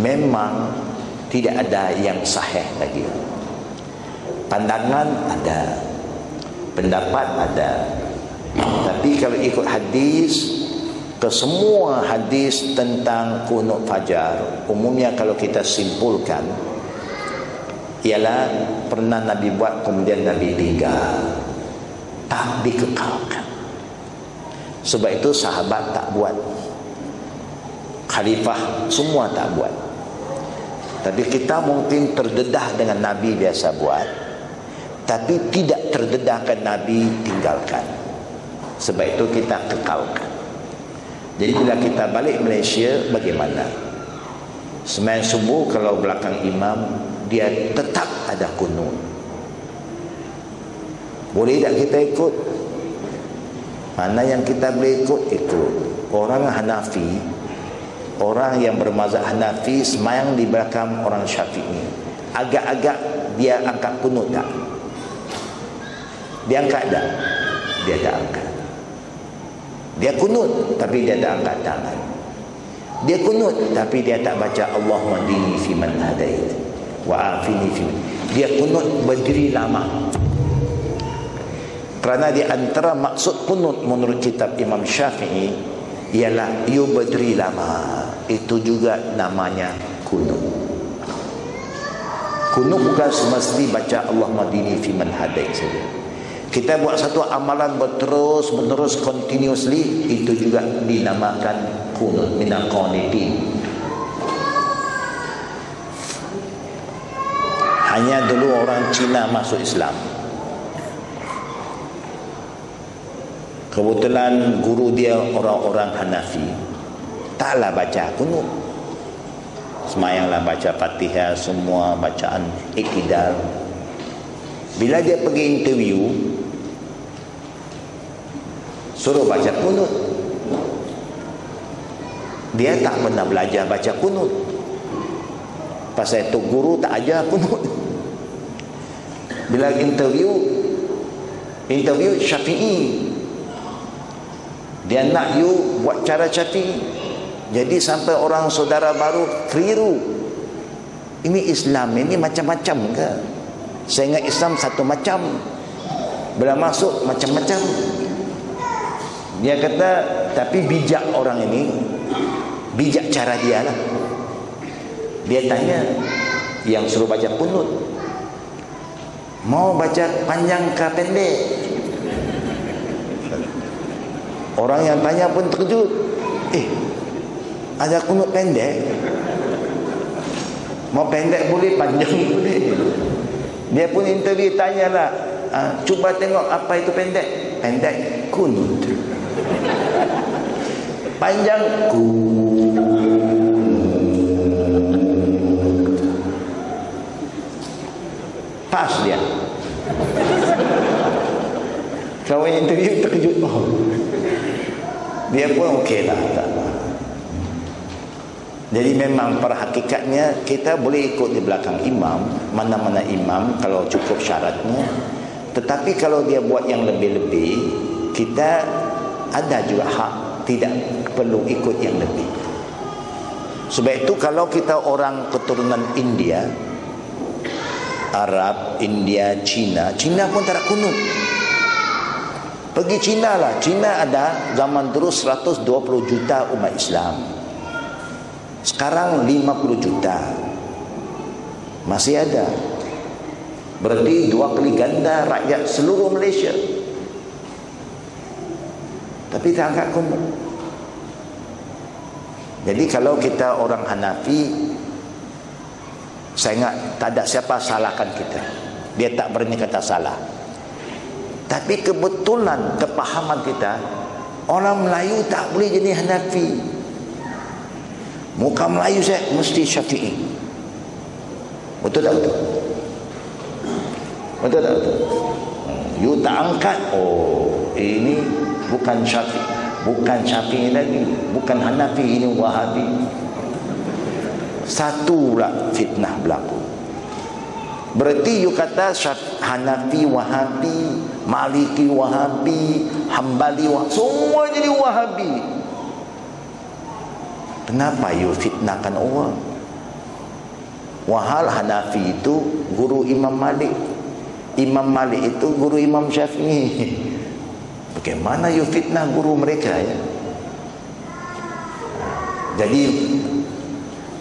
memang tidak ada yang sahih lagi. Pandangan ada. Pendapat ada tapi kalau ikut hadis ke semua hadis tentang kunut fajar umumnya kalau kita simpulkan ialah pernah Nabi buat kemudian Nabi tinggal. Tak dikekalkan. Sebab itu sahabat tak buat. Khalifah semua tak buat. Tapi kita mungkin terdedah dengan Nabi biasa buat tapi tidak terdedahkan Nabi tinggalkan sebab itu kita kekalkan. Jadi bila kita balik Malaysia bagaimana? Semayang subuh kalau belakang imam dia tetap ada kunut. Boleh tak kita ikut? Mana yang kita boleh ikut? Ikut. Orang Hanafi orang yang bermazhab Hanafi semayang di belakang orang Syafi'i. Agak-agak dia angkat kunut tak? Dia angkat tak? Dia tak angkat dia kunut tapi dia tak angkat tangan. Dia kunut tapi dia tak baca Allahumma dini fi man hadait. Wa afini fi dia kunut berdiri lama. Kerana di antara maksud kunut menurut kitab Imam Syafi'i ialah you berdiri lama. Itu juga namanya kunut. Kunut bukan semesti baca Allahumma dini fi man hadait saja kita buat satu amalan berterus menerus continuously itu juga dinamakan kunut minal qanitin. Hanya dulu orang Cina masuk Islam. Kebetulan guru dia orang-orang Hanafi. Taklah baca kunut. Semayanglah baca fatihah semua bacaan iktidal. Bila dia pergi interview suruh baca kunut. Dia tak pernah belajar baca kunut. Pasal itu guru tak ajar kunut. Bila interview interview syafi'i. Dia nak you buat cara syafi'i. Jadi sampai orang saudara baru keliru. Ini Islam ini macam-macam ke? Saya ingat Islam satu macam. Bila masuk macam-macam dia kata tapi bijak orang ini bijak cara dia lah. Dia tanya yang suruh baca kunut mau baca panjang ke pendek? Orang yang tanya pun terkejut. Eh ada kunut pendek? Mau pendek boleh panjang boleh? Dia pun interview tanyalah uh, cuba tengok apa itu pendek. Pendek kunut panjang pas dia. Kawan interview terkejut oh. dia pun okey lah tak jadi memang pada hakikatnya kita boleh ikut di belakang imam mana-mana imam kalau cukup syaratnya. Tetapi kalau dia buat yang lebih-lebih kita ada juga hak tidak perlu ikut yang lebih. Sebab itu kalau kita orang keturunan India Arab, India, Cina Cina pun tak kunut. Pergi Cina lah. Cina ada zaman dulu 120 juta umat Islam. Sekarang 50 juta. Masih ada. Berarti dua kali ganda rakyat seluruh Malaysia tapi tak angkat kunut jadi kalau kita orang Hanafi saya ingat tak ada siapa salahkan kita. Dia tak berani kata salah. Tapi kebetulan kepahaman kita orang Melayu tak boleh jadi Hanafi. Muka Melayu saya mesti Syafi'i. Betul tak betul? Betul tak betul? You tak angkat oh ini bukan Syafi'i. Bukan Syafi'i lagi. Bukan Hanafi ini Wahabi. Satu pula fitnah berlaku. Berarti you kata Hanafi Wahabi Maliki Wahabi Hambali Wahabi semua jadi Wahabi. Kenapa you fitnahkan orang? Wahal Hanafi itu guru Imam Malik. Imam Malik itu guru Imam Syafi'i bagaimana you fitnah guru mereka ya? Jadi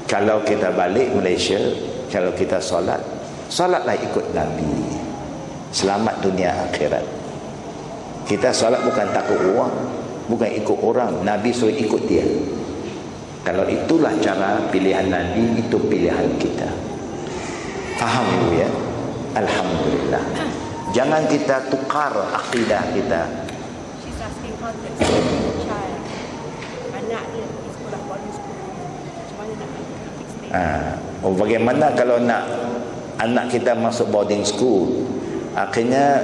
kalau kita balik Malaysia kalau kita solat solatlah ikut Nabi. Selamat dunia akhirat. Kita solat bukan takut orang bukan ikut orang Nabi suruh ikut dia. Kalau itulah cara pilihan Nabi itu pilihan kita. Faham ya? Alhamdulillah. Jangan kita tukar akidah kita
how child. Anak dia pergi sekolah boarding school. Macam mana nak explain?
Ha, oh bagaimana kalau nak anak kita masuk boarding school akhirnya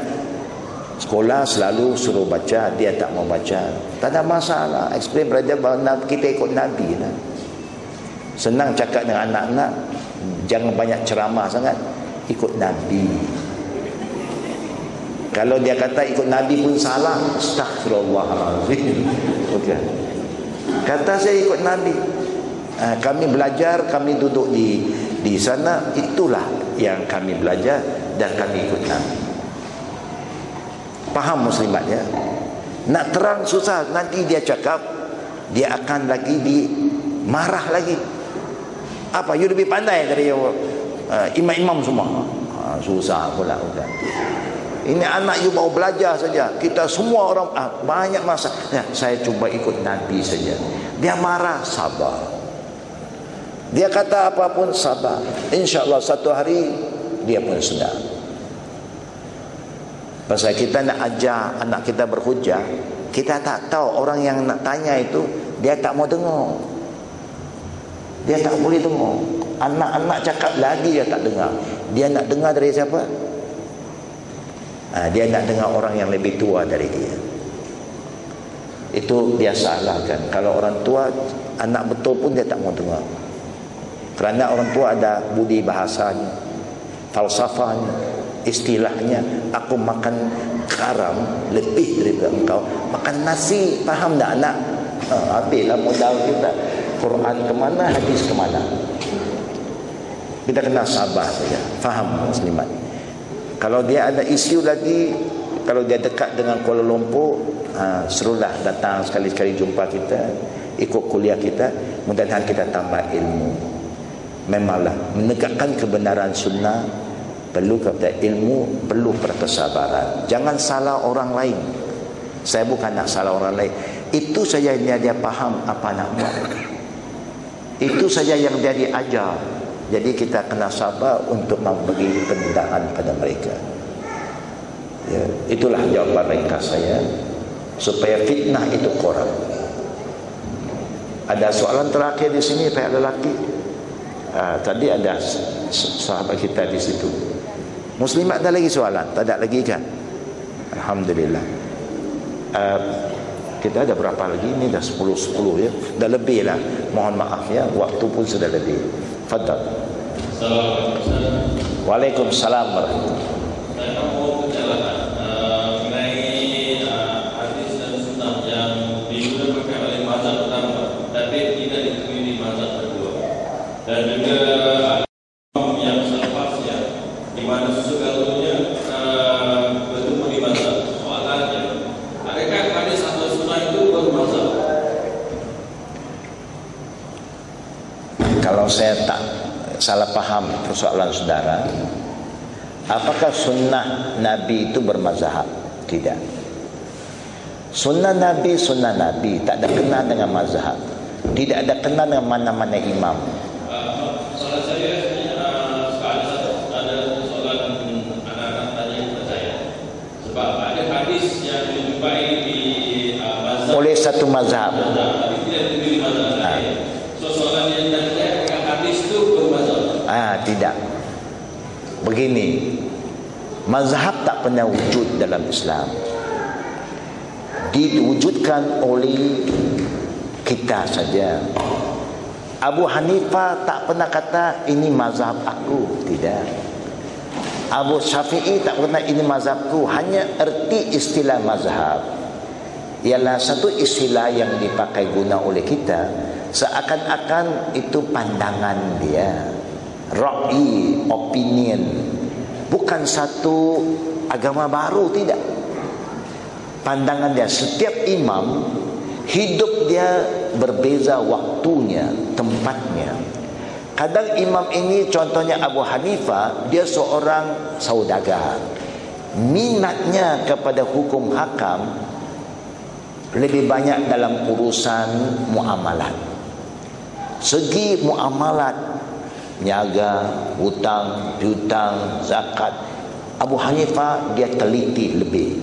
sekolah selalu suruh baca dia tak mau baca tak ada masalah explain dia bahawa kita ikut Nabi lah senang cakap dengan anak-anak jangan banyak ceramah sangat ikut Nabi kalau dia kata ikut Nabi pun salah. Astagfirullahaladzim okay. kata saya ikut Nabi ha, kami belajar kami duduk di di sana. Itulah yang kami belajar dan kami ikut Nabi. Faham muslimat ya? Nak terang susah. Nanti dia cakap dia akan lagi di marah lagi. Apa? You lebih pandai? dari uh, imam-imam semua. Ha, susah pula bukan ini anak you mau belajar saja. Kita semua orang ah, banyak masa. Ya, saya cuba ikut Nabi saja. Dia marah sabar. Dia kata apapun sabar. insyaAllah satu hari dia pun sedar. Pasal kita nak ajar anak kita berhujah Kita tak tahu orang yang nak tanya itu Dia tak mau dengar. Dia tak boleh dengar. Anak-anak cakap lagi dia tak dengar. Dia nak dengar dari siapa? Ha, dia nak dengar orang yang lebih tua dari dia. Itu biasalah kan Kalau orang tua anak betul pun dia tak mau dengar. Kerana orang tua ada budi bahasanya falsafahnya istilahnya. Aku makan garam lebih daripada engkau. Makan nasi faham tak anak? Ha, habislah modal kita. Quran ke mana hadis ke mana? Kita kena sabar saja. Faham muslimat kalau dia ada isu lagi kalau dia dekat dengan Kuala Lumpur ha, serulah datang sekali-sekali jumpa kita ikut kuliah kita mudah-mudahan kita tambah ilmu. Memanglah menegakkan kebenaran sunnah perlu kepada ilmu perlu perkesabaran. Jangan salah orang lain. Saya bukan nak salah orang lain. Itu saja yang dia, faham apa nak buat. Itu saja yang dia diajar jadi kita kena sabar untuk memberi pendaan pada mereka. Ya, itulah jawapan ringkas saya supaya fitnah itu kurang. Ada soalan terakhir di sini pihak lelaki? Uh, tadi ada sahabat kita di situ. Muslimat ada lagi soalan? Tak ada lagi kan? Alhamdulillah. Uh, kita ada berapa lagi? Ini dah 10-10 ya? Dah lebih lah. Mohon maaf ya waktu pun sudah lebih Fadal. Waalaikumsalam
dan sunnah yang tidak ditemui di juga mana segalanya uh, bertemu di mazhab soalannya adakah hadis atau sunnah itu baru mazhab
Kalau saya tak salah paham persoalan saudara, apakah sunnah Nabi itu bermazhab? Tidak. Sunnah Nabi, sunnah Nabi tak ada kena dengan mazhab. Tidak ada kena dengan mana-mana imam.
Uh, soalan saya uh, ada satu ada soalan anak-anak tanya kepada saya sebab ada hadis yang dijumpai di uh, mazhab
Oleh satu mazhab.
tapi tidak ditemui di mazhab lain. So soalan yang tadi saya apakah hadis itu
Ah, tidak. Begini. Mazhab tak pernah wujud dalam Islam. Diwujudkan oleh kita saja. Abu Hanifah tak pernah kata ini mazhab aku, tidak. Abu Syafi'i tak pernah ini mazhabku, hanya erti istilah mazhab. Ialah satu istilah yang dipakai guna oleh kita seakan-akan itu pandangan dia. Ra'i, opinion. Bukan satu agama baru, tidak. Pandangan dia setiap imam hidup dia berbeza waktunya, tempatnya. Kadang imam ini contohnya Abu Hanifah, dia seorang saudagar. Minatnya kepada hukum hakam lebih banyak dalam urusan muamalat. Segi muamalat, niaga, hutang, piutang, zakat, Abu Hanifah dia teliti lebih.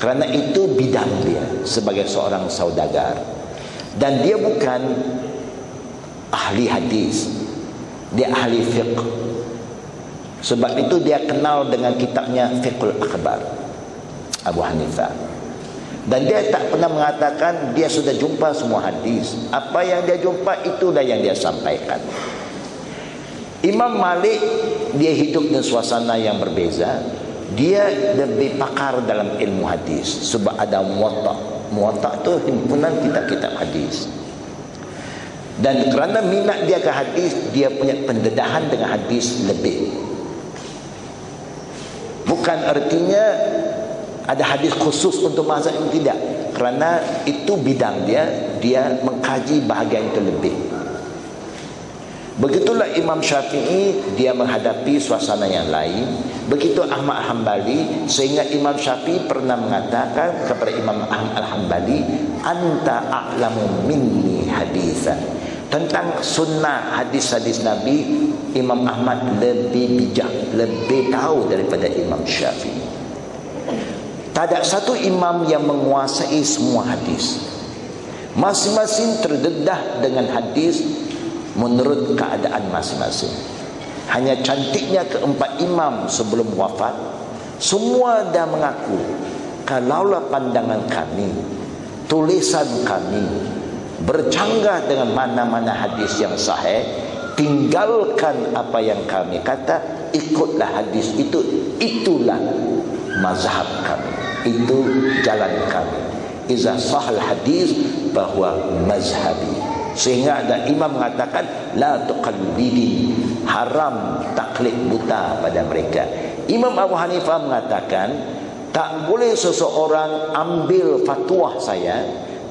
Kerana itu bidang dia sebagai seorang saudagar. Dan dia bukan ahli hadis. Dia ahli fiqh. Sebab itu dia kenal dengan kitabnya Fiqhul Akbar. Abu Hanifah. Dan dia tak pernah mengatakan dia sudah jumpa semua hadis. Apa yang dia jumpa itulah yang dia sampaikan. Imam Malik dia hidup dalam suasana yang berbeza. Dia lebih pakar dalam ilmu hadis sebab ada muwatta. Muwatta tu himpunan kitab-kitab hadis. Dan kerana minat dia ke hadis, dia punya pendedahan dengan hadis lebih. Bukan artinya ada hadis khusus untuk mazhab yang tidak. Kerana itu bidang dia, dia mengkaji bahagian itu lebih. Begitulah Imam Syafi'i dia menghadapi suasana yang lain. Begitu Ahmad Hanbali sehingga Imam Syafi'i pernah mengatakan kepada Imam Ahmad Al-Hanbali, "Anta a'lamu minni hadisan." Tentang sunnah hadis-hadis Nabi, Imam Ahmad lebih bijak, lebih tahu daripada Imam Syafi'i. Tak ada satu imam yang menguasai semua hadis. Masing-masing terdedah dengan hadis menurut keadaan masing-masing. Hanya cantiknya keempat imam sebelum wafat, semua dah mengaku, kalaulah pandangan kami, tulisan kami, bercanggah dengan mana-mana hadis yang sahih tinggalkan apa yang kami kata ikutlah hadis itu itulah mazhab kami itu jalan kami iza sahal hadis bahwa mazhabi sehingga ada imam mengatakan la tuqallidi haram taklid buta pada mereka. Imam Abu Hanifah mengatakan tak boleh seseorang ambil fatwa saya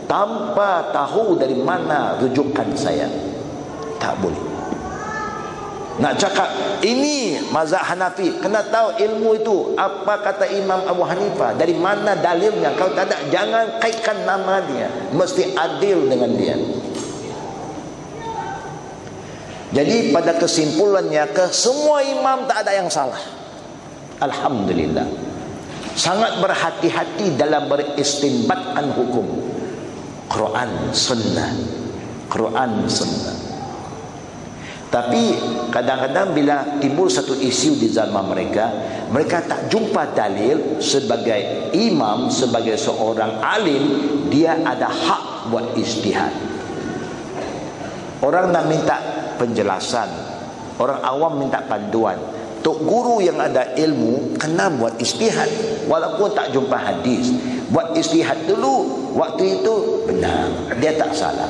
tanpa tahu dari mana rujukan saya. Tak boleh. Nak cakap ini mazhab Hanafi kena tahu ilmu itu apa kata Imam Abu Hanifah dari mana dalilnya? Kalau tak ada jangan kaitkan nama dia. Mesti adil dengan dia jadi pada kesimpulannya ke semua imam tak ada yang salah. Alhamdulillah. Sangat berhati-hati dalam beristinbatkan hukum. Quran sunnah. Quran sunnah. Tapi kadang-kadang bila timbul satu isu di zaman mereka mereka tak jumpa dalil sebagai imam sebagai seorang alim dia ada hak buat istihad orang nak minta penjelasan orang awam minta panduan Tok guru yang ada ilmu kena buat istihad walaupun tak jumpa hadis. Buat istihad dulu waktu itu benar. Dia tak salah.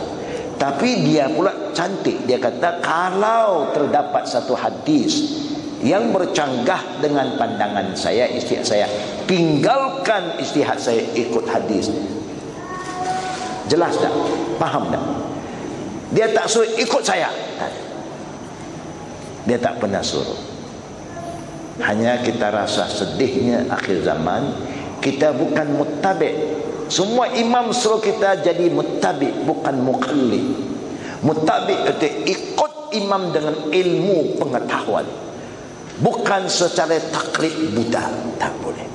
Tapi dia pula cantik. Dia kata kalau terdapat satu hadis yang bercanggah dengan pandangan saya istihad saya tinggalkan istihad saya ikut hadis. Jelas tak? Faham tak? Dia tak suruh ikut saya. Dia tak pernah suruh. Hanya kita rasa sedihnya akhir zaman kita bukan muttabi. Semua imam suruh kita jadi muttabi bukan muqallid. Muttabi itu ikut imam dengan ilmu pengetahuan. Bukan secara taklid buta. Tak boleh.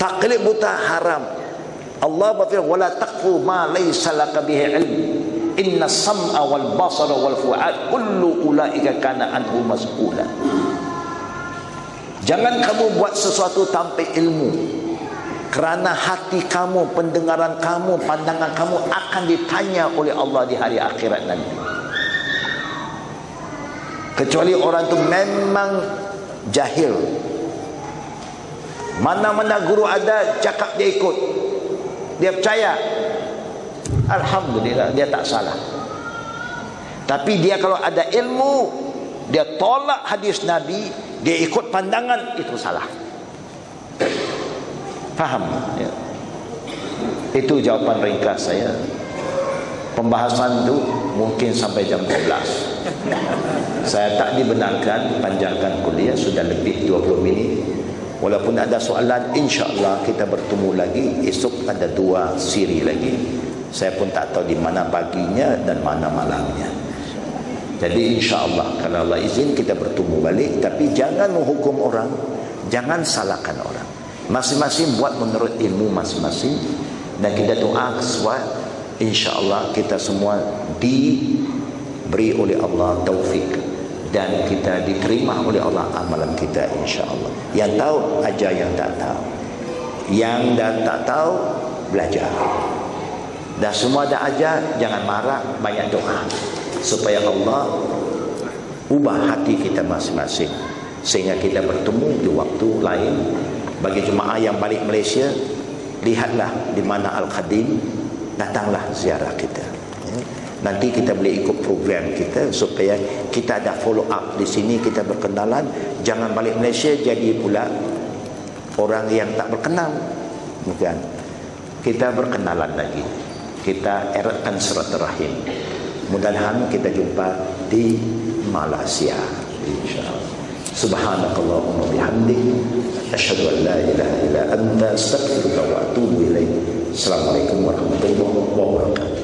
Taklid buta haram. Allah berfirman wala taqfu ma laysa laka bihi ilm. Inna sam'a wal basara wal fu'ad kullu ulaika kana anhu mas'ula. Jangan kamu buat sesuatu tanpa ilmu. Kerana hati kamu, pendengaran kamu, pandangan kamu akan ditanya oleh Allah di hari akhirat nanti. Kecuali orang itu memang jahil. Mana-mana guru ada, cakap dia ikut. Dia percaya. Alhamdulillah, dia tak salah. Tapi dia kalau ada ilmu, dia tolak hadis Nabi, dia ikut pandangan itu salah. Faham? Ya. itu jawapan ringkas saya. Pembahasan itu mungkin sampai jam 12 saya tak dibenarkan panjangkan kuliah sudah lebih 20 minit. Walaupun ada soalan insyaAllah kita bertemu lagi. Esok ada dua siri lagi saya pun tak tahu di mana paginya dan mana malamnya jadi insya Allah kalau Allah izin kita bertemu balik tapi jangan menghukum orang, jangan salahkan orang. Masing-masing buat menurut ilmu masing-masing dan kita doa sesuai insya Allah kita semua diberi oleh Allah taufik dan kita diterima oleh Allah amalan kita insya Allah. Yang tahu aja yang tak tahu. Yang dah tak tahu belajar. Dan semua dah ajar jangan marah banyak doa. Supaya Allah ubah hati kita masing-masing. Sehingga kita bertemu di waktu lain. Bagi jemaah yang balik Malaysia lihatlah di mana Al-Qadim datanglah ziarah kita. Nanti kita boleh ikut program kita supaya kita ada follow up di sini kita berkenalan. Jangan balik Malaysia jadi pula orang yang tak berkenal. Bukan. Kita berkenalan lagi kita eratkan surat rahim Mudah-mudahan kita jumpa di Malaysia insyaallah. Subhanakallahumma bihamdik asyhadu an la ilaha illa anta astaghfiruka wa atubu ilaik. Assalamualaikum warahmatullahi wabarakatuh.